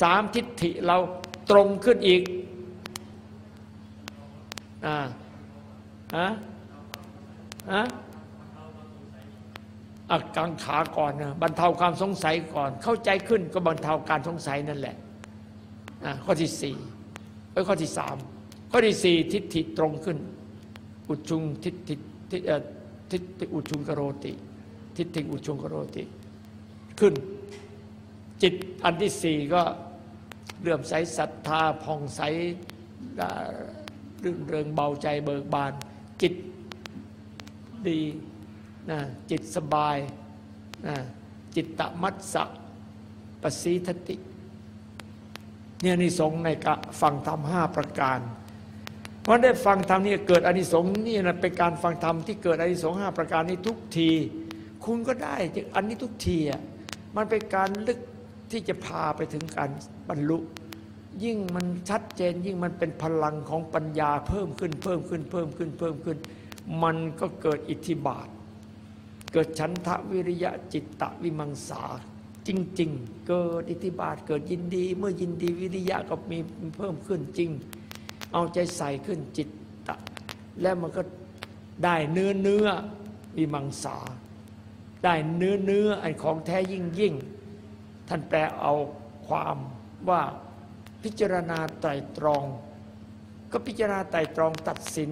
สามทิฏฐิเราตรงขึ้นอีกอ่าฮะฮะอะกังขาก่อนนะบรรเทาความสงสัยก่อน เข้าใจขึ้นก็บรรเทาการสงสัยนั่นแหละอะข้อที่สี่เอ้ยข้อที่สามข้อที่สี่ทิฏฐิตรงขึ้น อุจุงทิฏฐิทิฏเอ่อทิฏฐิอุจุงกโรติ ทิฏฐิอุจุงกโรติ ขึ้น จิตอันที่สี่ก็ เลื่อมใสศรัทธาผ่องใสอ่ารื่นเริงเบาใจเบิกบาน จิตดีนะจิตสบายนะจิตตมัสสะปสีทติ เนี่ยนิสงในกะฟังธรรมห้าประการเพราะได้ฟังธรรมนี่เกิดอนิสงส์นี่นะเป็นการฟังธรรมที่เกิดอนิสงส์ห้าประการนี้ทุกที คุณก็ได้อันนี้ทุกทีอะมันเป็นการลึก ที่จะพาไปถึงการบรรลุ ยิ่งมันชัดเจนยิ่งมันเป็นพลังของปัญญาเพิ่มขึ้นเพิ่มขึ้นเพิ่มขึ้นเพิ่มขึ้น มันก็เกิดอิทธิบาท เกิดฉันทะวิริยะจิตตะวิมังสาจริง ๆ เกิดอิทธิบาทเกิดยินดี เมื่อยินดีวิริยะก็มีเพิ่มขึ้นจริง เอาใจใส่ขึ้นจิตตะ แล้วมันก็ได้เนื้อเนื้อวิมังสา ได้เนื้อเนื้อไอ้ของแท้ยิ่งยิ่ง ท่านแปลเอาความว่าพิจารณาไตรตรอง ก็พิจารณาไตรตรองตัดสิน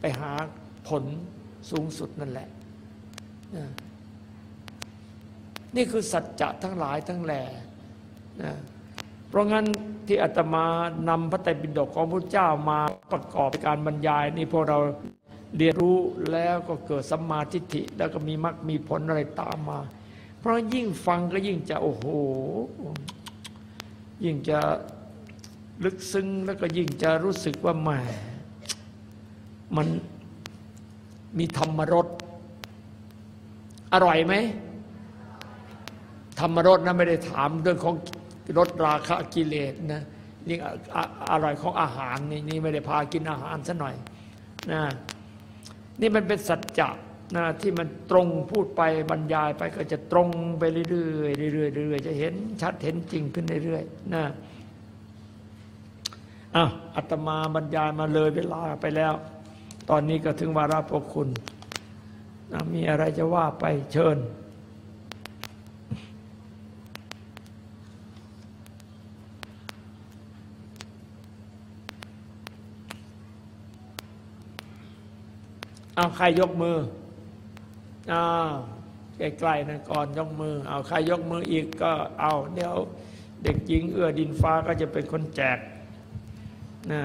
ไปหาผลสูงสุดนั่นแหละ นี่คือสัจจะทั้งหลายทั้งแหล่เพราะงั้นที่อาตมานำพระไตรปิฎกของพระเจ้ามาประกอบการบรรยาย นี่พวกเราเรียนรู้แล้วก็เกิดสัมมาทิฏฐิแล้วก็มีมรรคมีผลอะไรตามมา เพราะยิ่งฟังก็ยิ่งจะโอ้โห ยิ่งจะลึกซึ้งแล้วก็ยิ่งจะรู้สึกว่าแหมมันมีธรรมรสอร่อยไหมธรรมรสนะไม่ได้ถามเรื่องของรสราคะกิเลสนะนี่อออร่อยของอาหารนี่นี่ไม่ได้พากินอาหารซะหน่อยนะนี่มันเป็นสัจจะ นะที่มันตรงพูดไปบรรยายไปก็จะตรงไปเรื่อยๆเรื่อยๆเรื่อยๆจะเห็นชัดเห็นจริงขึ้นเรื่อยๆนะอะอาตมาบรรยายมาเลยเวลาไปแล้ว ตอนนี้ก็ถึงวาระพวกคุณนะมีอะไรจะว่าไปเชิญเอาใครยกมือ อ้าวใกล้ๆนะก่อนยกมือ เอาใครยกมืออีกก็เอา เดี๋ยวเด็กหญิงเอื้อดินฟ้าก็จะเป็นคนแจกนะ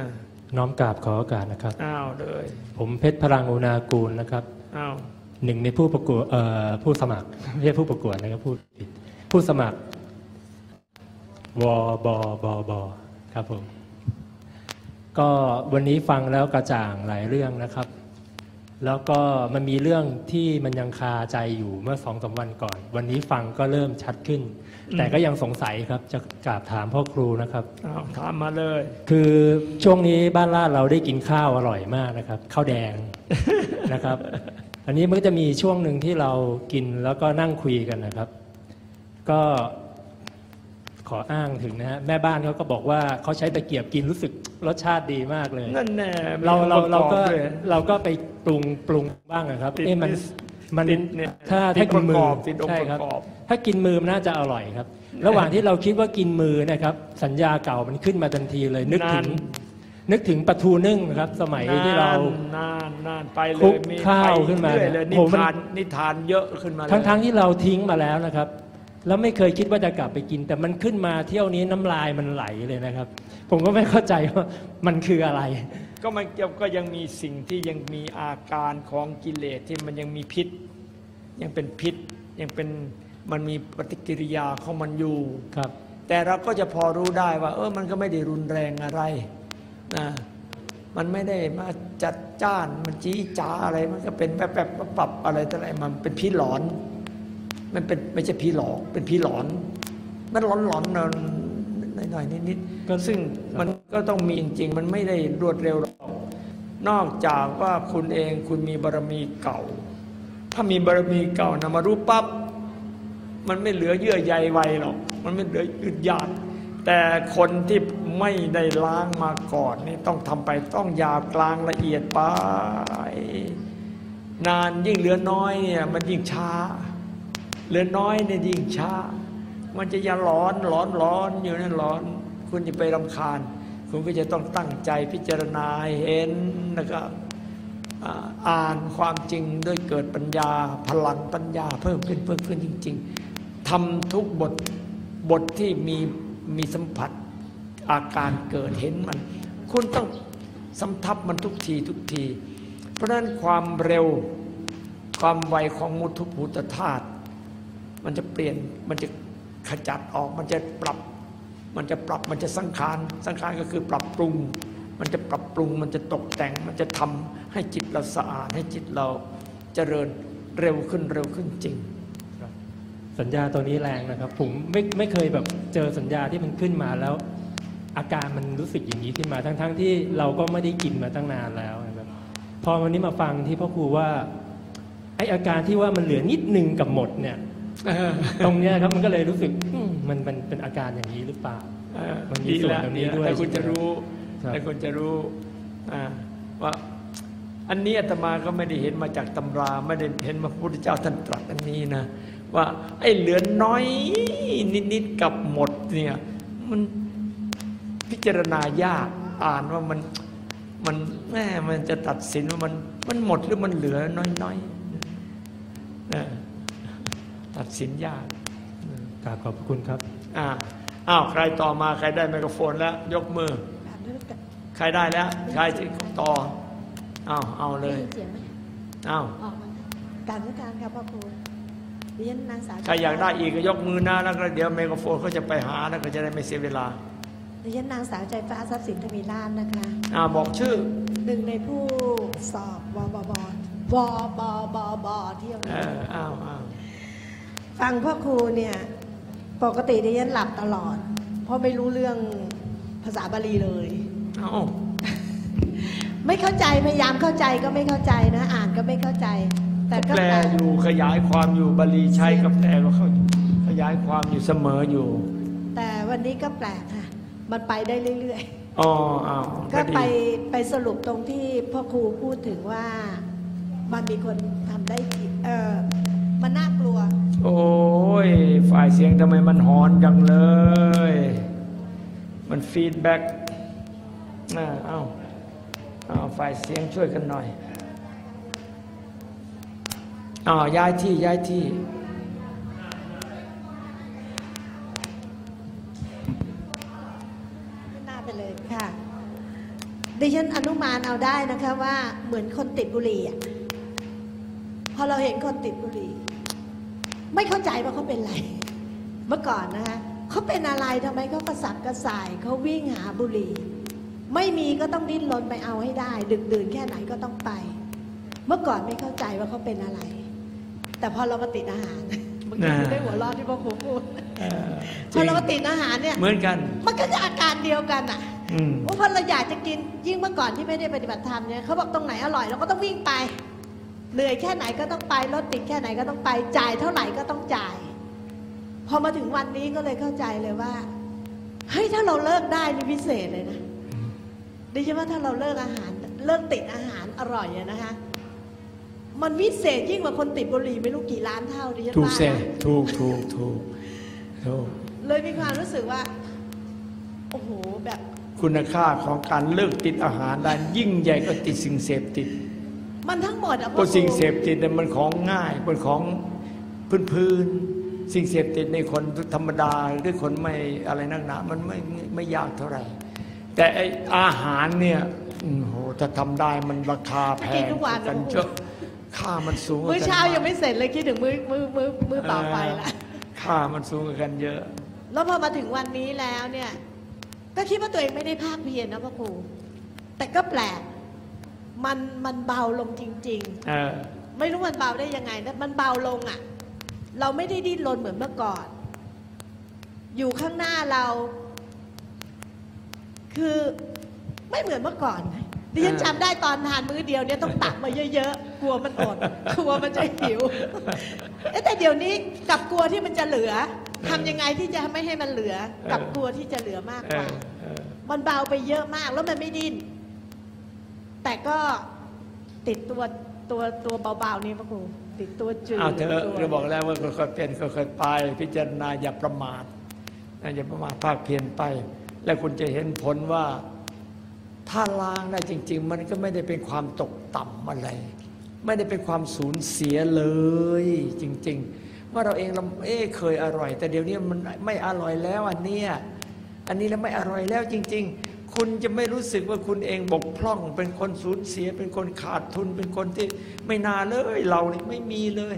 น้อมกราบขอโอกาสนะครับ อ้าวเลย ผมเพชรพลังอุณากูลนะครับ อ้าวหนึ่งในผู้ประกวดเอ่อผู้สมัครไม่ใช่ผู้ประกวดนะครับผู้ผิดผู้สมัครวบบบ ครับผม ก็วันนี้ฟังแล้วกระจ่างหลายเรื่องนะครับ แล้วก็มันมีเรื่องที่มันยังคาใจอยู่เมื่อสองสามวันก่อน วันนี้ฟังก็เริ่มชัดขึ้น แต่ก็ยังสงสัยครับจะกราบถามพ่อครูนะครับอ้าวถามมาเลย คือช่วงนี้บ้านลาดเราได้กินข้าวอร่อยมากนะครับข้าวแดงนะครับ อันนี้มันก็จะมีช่วงหนึ่งที่เรากินแล้วก็นั่งคุยกันนะครับ ก็ ขออ้างถึงนะฮะแม่บ้านเขาก็บอกว่าเขาใช้ตะเกียบกินรู้สึกรสชาติดีมากเลย นั่นแน่เราเราเราก็มีองค์ประอบด้วยเราก็ไปปรุงปรุงบ้างนะครับติดเอ๊ะมันมันติดเนี่ยถ้าติถ้าดกินมืประกออบติดองค์ใช่ครับประกอบถ้ากินมือมันน่าจะอร่อยครับ ระหว่างที่เราคิดว่ากินมือนะครับ สัญญาเก่ามันขึ้นมาทันทีเลยนึกถึงนานนึกถึงปลาทูนึ่งนะครับ สมัยที่เรานานนานไปเลคลุยกมีข้าวไปขึ้นมาเรื่อยเลยเนี่นิยผมมันทานนิทานเยอะขึ้นมาเลยทั้งทั้งที่เราทิ้งมาแล้วนะครับ แล้วไม่เคยคิดว่าจะกลับไปกิน แต่มันขึ้นมาเที่ยวนี้น้ำลายมันไหลเลยนะครับ ผมก็ไม่เข้าใจว่ามันคืออะไร ก็มันเกี่ยวก็ยังมีสิ่งที่ยังมีอาการของกิเลสที่มันยังมีพิษ ยังเป็นพิษ ยังเป็นมันมีปฏิกิริยาของมันอยู่ครับ แต่เราก็จะพอรู้ได้ว่า เออมันก็ไม่ได้รุนแรงอะไรนะมันไม่ได้มาจัดจ้านมันจี้จ้าอะไรมันก็เป็นแบบแบบปรับอะไรต่ออะไรมันเป็นผีหลอน มันเป็นไม่ใช่ผีหลอก เป็นผีหลอน มันหลอนหลอนๆหน่อยๆนิดก็ๆซึ่งมันก็ต้องมีจริง ๆ มันไม่ได้รวดเร็วหรอกนอกจากว่าคุณเองคุณมีบารมีเก่า ถ้ามีบารมีเก่านะมารู้ปั๊บมันไม่เหลือเยื่อใยไวหรอก มันไม่เหลืออึดหยาดแต่คนที่ไม่ได้ล้างมาก่อนนี่ต้องทำไปต้องหยาบกลางละเอียดไป นานยิ่งเหลือน้อยเนี่ยมันยิ่งช้า เหลือน้อยเนี่ยยิ่งช้า มันจะอย่าร้อนร้อนร้อนอยู่นั่นร้อน คุณจะไปรำคาญ คุณก็จะต้องตั้งใจพิจารณาเห็นแล้วก็อ่านความจริงด้วยเกิดปัญญา พลังปัญญาเพิ่มขึ้นเพิ่มขึ้นจริง ๆทำทุกบทบทที่มีมีสัมผัสอาการเกิดเห็นมัน คุณต้องสำทับมันทุกทีทุกที เพราะฉะนั้นความเร็วความไวของมุทุภูตธาตุ มันจะเปลี่ยนมันจะขจัดออกมันจะปรับ มันจะปรับมันจะสังขารสังขารก็คือปรับปรุง มันจะปรับปรุง มันจะตกแต่ง มันจะทำให้จิตเราสะอาด ให้จิตเราเจริญเร็วขึ้นเร็วขึ้นจริง สัญญาตัวนี้แรงนะครับ ผมไม่ไม่เคยแบบเจอสัญญาที่มันขึ้นมาแล้ว อาการมันรู้สึกอย่างนี้ขึ้นมาทั้งๆทที่เราก็ไม่ได้กินมาตั้งนานแล้วนะครับพอวันนี้มาฟังที่พ่อครูว่าไออาการที่ว่ามันเหลือนิดนึงกับหมดเนี่ย ตรงเนี้ยครับมันก็เลยรู้สึกอืมมันมันเป็นอาการอย่างนี้หรือเปล่าเออมันมีดีส่วนแล้วตรงนี้ดีแล้วด้วยแต่คุณจะรู้ครับแต่คุณจะรู้อ่าว่าอันนี้อาตมาก็ไม่ได้เห็นมาจากตำราไม่ได้เห็นมาพระพุทธเจ้าท่านตรัสอันนี้นะว่าไอ้เหลือน้อยนิดๆกับหมดเนี่ยมันพิจารณายากอ่านว่ามันมันแม่มันจะตัดสินว่ามันมันหมดหรือมันเหลือน้อยๆนะ ตัดสินยากกราบขอบพระคุณครับอ่าอ้าวใครต่อมาใครได้ไมโครโฟนแล้ว ยกมือ ใครได้แล้ว ใครที่ต่ออ้าวเอาเลยได้นเสียงไหมอ้าวออกมาการราชการครับพ่อครูดิฉันนางสาวใครอยากได้อีกก็ยกมือนะแล้วก็เดี๋ยวไมโครโฟนเขาจะไปหาแล้วก็จะได้ไม่เสียเวลาดิฉันนางสาวใจฟ้าทรัพย์สินทวีราชนะคะอ่าบอกชื่อหนึ่งในผู้สอบวบบบวบบบเที่ยวเอนี้ออ้าวอ้าว ฟังพ่อครูเนี่ยปกติดิฉันหลับตลอด เพราะไม่รู้เรื่องภาษาบาลีเลยเอ้าไม่เข้าใจพยายามเข้าใจก็ไม่เข้าใจนะ อ่านก็ไม่เข้าใจ แต่ก็แปลอยู่ขยายความอยู่บาลีใช้กับแปลก็เข้าขยายความอยู่เสมออยู่ แต่วันนี้ก็แปลกค่ะ มันไปได้เรื่อยๆอ๋ออ้าวก็ดีไปไปสรุปตรงที่พ่อครูพูดถึงว่ามันมีคนทำได้ผิดเออ มันน่ากลัว โอ้ย ฝ่ายเสียงทำไมมันหอนจังเลย มัน feedback อ่าเอ้าเอ้าฝ่ายเสียงช่วยกันหน่อยอ้าวย้ายที่ย้ายที่ขึ้นหน้าไปเลยค่ะ ดิฉันอนุมานเอาได้นะคะว่าเหมือนคนติดบุหรี่อะพอเราเห็นคนติดบุหรี่ ไม่เข้าใจว่าเขาเป็นอะไร เมื่อก่อนนะคะเขาเป็นอะไรทำไมเขากระสับกระส่ายเขาวิ่งหาบุหรี่ ไม่มีก็ต้องดิ้นรนไปเอาให้ได้ ดึกดื่นแค่ไหนก็ต้องไป เมื่อก่อนไม่เข้าใจว่าเขาเป็นอะไร แต่พอเรามาติดอาหารเมื่อกี้ไม่ได้หัวเรอดที่พ่อครูพูดเออพอเรามาติดอาหารเนี่ยเหมือนกัน มันก็จะอาการเดียวกันอะอืมว่าพอเราอยากจะกินยิ่งเมื่อก่อนที่ไม่ได้ปฏิบัติธรรมเนี่ยเขาบอกตรงไหนอร่อยเราก็ต้องวิ่งไป เหนื่อยแค่ไหนก็ต้องไปรถติดแค่ไหนก็ต้องไปจ่ายเท่าไหร่ก็ต้องจ่าย พอมาถึงวันนี้ก็เลยเข้าใจเลยว่าเฮ้ยถ้าเราเลิกได้นี่พิเศษเลยนะดิฉันว่าถ้าเราเลิกอาหารเลิกติดอาหารอร่อยอะนะคะ มันวิเศษยิ่งกว่าคนติดบุหรี่ไม่รู้กี่ล้านเท่าดิฉันถูกว่าเสนะถูกถูกถูกถูกเลยมีความรู้สึกว่าโอ้โหแบบ คุณค่าของการเลิกติดอาหารได้ยิ่งใหญ่ก็ติดสิ่งเสพติด มันทั้งหมดอะเพพ่อราะครูสิ่งเสพติดเนี่ยมันของง่ายเป็นของพื้นๆสิ่งเสพติดในคนธรรมดาหรือคนไม่อะไรนักหนา มันไม่ไม่ไม่ยากเท่าไหร่ แต่ไออาหารเนี่ยโอ้โหถ้าทำได้มันราคาแพงกันเยอะค่ามันสูงกว่มื้อกันเช้ายังไม่เสร็จเลยคิดถึงมื้อมื้อมื้อมื้อต่อไปละค่ามันสูงกว่ากันเยอะ แล้วพอมาถึงวันนี้แล้วเนี่ย ก็คิดว่าตัวเองไม่ได้ภาคเพียรนะพ่อครูแต่ก็แปลก มันมันเบาลงจริงเออๆไม่รู้มันเบาได้ยังไงนะมันเบาลงอะ่ะ เราไม่ได้ดิ้นรนเหมือนเมื่อก่อน อยู่ข้างหน้าเรา คือไม่เหมือนเมื่อก่อนนะดิดิฉันจำได้ตอนทานมื้อเดียวเนี่ยต้องตักมาเยอะๆ กลัวมันอด กลัวมันจะหิวเอ๊ะแต่เดี๋ยวนี้กลับกลัวที่มันจะเหลือ ทำยังไงที่จะไม่ให้มันเหลือกลับกลัวที่จะเหลือมากเอกว่าอเออมันเบาไปเยอะมากแล้วมันไม่ดิ้น แต่ก็ติดตัวตัวตัวเบาๆนี่พระครูติดตัวจืดเอาเถอะตัวเราบอกแล้วว่าค่อยๆเป็นค่อยๆไป พิจารณาอย่าประมาทนะอย่าประมาทภาคเพียรไป แล้วคุณจะเห็นผลว่าถ้าล้างได้จริง ๆ มันก็ไม่ได้เป็นความตกต่ำอะไร ไม่ได้เป็นความสูญเสียเลย จริง ๆ ว่าเราเองเราเอ๊ะเคยอร่อย แต่เดี๋ยวนี้มันไม่อร่อยแล้วอันเนี้ยอันนี้แล้วไม่อร่อยแล้วจริง ๆ คุณจะไม่รู้สึกว่าคุณเองบกพร่อง เป็นคนสูญเสีย เป็นคนขาดทุน เป็นคนที่ไม่น่าเลย เรานี่ไม่มีเลย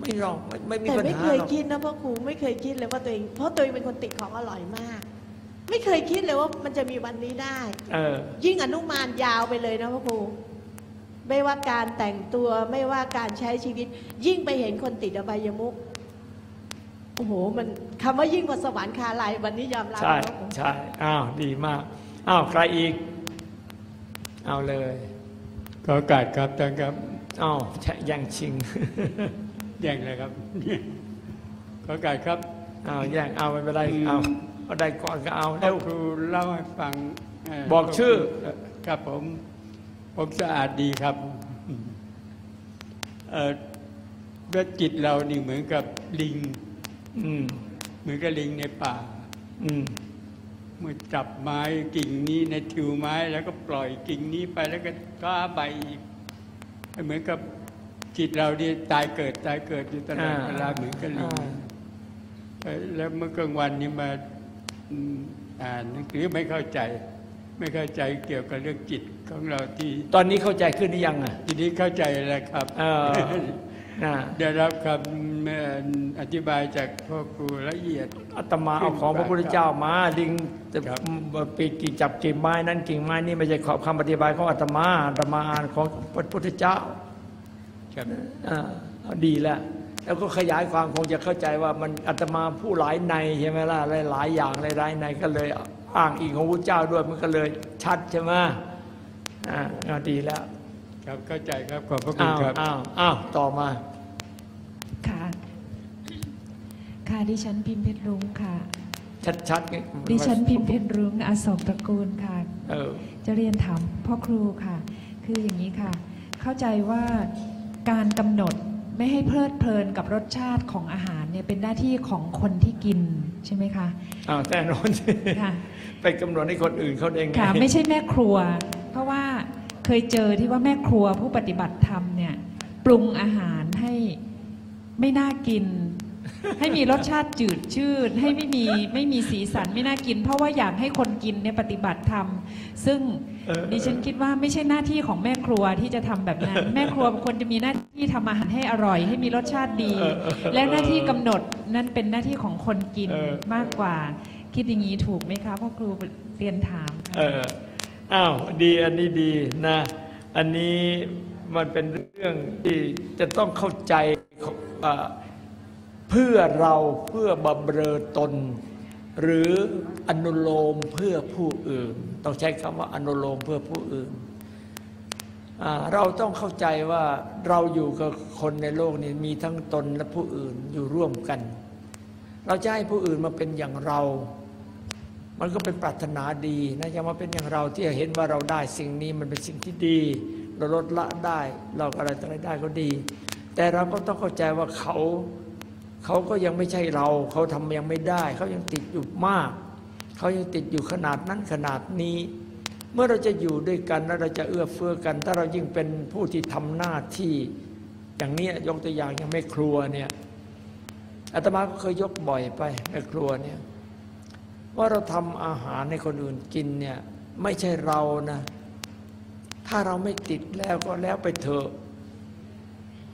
ไม่หรอกไม่ไม่มีแต่ปัญไม่หาเคยหรอกคิดนะพ่อครูไม่เคยคิดเลยว่าตัวเองเพราะตัวเองเป็นคนติดของอร่อยมาก ไม่เคยคิดเลยว่ามันจะมีวันนี้ได้ เออ ยิ่งอนุมานยาวไปเลยนะพ่อครูไม่ว่าการแต่งตัวไม่ว่าการใช้ชีวิต ยิ่งไปเห็นคนติดอบายมุก โอ้โหมันคำว่ายิ่งกว่าสวรรค์คาไลายวันนี้ยอมรับใช่นะพ่อครูใช่อ้าวดีมากอ้าวใครอีก เอาเลยขอโอกาสครับท่านครับอ้าวแช่แย่งชิงแย่งเลยครับขอโอกาสครับอ้าวแย่งเอาไม่เป็นไรอืมเอาเอาได้ก่อนก็เอาแล้เร็ววครูเล่าให้ฟังเบอกชื่อครับผมผมสะอาดดีครับเอ่อด้วยจิตเรานี่เหมือนกับลิง อืมเหมือนกับลิงในป่า อืมเมื่อจับไม้กิ่งนี้ในทิวไม้แล้วก็ปล่อยกิ่งนี้ไปแล้วก็ก้าใบอีกเหมือนกับจิตเรานี่ตายเกิดตายเกิดอยู่ตลอดเวลาเหมือนกับลิงอ่าเอ่อแล้วเมื่อกลางวันนี้มาอืมอ่านหนังสือไม่เข้าใจ ไม่เข้าใจเกี่ยวกับเรื่องจิตของเราที่ ตอนนี้เข้าใจขึ้นหรือยังอะทีนี้เข้าใจแล้วครับเออน่ะ ได้รับคำเอ่ออธิบายจากพ่อครูละเอียดอาตมาเอาของพระพุทธเจ้ามาลิงจะครับปีกกิ่งจับกิ่งไม้นั้นกิ่งไม้นี่ไม่ใช่คำอธิบายของอาตมาอาตมาอ่านของพระพุทธเจ้าครับอ่าเอาดีแล้วแล้วก็ขยายความคงจะเข้าใจว่ามันอาตมาผู้หลายในใช่ไหมล่ะหลายหลายๆอย่างหลายหลายๆในก็เลยอ้างอิงของพระเจ้าด้วยมันก็เลยชัดใช่ไหมอ่าเอาดีแล้ว ครับเข้าใจครับขอบพระคุณอ้าวครับอ้าวอ้าวต่อมา ค่ะ ค่ะดิฉันพิมพ์เพชรรุ้งค่ะ ชัดๆไงดิฉันพิมพ์เพชรรุ้งอโศกตระกูลค่ะเออจะเรียนถามพ่อครูค่ะ คืออย่างนี้ค่ะ เข้าใจว่าการกำหนดไม่ให้เพลิดเพลินกับรสชาติของอาหารเนี่ยเป็นหน้าที่ของคนที่กินใช่ไหมคะอ้าวแน่นอนสิค่ะไปกำหนดให้คนอื่นเขาเองไงค่ะ ไม่ใช่แม่ครัว เพราะว่าเคยเจอที่ว่าแม่ครัวผู้ปฏิบัติธรรมเนี่ยปรุงอาหารให้ไม่น่ากิน ให้มีรสชาติจืดชืด ให้ไม่มีไม่มีสีสันไม่น่ากิน เพราะว่าอยากให้คนกินเนี่ยปฏิบัติธรรม ซึ่งเออดิฉันคิดว่าไม่ใช่หน้าที่ของแม่ครัวที่จะทำแบบนั้น แม่ครัวควรจะมีหน้าที่ทำอาหารให้อร่อย ให้มีรสชาติดี และหน้าที่กำหนดนั่นเป็นหน้าที่ของคนกินเออมากกว่า คิดอย่างนี้ถูกไหมคะพ่อครูเรียนถามค่ะเอออ้าวดีอันนี้ดีนะอันนี้มันเป็นเรื่องที่จะต้องเข้าใจ เพื่อเราเพื่อบำเรอตน หรืออนุโลมเพื่อผู้อื่น ต้องใช้คำว่าอนุโลมเพื่อผู้อื่น เราต้องเข้าใจว่าเราอยู่กับคนในโลกนี้มีทั้งตนและผู้อื่นอยู่ร่วมกัน เราจะให้ผู้อื่นมาเป็นอย่างเรา มันก็เป็นปรารถนาดีนะจะมาเป็นอย่างเราที่เห็นว่าเราได้สิ่งนี้มันเป็นสิ่งที่ดี เราลดละได้ เราอะไรต่ออะไรได้ก็ดี แต่เราก็ต้องเข้าใจว่าเขา เขาก็ยังไม่ใช่เรา เขาทำยังไม่ได้ เขายังติดอยู่มาก เขายังติดอยู่ขนาดนั้นขนาดนี้ เมื่อเราจะอยู่ด้วยกันแล้วเราจะเอื้อเฟื้อกัน ถ้าเรายิ่งเป็นผู้ที่ทำหน้าที่ อย่างนี้ยกตัวอย่างย่างแม่ครัวเนี่ยอาตมาก็เคยยกบ่อยไปแม่ครัวเนี่ยว่าเราทำอาหารให้คนอื่นกินเนี่ยไม่ใช่เรานะ ถ้าเราไม่ติดแล้วก็แล้วไปเถอะ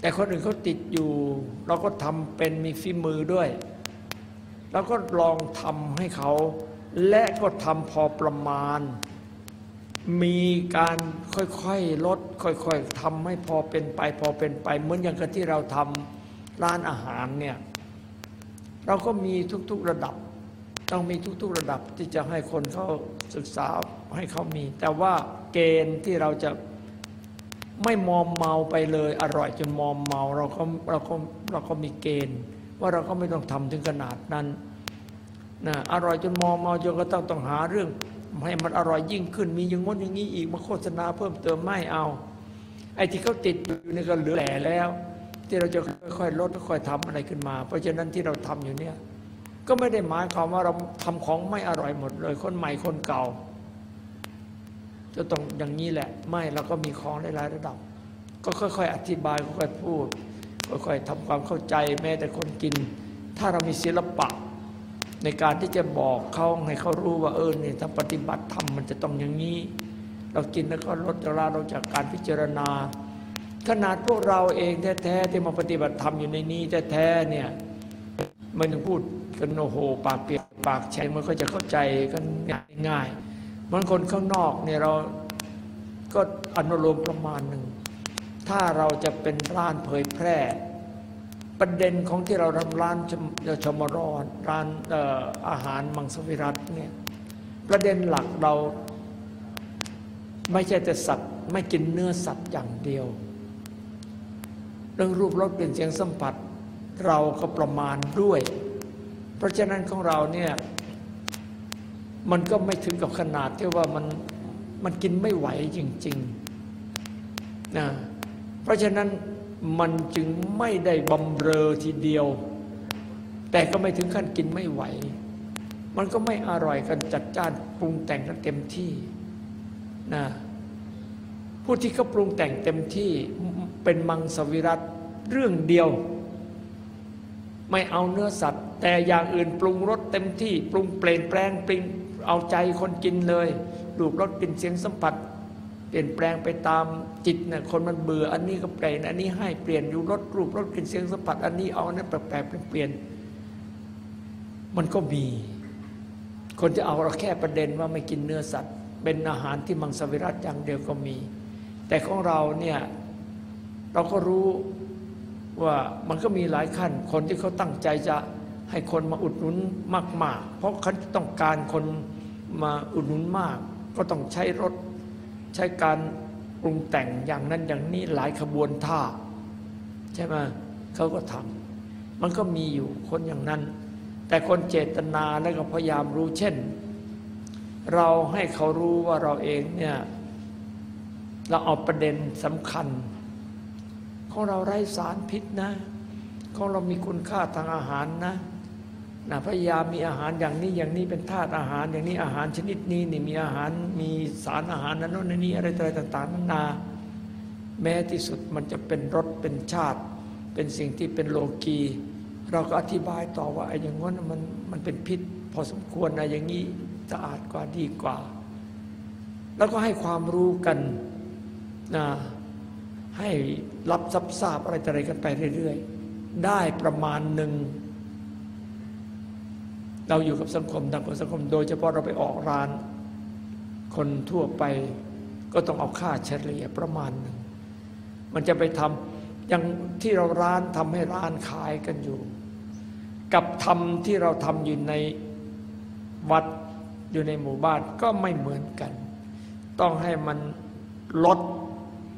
แต่คนอื่นเขาติดอยู่ เราก็ทำเป็นมีฝีมือด้วยเราก็ลองทำให้เขา และก็ทำพอประมาณ มีการค่อยๆลด ค่อยๆทำให้พอเป็นไป พอเป็นไป เหมือนอย่างกับที่เราทำร้านอาหารเนี่ย เราก็มีทุกๆระดับ ต้องมีทุกๆระดับที่จะให้คนเขาศึกษาให้เขามี แต่ว่าเกณฑ์ที่เราจะ ไม่มอมเมาไปเลย อร่อยจนมอมเมาเราก็เราก็เราก็มีเกณฑ์ ว่าเราก็ไม่ต้องทำถึงขนาดนั้นนะอร่อยจนมอมเมาจนก็ต้องต้องหาเรื่องให้มันอร่อยยิ่งขึ้น มีอย่างง้นอย่างนี้อีกมาโฆษณาเพิ่มเติมไม่เอา ไอ้ที่เขาติดอยู่นี่ก็เหลือแหล่แล้ว ที่เราจะค่อยๆลดค่อยๆทำอะไรขึ้นมา เพราะฉะนั้นที่เราทำอยู่เนี่ยก็ไม่ได้หมายความว่าเราทำของไม่อร่อยหมดเลย คนใหม่คนเก่า จะต้องอย่างนี้แหละ ไม่เราก็มีของหลายๆระดับ ก็ค่อยๆ อธิบายค่อยๆพูดค่อยๆทำความเข้าใจแม้แต่คนกิน ถ้าเรามีศิลปะ ในการที่จะบอกเขาให้เขารู้ว่าเออเนี่ยถ้าปฏิบัติธรรมมันจะต้องอย่างนี้ เรากินแล้วก็ลดลาเราจากการพิจารณา ขนาดพวกเราเองแท้ๆที่มาปฏิบัติธรรมอยู่ในนี้แท้ๆเนี่ยมันยังพูดกันโอโห ปากเปียกปากแฉะมันก็จะเข้าใจกันง่าย มันคนข้างนอกเนี่ยเราก็อนุโลมประมาณหนึ่ง ถ้าเราจะเป็นร้านเผยแพร่ ประเด็นของที่เราทำร้านชมชมรอนร้านอออาหารมังสวิรัตเนี่ยประเด็นหลักเรา ไม่ใช่แต่สัตว์ไม่กินเนื้อสัตว์อย่างเดียว เรื่องรูปรสกลิ่นเสียงสัมผัส เราก็ประมาณด้วย เพราะฉะนั้นของเราเนี่ย มันก็ไม่ถึงกับขนาดที่ว่ามันมันกินไม่ไหวจริงๆนะเพราะฉะนั้นมันจึงไม่ได้บำเรอทีเดียว แต่ก็ไม่ถึงขั้นกินไม่ไหว มันก็ไม่อร่อยกันจัดจ้านปรุงแต่งกันเต็มที่นะผู้ที่เขาปรุงแต่งเต็มที่เป็นมังสวิรัตเรื่องเดียว ไม่เอาเนื้อสัตว์ แต่อย่างอื่นปรุงรสเต็มที่ ปรุงเปลี่ยนแปลงปริง เอาใจคนกินเลยรูปรสกลิ่นเสียงสัมผัส เปลี่ยนแปลงไปตามจิตเนี่ยคนมันเบื่ออันนี้ก็เปลี่ยนอันนี้ให้เปลี่ยนอยู่รสรูปรสกลิ่นเสียงสัมผัส อันนี้เอาอันนั้นแปลกๆเปลี่ยน มันก็มี คนจะเอาเราแค่ประเด็นว่าไม่กินเนื้อสัตว์ เป็นอาหารที่มังสวิรัตอย่างเดียวก็มี แต่ของเราเนี่ยเราก็รู้ว่ามันก็มีหลายขั้น คนที่เขาตั้งใจจะให้คนมาอุดหนุนมาก ๆ เพราะเขาต้องการคน มาอุดหนุนมาก ก็ต้องใช้รถใช้การปรุงแต่งอย่างนั้นอย่างนี้หลายขบวนท่า ใช่ไหมเขาก็ทำมันก็มีอยู่คนอย่างนั้น แต่คนเจตนาแล้วก็พยายามรู้เช่น เราให้เขารู้ว่าเราเองเนี่ยเราเอาประเด็นสำคัญ ของเราไร้สารพิษนะ ของเรามีคุณค่าทางอาหารนะ นะพยายามมีอาหารอย่างนี้อย่างนี้เป็นธาตุอาหารอย่างนี้อาหารชนิดนี้นี่มีอาหารมีสารอาหารนั้นโน้นนี้อะไรอะไรต่างๆนานา แม้ที่สุดมันจะเป็นรสเป็นชาติ เป็นสิ่งที่เป็นโลกี เราก็อธิบายต่อว่าไอ้อย่างนั้นมันมันเป็นพิษ พอสมควรนะอย่างนี้สะอาดกว่าดีกว่า แล้วก็ให้ความรู้กันนะให้รับทรัพย์ทราบอะไรต่ออะไรกันไปเรื่อย ๆ ได้ประมาณหนึ่ง เราอยู่กับสังคมต่างกับสังคม โดยเฉพาะเราไปออกร้าน คนทั่วไปก็ต้องเอาค่าเฉลี่ยประมาณหนึ่งมันจะไปทำอย่างที่เราร้านทำให้ร้านขายกันอยู่ กับทำที่เราทำอยู่ในวัดอยู่ในหมู่บ้านก็ไม่เหมือนกัน ต้องให้มันลด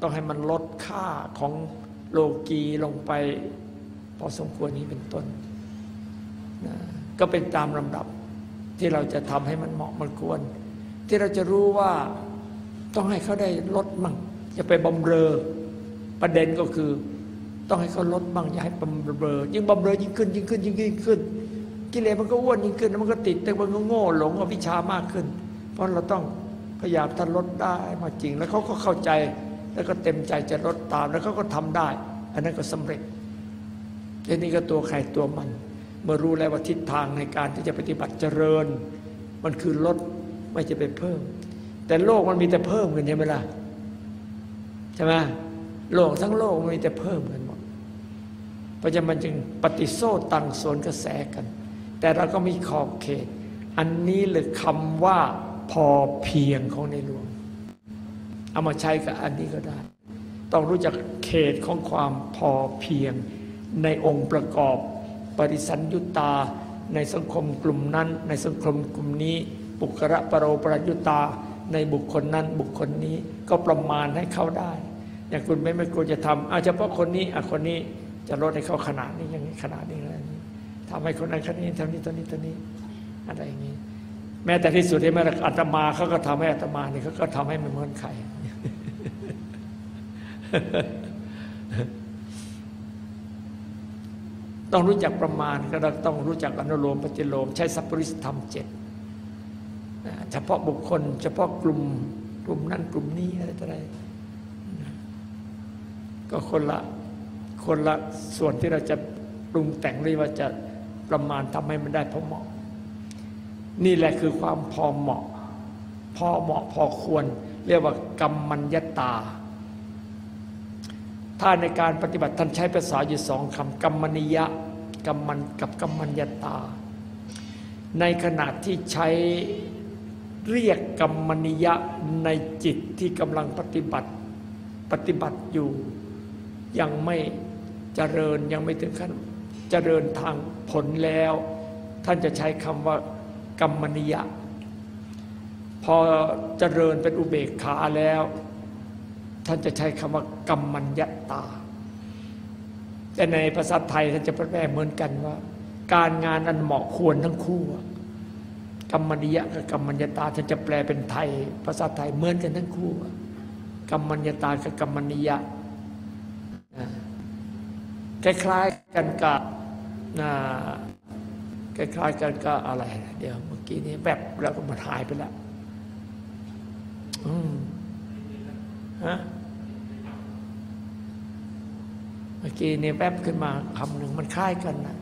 ต้องให้มันลดค่าของโลกีลงไป พอสมควรนี้เป็นต้นนะ ก็เป็นตามลำดับที่เราจะทำให้มันเหมาะมันควร ที่เราจะรู้ว่าต้องให้เขาได้ลดมั่งอย่าไปบำเรอประเด็นก็คือ ต้องให้เขาลดบ้างอย่าให้บำเรอยิ่งบำเรอยิ่งขึ้นยิ่งขึ้นยิ่งยิ่งขึ้น กิเลสมันก็อ้วนยิ่งขึ้นแล้วมันก็ติดแต่มันก็โง่หลงอวิชามากขึ้น เพราะเราต้องพยายามท่านลดได้มาจริง แล้วเขาก็เข้าใจแล้วก็เต็มใจจะลดตามแล้วเขาก็ทำได้ อันนั้นก็สำเร็จทีนี้ก็ตัวใครตัวมัน มื่อรู้แล้วว่าทิศทางในการที่จะปฏิบัติเจริญ มันคือลดไม่จะไปเพิ่ม แต่โลกมันมีแต่เพิ่มกันใช่ไหมล่ะใช่ไหมโลกทั้งโลกมันมีแต่เพิ่มกันหมดเพราะฉะนั้นมันจึงปฏิโซตังสวนกระแสกัน แต่เราก็มีขอบเขต อันนี้เลยคำว่าพอเพียงของในหลวง เอามาใช้กับอันนี้ก็ได้ ต้องรู้จักเขตของความพอเพียงในองค์ประกอบ ปริสัญยุตา ในสังคมกลุ่มนั้น ในสังคมกลุ่มนี้ ปุกระปรโรปรยุตา ในบุคคลนั้นบุคคลนี้ก็ประมาณให้เขาได้ อย่างคุณไม่ไม่ควรจะทำอาเฉพาะคนนี้อะคนนี้จะลดให้เขาขนาดนี้อย่างนี้ขนาดนี้ขนาดนี้ทำให้คนนั้นคนนี้เท่านี้เท่านี้เท่านี้อะไรอย่างนี้ แม้แต่ที่สุดที่แม่อาตมาเขาก็ทำให้อาตมาเนี่ยเขาก็ทำให้ไม่เหมือนใคร ต้องรู้จักประมาณก็ต้องรู้จักอนุโลมปฏิโลม ใช้สัพปริสธรรมเจ็ดเฉพาะบุคคล เฉพาะกลุ่มกลุ่มนั้นกลุ่มนี้อะไรต่ออะไรก็คนละคนละส่วนที่เราจะปรุงแต่งหรือว่าจะประมาณทำให้มันได้พอเหมาะ นี่แหละคือความพอเหมาะ พอเหมาะพอควร เรียกว่ากรรมัญญาตา ถ้าในการปฏิบัติท่านใช้ภาษาอยู่สองคำกรรมนิยะกรรมันกับกรรมัญญาตา ในขณะที่ใช้เรียกกรรมนิยะในจิตที่กำลังปฏิบัติปฏิบัติอยู่ ยังไม่เจริญยังไม่ถึงขั้นเจริญทางผลแล้ว ท่านจะใช้คำว่ากรรมนิยะ พอเจริญเป็นอุเบกขาแล้ว ท่านจะใช้คำว่ากรรมัญญตา แต่ในภาษาไทยท่านจะแปลเหมือนกันว่า การงานอันเหมาะควรทั้งคู่กรรมนิยะกับกรรมัญญตาท่านจะแปลเป็นไทย ภาษาไทยเหมือนกันทั้งคู่กรรมัญญตากับกรรมนิยะคล้ายๆกันกับคล้ายๆกันก็อะไร เดี๋ยวเมื่อกี้นี้แบบแล้วก็มันหายไปแล้ว อืมฮะ เมื่อกี้นี่แวบขึ้นมาคำหนึ่งมันคล้ายกันนะ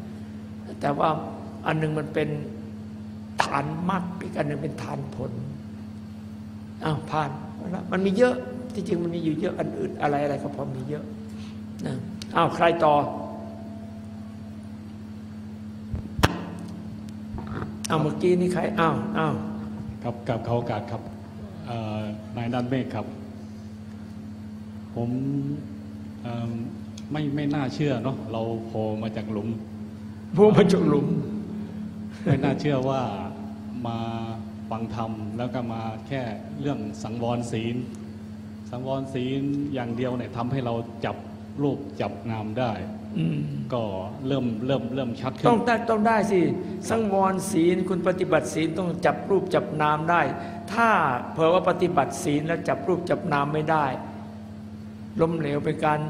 แต่ว่าอันหนึ่งมันเป็นฐานมรรคอีกอันหนึ่งเป็นฐานผลอ้าวผ่านมันมีเยอะที่จริงมันมีอยู่เยอะอันอื่นอะไรอะไรก็พอมีเยอะนะอ้าวใครต่ออ้าวเมื่อกี้นี่ใครอ้าวอ้าวครับกับเขาโอกาสครับนายด้นเมฆครับ ผมอืม ไม่ไม่น่าเชื่อเนาะเราโผล่มาจากหลุมผู้มาจุกหลุม ไม่น่าเชื่อว่ามาฟังธรรมแล้วก็มาแค่เรื่องสังวรศีล สังวรศีลอย่างเดียวเนี่ยทำให้เราจับรูปจับนามได้อืมก็เริ่มเริ่มเริ่มชัดขึ้ต้อนงได้ต้องได้สิ สังวรศีลคุณปฏิบัติศีลต้องจับรูปจับนามได้ ถ้าเผื่อว่าปฏิบัติศีลแล้วจับรูปจับนามไม่ได้ล้มเหลวเป็นการ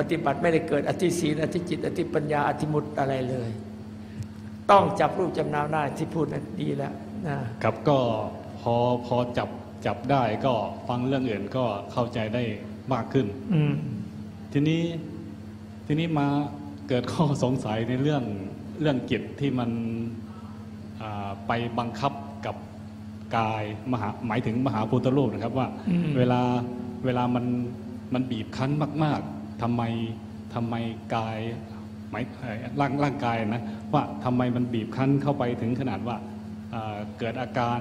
ปฏิบัติไม่ได้เกิดอธิศีลอธิจิต อธิปัญญาอธิมุตติอะไรเลย ต้องจับรูปจับนามได้ที่พูดนั้นดีแล้วนะครับก็พอพอจับจับได้ก็ฟังเรื่องอื่นก็เข้าใจได้มากขึ้นอืมทีนี้ทีนี้มาเกิดข้อสงสัยในเรื่องเรื่องจิตที่มันอ่าไปบังคับกับกายมหาหมายถึงมหาพุทธรูปนะครับว่าอืมเวลาเวลามันมันบีบคั้นมาก ๆ ทำไมทำไมกายหมายร่างร่างกายนะว่าทำไมมันบีบคั้นเข้าไปถึงขนาดว่าเกิดอาการ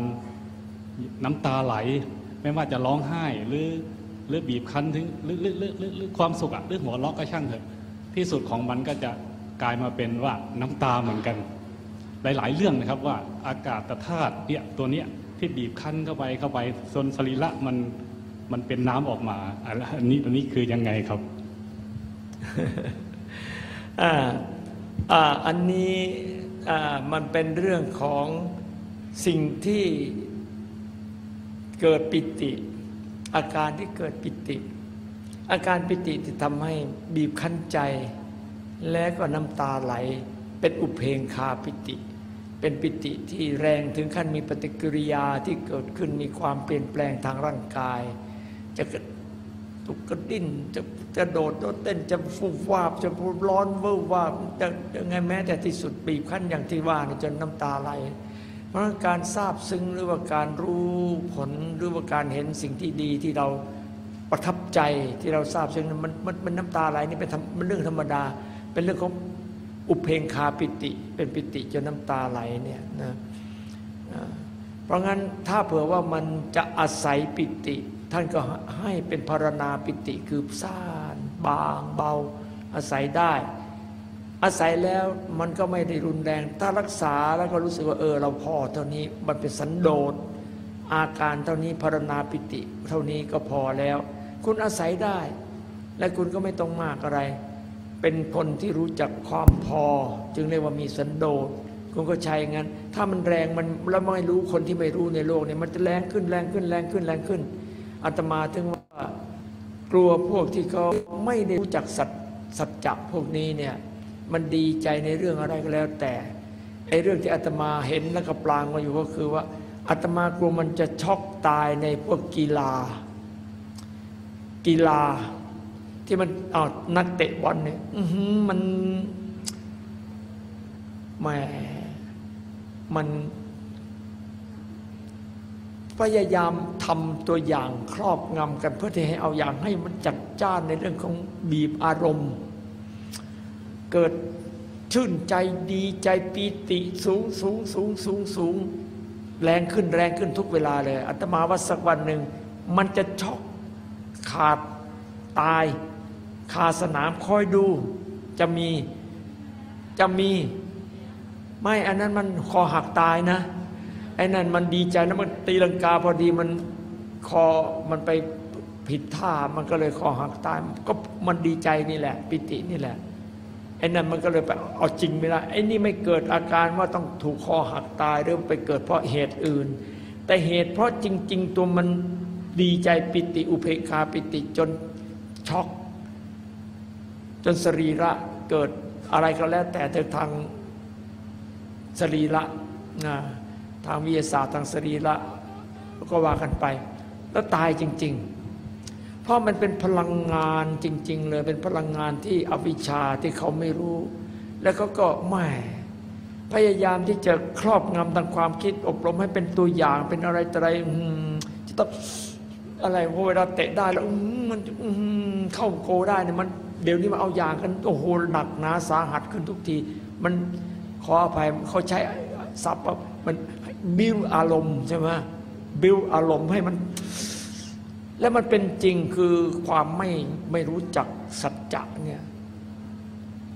น้ำตาไหล ไม่ว่าจะร้องไห้หรือหรือบีบคั้นถึงหรือหรือหรือหรือความสุขอะหรือหัวเราะก็ช่างเถอะที่สุดของมันก็จะกลายมาเป็นว่าน้ำตาเหมือนกัน หลาย ๆ เรื่องนะครับว่าอากาศธาตุเนี่ยตัวเนี้ยที่บีบคั้นเข้าไปเข้าไปจนสรีระมันมันเป็นน้ำออกมาอันอันนี้อันนี้คือยังไงครับ อันนี้มันเป็นเรื่องของสิ่งที่เกิดปิติ อาการที่เกิดปิติ อาการปิติที่ทำให้บีบคั้นใจ และก็น้ำตาไหล เป็นอุเพงคาปิติ เป็นปิติที่แรงถึงขั้นมีปฏิกิริยาที่เกิดขึ้นมีความเปลี่ยนแปลงทางร่างกาย จะกระตุกกระดิ้นจะ จะโดดโดดเต้นจะฟูวาบจะร้อนเวอร์วาบจะยังไงแม้แต่ที่สุดบีบคั้นอย่างที่ว่านจนน้ำตาไหลเพราะงั้นการทราบซึ้งหรือว่าการรู้ผลหรือว่าการเห็นสิ่งที่ดีที่เราประทับใจที่เราทราบซึ้งมันมันมันน้ำตาไหลนี่เป็นมันเรื่องธรรมดา เป็นเรื่องของอุเพงคาปิติ เป็นปิติจนน้ำตาไหลเนี่ยนะเพราะงั้นถ้าเผื่อว่ามันจะอาศัยปิติ ท่านก็ให้เป็นพารณาปิติคือซ่านบางเบา อาศัยได้ อาศัยแล้วมันก็ไม่ได้รุนแรง ถ้ารักษาแล้วก็รู้สึกว่าเออเราพอเท่านี้มันเป็นสันโดษอาการเท่านี้พารณาปิติ เท่านี้ก็พอแล้ว คุณอาศัยได้ และคุณก็ไม่ต้องมากอะไร เป็นคนที่รู้จักความพอ จึงเรียกว่ามีสันโดษคุณก็ใช้งั้น ถ้ามันแรงมันแล้วไม่รู้คนที่ไม่รู้ในโลกเนี่ยมันจะแรงขึ้นแรงขึ้นแรงขึ้นแรงขึ้น อาตมาถึงว่ากลัวพวกที่เขาไม่ได้รู้จักสัจสัจจะพวกนี้เนี่ยมันดีใจในเรื่องอะไรก็แล้ว แต่ไอ้เรื่องที่อาตมาเห็นแล้วก็ปลางมาอยู่ก็คือว่าอาตมากลัวมันจะช็อกตายในพวกกีฬา กีฬาที่มันอ๋อนักเตะบอลเนี่ยออืมันแหมมัน พยายามทำตัวอย่างครอบงำกันเพื่อที่ให้เอาอย่างให้มันจัดจ้านในเรื่องของบีบอารมณ์ เกิดชื่นใจดีใจปีติสูงสูงสูงสูงสูงแรงขึ้นแรงขึ้นทุกเวลาเลยอาตมาว่าสักวันหนึ่ง มันจะช็อกขาดตายคาสนามคอยดู จะมีจะมี ไม่อันนั้นมันคอหักตายนะ ไอ้นั่นมันดีใจนะมันตีลังกาพอดีมันคอมันไปผิดท่ามันก็เลยคอหักตายก็มันดีใจนี่แหละ ปิตินี่แหละไอ้นั่นมันก็เลยไปเอาจริงไม่ได้ไอ้นี่ไม่เกิดอาการว่าต้องถูกคอหักตายหรือไปเกิดเพราะเหตุอื่น แต่เหตุเพราะจริง ๆ ตัวมันดีใจปิติอุเพกขาปิติจนช็อก จนสรีระเกิดอะไรก็แล้ว แต่ทางสรีระนะ ทางวิทยาศาสตร์ทางสรีระก็ว่ากันไป แล้วตายจริง ๆ เพราะมันเป็นพลังงานจริง ๆ เลยเป็นพลังงานที่อวิชชาที่เขาไม่รู้ แล้วเขาก็ไม่พยายามที่จะครอบงำทางความคิด อบรมให้เป็นตัวอย่างเป็นอะไรต่ออะไรอืมจะต้องอะไรพอเวลาเตะได้แล้วมันเข้าโกได้เนี่ยมันเดี๋ยวนี้มันเอาอย่างกันโอ้โหหนักหนาสาหัสขึ้นทุกที มันขออภัยเขาใช้ศัพท์มัน บิวอารมณ์ใช่ไหมบิวอารมณ์ให้มัน แล้วมันเป็นจริงคือความไม่ไม่รู้จักสัจจะเนี่ย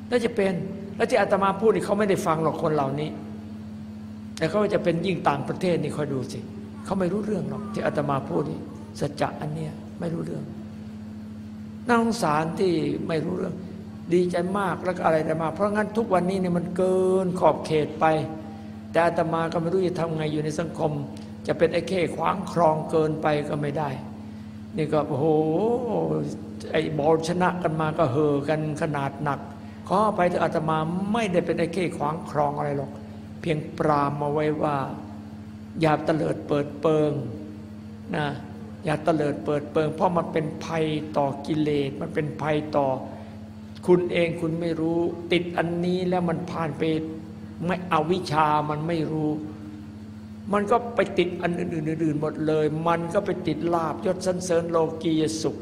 แล้วจะเป็นแล้วที่อาตมาพูดนี่เขาไม่ได้ฟังหรอกคนเหล่านี้ แต่เขาจะเป็นยิ่งต่างประเทศนี่คอยดูสิเขาไม่รู้เรื่องหรอกที่อาตมาพูดนี่สัจจะอันเนี้ยไม่รู้เรื่องน่าสงสารที่ไม่รู้เรื่อง ดีใจมากแล้วอะไรแต่มา เพราะงั้นทุกวันนี้เนี่ยมันเกินขอบเขตไป แต่อาตมาก็ไม่รู้จะทำไงอยู่ในสังคม จะเป็นไอ้เข้ขวางครองเกินไปก็ไม่ได้ นี่ก็โอ้โหไอ้บอลชนะกันมาก็เห่อกันขนาดหนักขอไปถอะอาตมาไม่ได้เป็นไอ้เข้ขวางครองอะไรหรอก เพียงปรามมาไว้ว่า อย่าเตลิดเปิดเปิงนะอย่าเตลิดเปิดเปิง เพราะมันเป็นภัยต่อกิเลสมันเป็นภัยต่อ คุณเองคุณไม่รู้ติดอันนี้แล้วมันผ่านไป ไม่เอาวิชามันไม่รู้ มันก็ไปติดอันอื่นๆหมดเลย มันก็ไปติดลาบยศสันเสริญโลกียสุข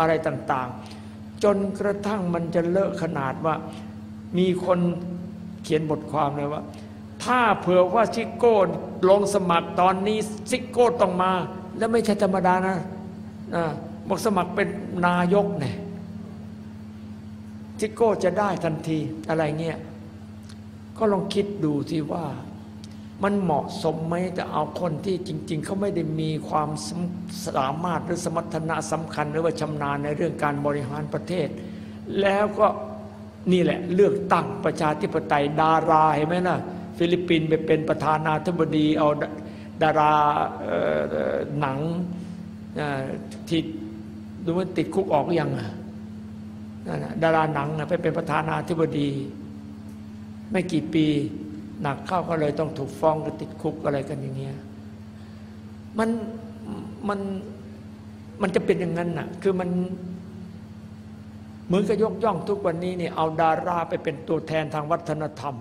อะไรต่าง ๆ จนกระทั่งมันจะเลอะขนาดว่า มีคนเขียนบทความเลยว่า ถ้าเผื่อว่าซิโก้ลงสมัครตอนนี้ซิโก้ต้องมา แล้วไม่ใช่ธรรมดานะนะบอกสมัครเป็นนายกเนี่ยซิโก้จะได้ทันทีอะไรเงี้ย ก็ลองคิดดูสิว่า มันเหมาะสมไหมแต่เอาคนที่จริง ๆเขาไม่ได้มีความสามารถหรือสมรรถนะสำคัญ หรือว่าชำนาญในเรื่องการบริหารประเทศ แล้วก็นี่แหละเลือกตั้งประชาธิปไตยดาราเห็นไหมนะฟิลิปปินส์ไปเป็นประธานาธิบดีเอาดาราหนังที่ดูมันติดคุกออกหรือยังดาราหนังไปเป็นประธานาธิบดี ไม่กี่ปีหนักเข้าก็เลยต้องถูกฟ้องก็ติดคุกอะไรกันอย่างเงี้ยมันมันมันจะเป็นอย่างนั้นน่ะ คือมันเหมือนกับยกย่องทุกวันนี้เนี่ยเอาดาราไปเป็นตัวแทนทางวัฒนธรรม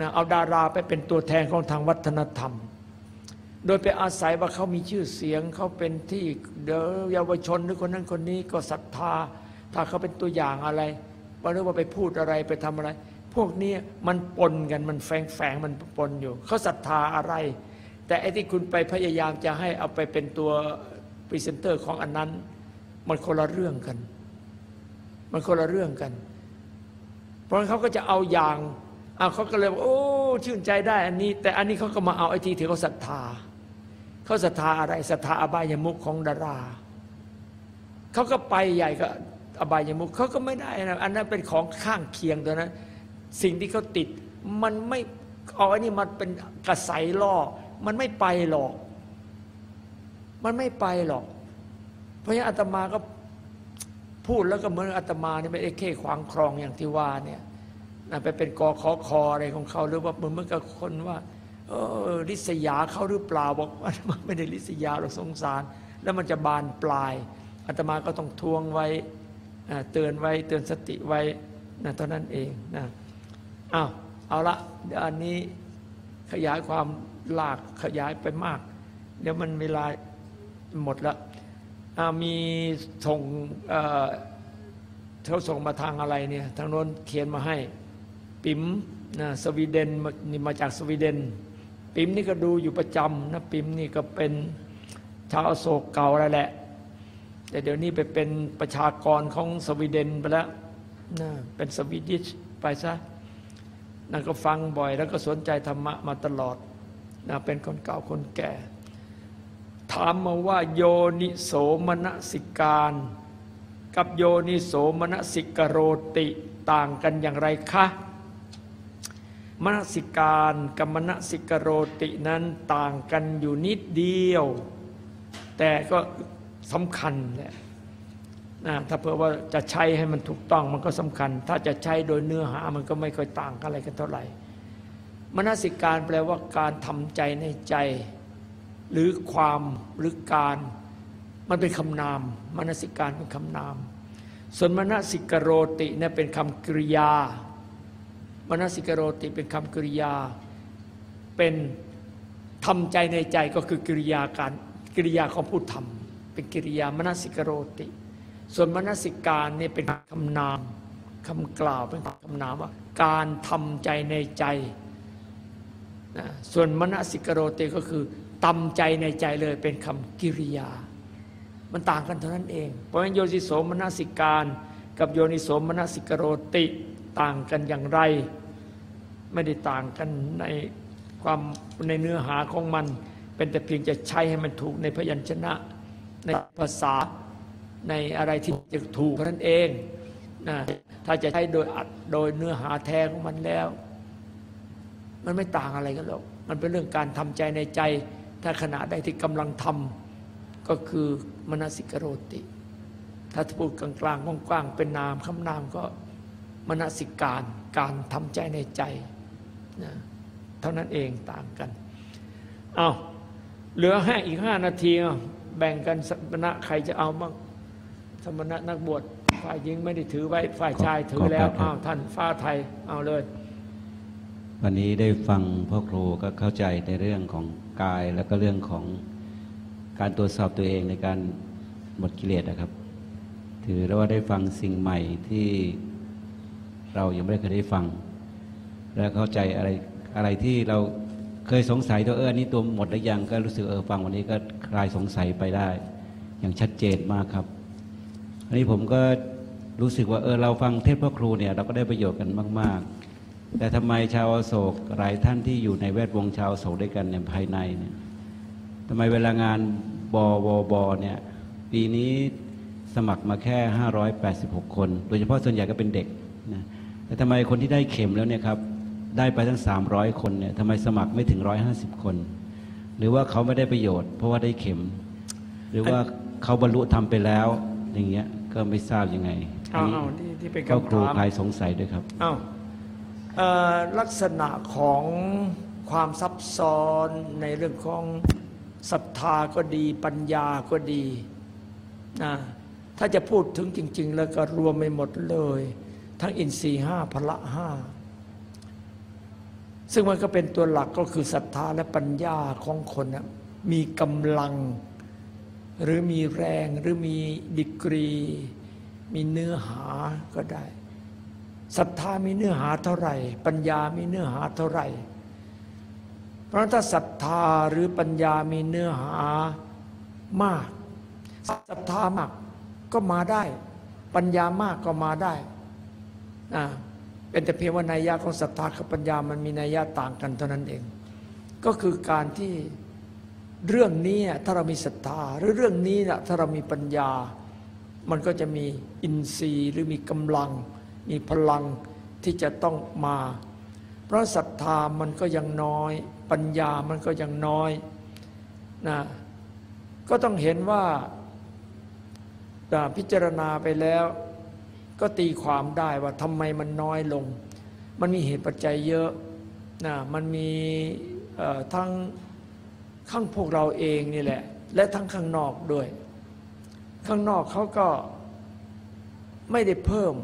นะเอาดาราไปเป็นตัวแทนของทางวัฒนธรรม โดยไปอาศัยว่าเขามีชื่อเสียงเขาเป็นที่เดเยาวชนหรือคนนั้นคนนี้ก็ศรัทธา ถ้าเขาเป็นตัวอย่างอะไร ว่าเรื่อว่าไปพูดอะไรไปทำอะไร พวกนี้มันปนกันมันแฝงแฝงมันปนอยู่เขาศรัทธาอะไร แต่ไอ้ที่คุณไปพยายามจะให้เอาไปเป็นตัวพรีเซนเตอร์ของอันนั้น มันคนละเรื่องกัน มันคนละเรื่องกัน เพราะงั้นเขาก็จะเอาอย่างเอาเขาก็เลยบอกโอ้ชื่นใจได้อันนี้ แต่อันนี้เขาก็มาเอาไอ้ที่ที่เขาศรัทธาเขาศรัทธาอะไรศรัทธาอบายมุขของดาราเขาก็ไปใหญ่ก็ อบายมุขเขาก็ไม่ได้นะอันนั้นเป็นของข้างเคียงตัวนั้น สิ่งที่เขาติดมันไม่เอาอันนี้มันเป็นกระใสล่อ มันไม่ไปหรอก มันไม่ไปหรอก เพราะฉะนั้นอาตมาก็พูดแล้วก็เหมือนอาตมาเนี่ยไม่ได้เค้ขวางครองอย่างที่ว่าเนี่ยไปเป็นกอขอคออะไรของเขาหรือว่าเหมือนเมือกับคนว่า เออริษยาเขาหรือเปล่าบอกว่ามันไม่ได้ริษยาเราสงสาร แล้วมันจะบานปลายอาตมาก็ต้องทวงไว้ เตือนไว้เตือนสติไว้นะเท่านั้นเองนะอ้าวเอาละเดี๋ยวอันนี้ขยายความลากขยายไปมาก เดี๋ยวมันเวลาหมดล้วอ่ามีส่งเอ่อเขาส่งมาทางอะไรเนี่ยทางโน้นเขียนมาให้ปิ๋มนะสวีเดนมานี่มาจากสวีเดน ปิ๋มนี่ก็ดูอยู่ประจำนะปิ๋มนี่ก็เป็นชาวโศกเก่าแล้วแหละ แต่เดี๋ยวนี้ไปเป็นประชากรของสวีเดนไปแล้วนะเป็นสวีดิชไปซะนั่นก็ฟังบ่อย แล้วก็สนใจธรรมะมาตลอดนะเป็นคนเก่าคนแก่ ถามมาว่าโยนิโสมนสิการ กับโยนิโสมนสิกโรติต่างกันอย่างไรคะมนสิการกับมนสิกโรตินั้นต่างกันอยู่นิดเดียว แต่ก็ สำคัญแหละนะถ้าเผื่อว่าจะใช้ให้มันถูกต้องมันก็สำคัญ ถ้าจะใช้โดยเนื้อหามันก็ไม่ค่อยต่างกันอะไรกันเท่าไหร่มนสิการแปลว่าการทำใจในใจ หรือความหรือการมันเป็นคำนามมนสิการเป็นคำนาม ส่วนมนสิกโรติเนี่ยเป็นคำกริยามนสิกโรติเป็นคำกริยา เป็นทำใจในใจก็คือกริยาการกริยาของผู้ทำ เป็นกิริยามนสิกโรติ ส่วนมนสิการเนี่ยเป็นคำนามคำกล่าวเป็นคำนามว่า การทำใจในใจนะส่วนมนสิกโรติก็คือตำใจในใจเลยเป็นคำกิริยา มันต่างกันเท่านั้นเอง เพราะฉะนั้นโยนิโสมนสิการกับโยนิโสมนสิกโรติต่างกันอย่างไร ไม่ได้ต่างกันในความในเนื้อหาของมัน เป็นแต่เพียงจะใช้ให้มันถูกในพยัญชนะ ในภาษาในอะไรที่จะถูกนั้นเองนะถ้าจะใช้โดยอัดโดยเนื้อหาแท้ของมันแล้ว มันไม่ต่างอะไรกันหรอกมันเป็นเรื่องการทำใจในใจ ถ้าขณะใดที่กำลังทำก็คือมนสิกโรติ ถ้าพูดกลางๆกว้างๆเป็นนามคำนามก็มนสิการการทำใจในใจนะเท่านั้นเองต่างกัน เอาเหลือแห้อีกห้านาที แบ่งกันสมณะใครจะเอาบ้างสมณะนักบวชฝ่ายหญิงไม่ได้ถือไว้ฝ่ายชายถือแล้วขอบคุณครับอ้าวท่านฟ้าไทยเอาเลย วันนี้ได้ฟังพ่อครูก็เข้าใจในเรื่องของกายแล้วก็เรื่องของการตรวจสอบตัวเองในการหมดกิเลสนะครับ ถือว่าได้ฟังสิ่งใหม่ที่เรายังไม่ได้เคยได้ฟัง และเข้าใจอะไรอะไรที่เรา เคยสงสัยตัวเอออนนี้ตัวหมดหรือยังก็รู้สึกเออฟังวันนี้ก็คลายสงสัยไปได้ อย่างชัดเจนมากครับ อันนี้ผมก็รู้สึกว่าเออเราฟังเทศพ่อครูเนี่ยเราก็ได้ประโยชน์กันมาก ๆ แต่ทำไมชาวโศกหลายท่านที่อยู่ในแวดวงชาวโศกด้วยกันเนี่ยภายในเนี่ยทำไมเวลางานบวบเนี่ยปีนี้สมัครมาแค่ 586 คน โดยเฉพาะส่วนใหญ่ก็เป็นเด็กนะแต่ทำไมคนที่ได้เข็มแล้วเนี่ยครับ ได้ไปทั้ง 300 คนเนี่ยทำไมสมัครไม่ถึง 150 คน หรือว่าเขาไม่ได้ประโยชน์ เพราะว่าได้เข็ม หรือว่าเขาบรรลุทำไปแล้ว อย่างเงี้ยก็ไม่ทราบยังไงเอานนี้เอาที่ที่เป็นก็คำครูถามคลายสงสัยด้วยครับอ้าวเอ่อลักษณะของความซับซ้อนในเรื่องของศรัทธาก็ดีปัญญาก็ดีนะถ้าจะพูดถึงจริง ๆ แล้วก็รวมไปหมดเลย ทั้งอินทรีย์ห้าพละห้า ซึ่งมันก็เป็นตัวหลักก็คือศรัทธาและปัญญาของคนนะมีกำลัง หรือมีแรงหรือมีดีกรี มีเนื้อหาก็ได้ศรัทธามีเนื้อหาเท่าไหร่ ปัญญามีเนื้อหาเท่าไหร่ เพราะถ้าศรัทธาหรือปัญญามีเนื้อหามากศรัทธามากก็มาได้ ปัญญามากก็มาได้อ่า เป็นแต่เพียงว่านัยยะของศรัทธากับปัญญามันมีนัยยะต่างกันเท่านั้นเอง ก็คือการที่เรื่องนี้ถ้าเรามีศรัทธาหรือเรื่องนี้นะถ้าเรามีปัญญา มันก็จะมีอินทรีย์หรือมีกำลัง มีพลังที่จะต้องมา เพราะศรัทธามันก็ยังน้อย ปัญญามันก็ยังน้อยนะก็ต้องเห็นว่าอ่าพิจารณาไปแล้ว ก็ตีความได้ว่าทำไมมันน้อยลง มันมีเหตุปัจจัยเยอะนะมันมีทั้งข้างพวกเราเองนี่แหละ และทั้งข้างนอกด้วย ข้างนอกเขาก็ไม่ได้เพิ่ม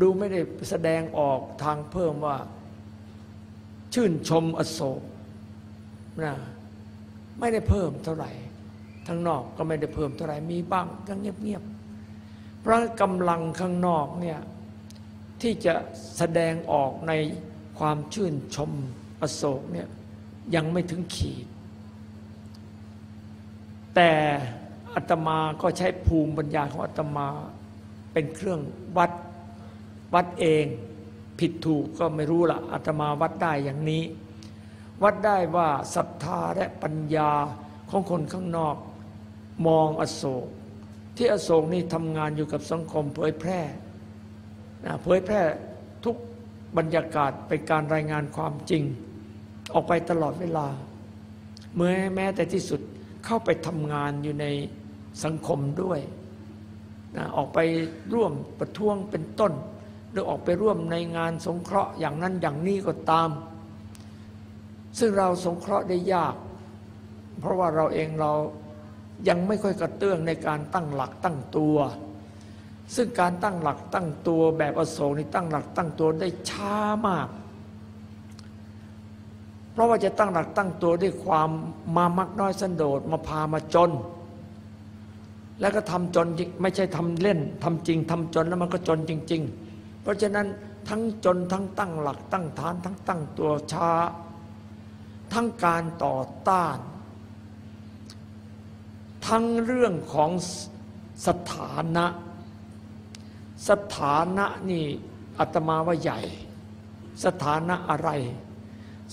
ดูไม่ได้แสดงออกทางเพิ่มว่า ชื่นชมอโศกนะไม่ได้เพิ่มเท่าไหร่ทางนอกก็ไม่ได้เพิ่มเท่าไหร่มีบ้างก็เงียบๆ เพราะกำลังข้างนอกเนี่ยที่จะแสดงออกในความชื่นชมอโศกเนี่ยยังไม่ถึงขีด แต่อาตมาก็ใช้ภูมิปัญญาของอาตมาเป็นเครื่องวัดวัดเอง ผิดถูกก็ไม่รู้ละอาตมาวัดได้อย่างนี้ วัดได้ว่าศรัทธาและปัญญาของคนข้างนอก มองอโศก ที่อโศกนี่ทำงานอยู่กับสังคมเผยแพร่นะเผยแพร่ทุกบรรยากาศเป็นการรายงานความจริง ออกไปตลอดเวลา เมื่อแม้แต่ที่สุดเข้าไปทำงานอยู่ในสังคมด้วยนะออกไปร่วมประท้วงเป็นต้น หรือออกไปร่วมในงานสงเคราะห์อย่างนั้นอย่างนี้ก็ตาม ซึ่งเราสงเคราะห์ได้ยาก เพราะว่าเราเองเรา ยังไม่ค่อยกระเตื้องในการตั้งหลักตั้งตัว ซึ่งการตั้งหลักตั้งตัวแบบอโศกนี่ตั้งหลักตั้งตัวได้ช้ามาก เพราะว่าจะตั้งหลักตั้งตัวด้วยความมามักน้อยสันโดษมาพามาจน แล้วก็ทำจนไม่ใช่ทำเล่นทำจริงทำจนแล้วมันก็จนจริง ๆ เพราะฉะนั้นทั้งจนทั้งตั้งหลักตั้งฐานทั้งตั้งตัวช้า ทั้งการต่อต้าน ทั้งเรื่องของสถานะ สถานะนี่อาตมาว่าใหญ่ สถานะอะไร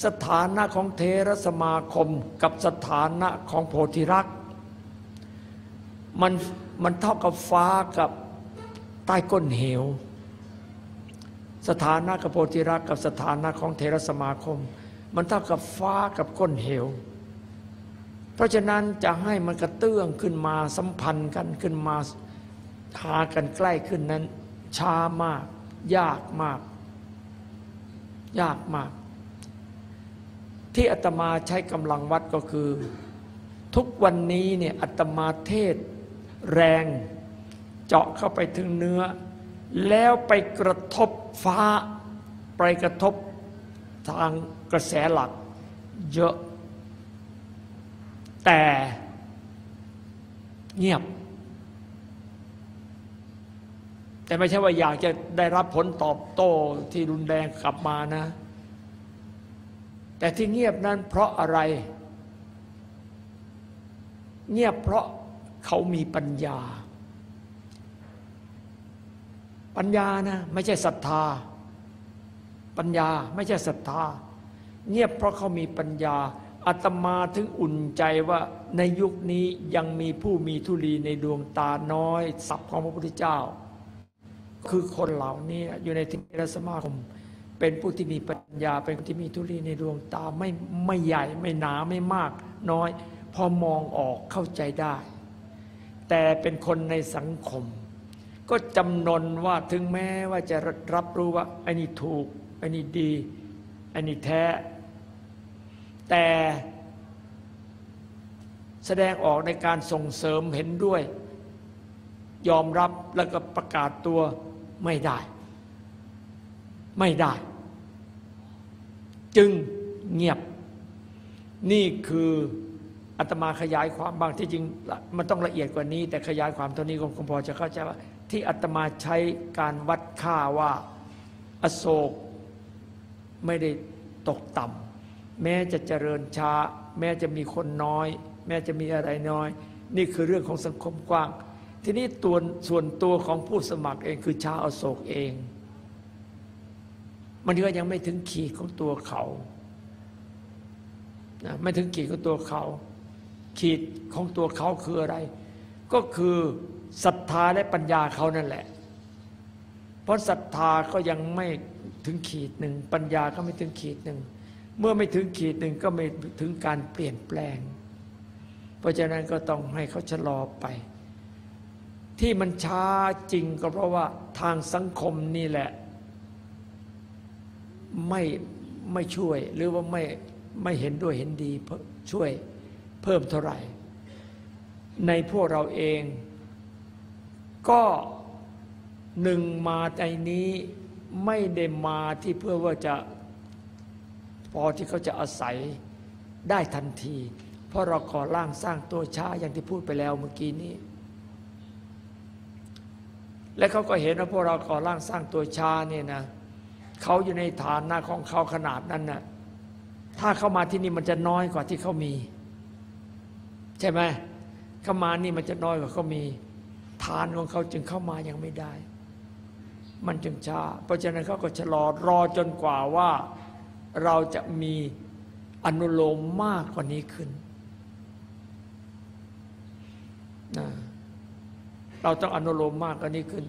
สถานะของเทรสมาคมกับสถานะของโพธิรักษ์มันมันเท่ากับฟ้ากับใต้ก้นเหว สถานะกับโพธิรักษ์กับสถานะของเทรสมาคม มันเท่ากับฟ้ากับก้นเหว เพราะฉะนั้นจะให้มันกระเตื้องขึ้นมาสัมพันธ์กันขึ้นมาหากันใกล้ขึ้นนั้น ช้ามาก ยากมาก ยากมาก ที่อาตมาใช้กำลังวัดก็คือ ทุกวันนี้เนี่ยอาตมาเทศแรงเจาะเข้าไปถึงเนื้อ แล้วไปกระทบฟ้า ไปกระทบทางกระแสหลัก เยอะ แต่เงียบ แต่ไม่ใช่ว่าอยากจะได้รับผลตอบโต้ที่รุนแรงกลับมานะ แต่ที่เงียบนั้นเพราะอะไร เงียบเพราะเขามีปัญญา ปัญญานะไม่ใช่ศรัทธา ปัญญาไม่ใช่ศรัทธา เงียบเพราะเขามีปัญญา อาตมาถึงอุ่นใจว่าในยุคนี้ยังมีผู้มีทุลีในดวงตาน้อยสับของพระพุทธเจ้า คือคนเหล่านี้อยู่ในเทรสมาคม เป็นผู้ที่มีปัญญา เป็นผู้ที่มีทุลีในดวงตาไม่ไม่ใหญ่ไม่หนาไม่มากน้อย พอมองออกเข้าใจได้ แต่เป็นคนในสังคม ก็จำนนว่าถึงแม้ว่าจะรับรู้ว่าไอ้นี่ถูกไอ้นี่ดีไอ้นี่แท้ แต่แสดงออกในการส่งเสริมเห็นด้วย ยอมรับแล้วก็ประกาศตัวไม่ได้ ไม่ได้ จึงเงียบ นี่คืออาตมาขยายความบางที่จริง มันต้องละเอียดกว่านี้ แต่ขยายความเท่านี้คงพอจะเข้าใจว่า ที่อาตมาใช้การวัดค่าว่า อโศกไม่ได้ตกต่ำ แม้จะเจริญช้า แม้จะมีคนน้อย แม้จะมีอะไรน้อย นี่คือเรื่องของสังคมกว้าง ทีนี้ตัวส่วนตัวของผู้สมัครเองคือชาวอโศกเอง มันก็ยังไม่ถึงขีดของตัวเขานะไม่ถึงขีดของตัวเขา ขีดของตัวเขาคืออะไร ก็คือศรัทธาและปัญญาเขานั่นแหละ เพราะศรัทธาก็ยังไม่ถึงขีดหนึ่งปัญญาก็ไม่ถึงขีดหนึ่ง เมื่อไม่ถึงขีดหนึ่งก็ไม่ถึงการเปลี่ยนแปลง เพราะฉะนั้นก็ต้องให้เขาชะลอไป ที่มันช้าจริงก็เพราะว่าทางสังคมนี่แหละ ไม่ไม่ช่วยหรือว่าไม่ไม่เห็นด้วยเห็นดีเพิ่มช่วยเพิ่มเท่าไหร่ ในพวกเราเอง ก็หนึ่งมาในนี้ไม่ได้มาที่เพื่อว่าจะ พอที่เขาจะอาศัยได้ทันที เพราะเราก่อร่างสร้างตัวช้าอย่างที่พูดไปแล้วเมื่อกี้นี้ และเขาก็เห็นว่าพวกเราก่อร่างสร้างตัวช้าเนี่ยนะเขาอยู่ในฐานะของเขาขนาดนั้นน่ะถ้าเข้ามาที่นี่มันจะน้อยกว่าที่เขามี ใช่ไหมเข้ามานี่มันจะน้อยกว่าเขามีฐานของเขาจึงเข้ามายังไม่ได้ มันจึงช้า เพราะฉะนั้นเขาก็ชะลอรอจนกว่าว่า เราจะมีอนุโลมมากกว่านี้ขึ้นนะเราต้องอนุโลมมากกว่านี้ขึ้น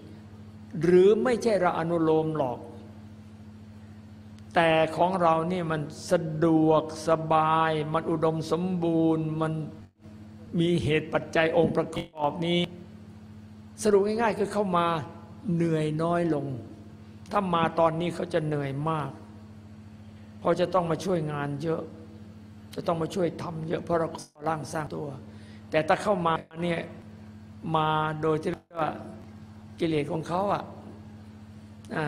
หรือไม่ใช่เราอนุโลมหรอก แต่ของเรานี่มันสะดวกสบาย มันอุดมสมบูรณ์ มันมีเหตุปัจจัยองค์ประกอบนี้ สรุปง่ายๆคือเข้ามาเหนื่อยน้อยลง ถ้ามาตอนนี้เขาจะเหนื่อยมาก ราะจะต้องมาช่วยงานเยอะ จะต้องมาช่วยทำเยอะเพราะเราร่างสร้างตัว แต่ถ้าเข้ามาเนี่ยมาโดยที่ว่ากิเลสของเขาอะอ่า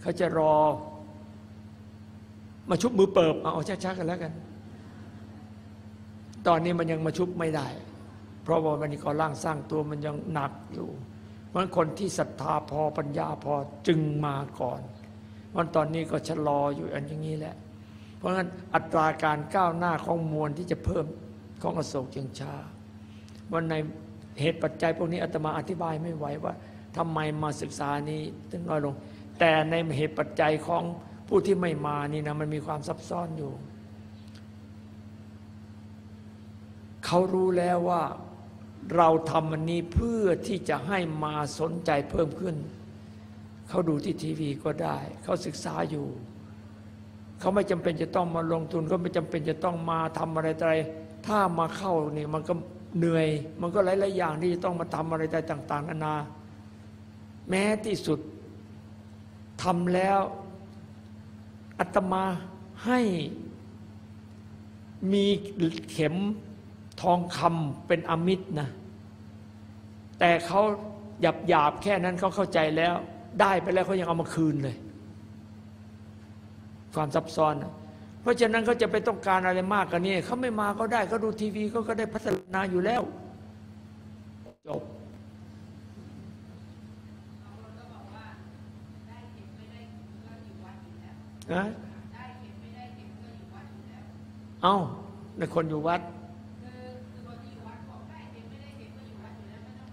เขาจะรอ มาชุบมือเปิบเอาเอาช้าๆกันแล้วกัน ตอนนี้มันยังมาชุบไม่ได้ เพราะว่ามันก่อร่างสร้างตัวมันยังหนักอยู่ เพราะฉะนั้นคนที่ศรัทธาพอปัญญาพอจึงมาก่อน วันตอนนี้ก็ชะลออยู่อันอย่างนี้แหละ เพราะฉะนั้นอัตราการก้าวหน้าของมวลที่จะเพิ่มของอโศกจึงช้าวันในเหตุปัจจัยพวกนี้อาตมาอธิบายไม่ไหวว่าทำไมมาศึกษานี้ถึงน้อยลง แต่ในเหตุปัจจัยของผู้ที่ไม่มานี่นะมันมีความซับซ้อนอยู่เขารู้แล้วว่าเราทำอันนี้เพื่อที่จะให้มาสนใจเพิ่มขึ้น เขาดูที่ทีวีก็ได้ เขาศึกษาอยู่ เขาไม่จำเป็นจะต้องมาลงทุนก็ไม่จำเป็นจะต้องมาทำอะไรอะไรถ้ามาเข้านี่มันก็เหนื่อย มันก็หลายๆอย่างที่จะต้องมาทำอะไรต่างๆนานา แม้ที่สุดทำแล้วอัตมาให้มีเข็มทองคำเป็นอมิตรนะ แต่เขาหยาบหยาบแค่นั้นเขาเข้าใจแล้ว ได้ไปแล้วเขายังเอามาคืนเลย ความซับซ้อนนะเพราะฉะนั้นเขาจะไปต้องการอะไรมากกว่านี้เขาไม่มาก็ได้เขาดูทีวีเขาก็ได้พัฒนาอยู่แล้วจบนะเอ้าในคนอยู่วัด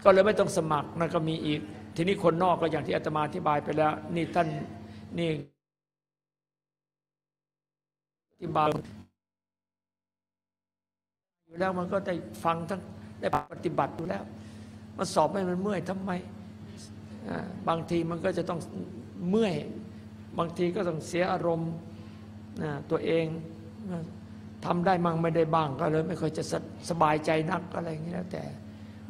ก็เลยไม่ต้องสมัครนะก็มีอีก ทีนี้คนนอกก็อย่างที่อาตมาอธิบายไปแล้ว นี่ท่านนี่อธิบายอยู่แล้วมันก็ได้ฟังทั้งได้ปฏิบัติอยู่แล้วมาสอบให้มันเมื่อยทำไมบางทีมันก็จะต้องเมื่อย บางทีก็ต้องเสียอารมณ์ตัวเองนะทำได้มั่งไม่ได้บ้างก็เลย ไม่ค่อยจะสสบายใจนักอะไรอย่างนี้แล้วแต่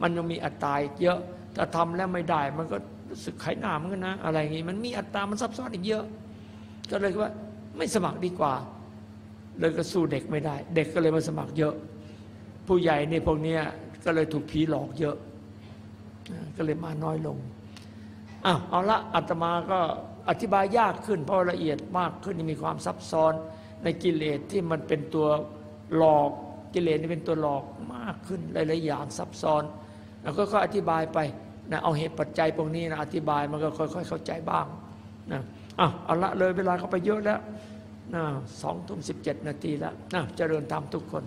มันยังมีอัตตราอีกเยอะ ถ้าทำแล้วไม่ได้ มันก็รู้สึกไขหนามกันนะ อะไรอย่างนี้ มันมีอัตรามันซับซ้อนอีกเยอะ ก็เลยว่าไม่สมัครดีกว่า เลยก็สู้เด็กไม่ได้ เด็กก็เลยมาสมัครเยอะ ผู้ใหญ่ในพวกนี้ก็เลยถูกผีหลอกเยอะ ก็เลยมาน้อยลงอ้าวเอาละอาตมาก็อธิบายยากขึ้น เพราะละเอียดมากขึ้นมีความซับซ้อนในกิเลสที่มันเป็นตัวหลอกกิเลสนี่เป็นตัวหลอกมากขึ้นหลายๆอย่างซับซ้อน แล้วก็อธิบายไป นะเอาเหตุปัจจัยพวกนี้นะอธิบายมันก็ค่อยๆเข้าใจบ้างนะอ้าวเอาละเลยเวลาเขาไปเยอะแล้วนะสองทุ่มสิบเจ็ดนาทีแล้วนะเจริญธรรมทุกคน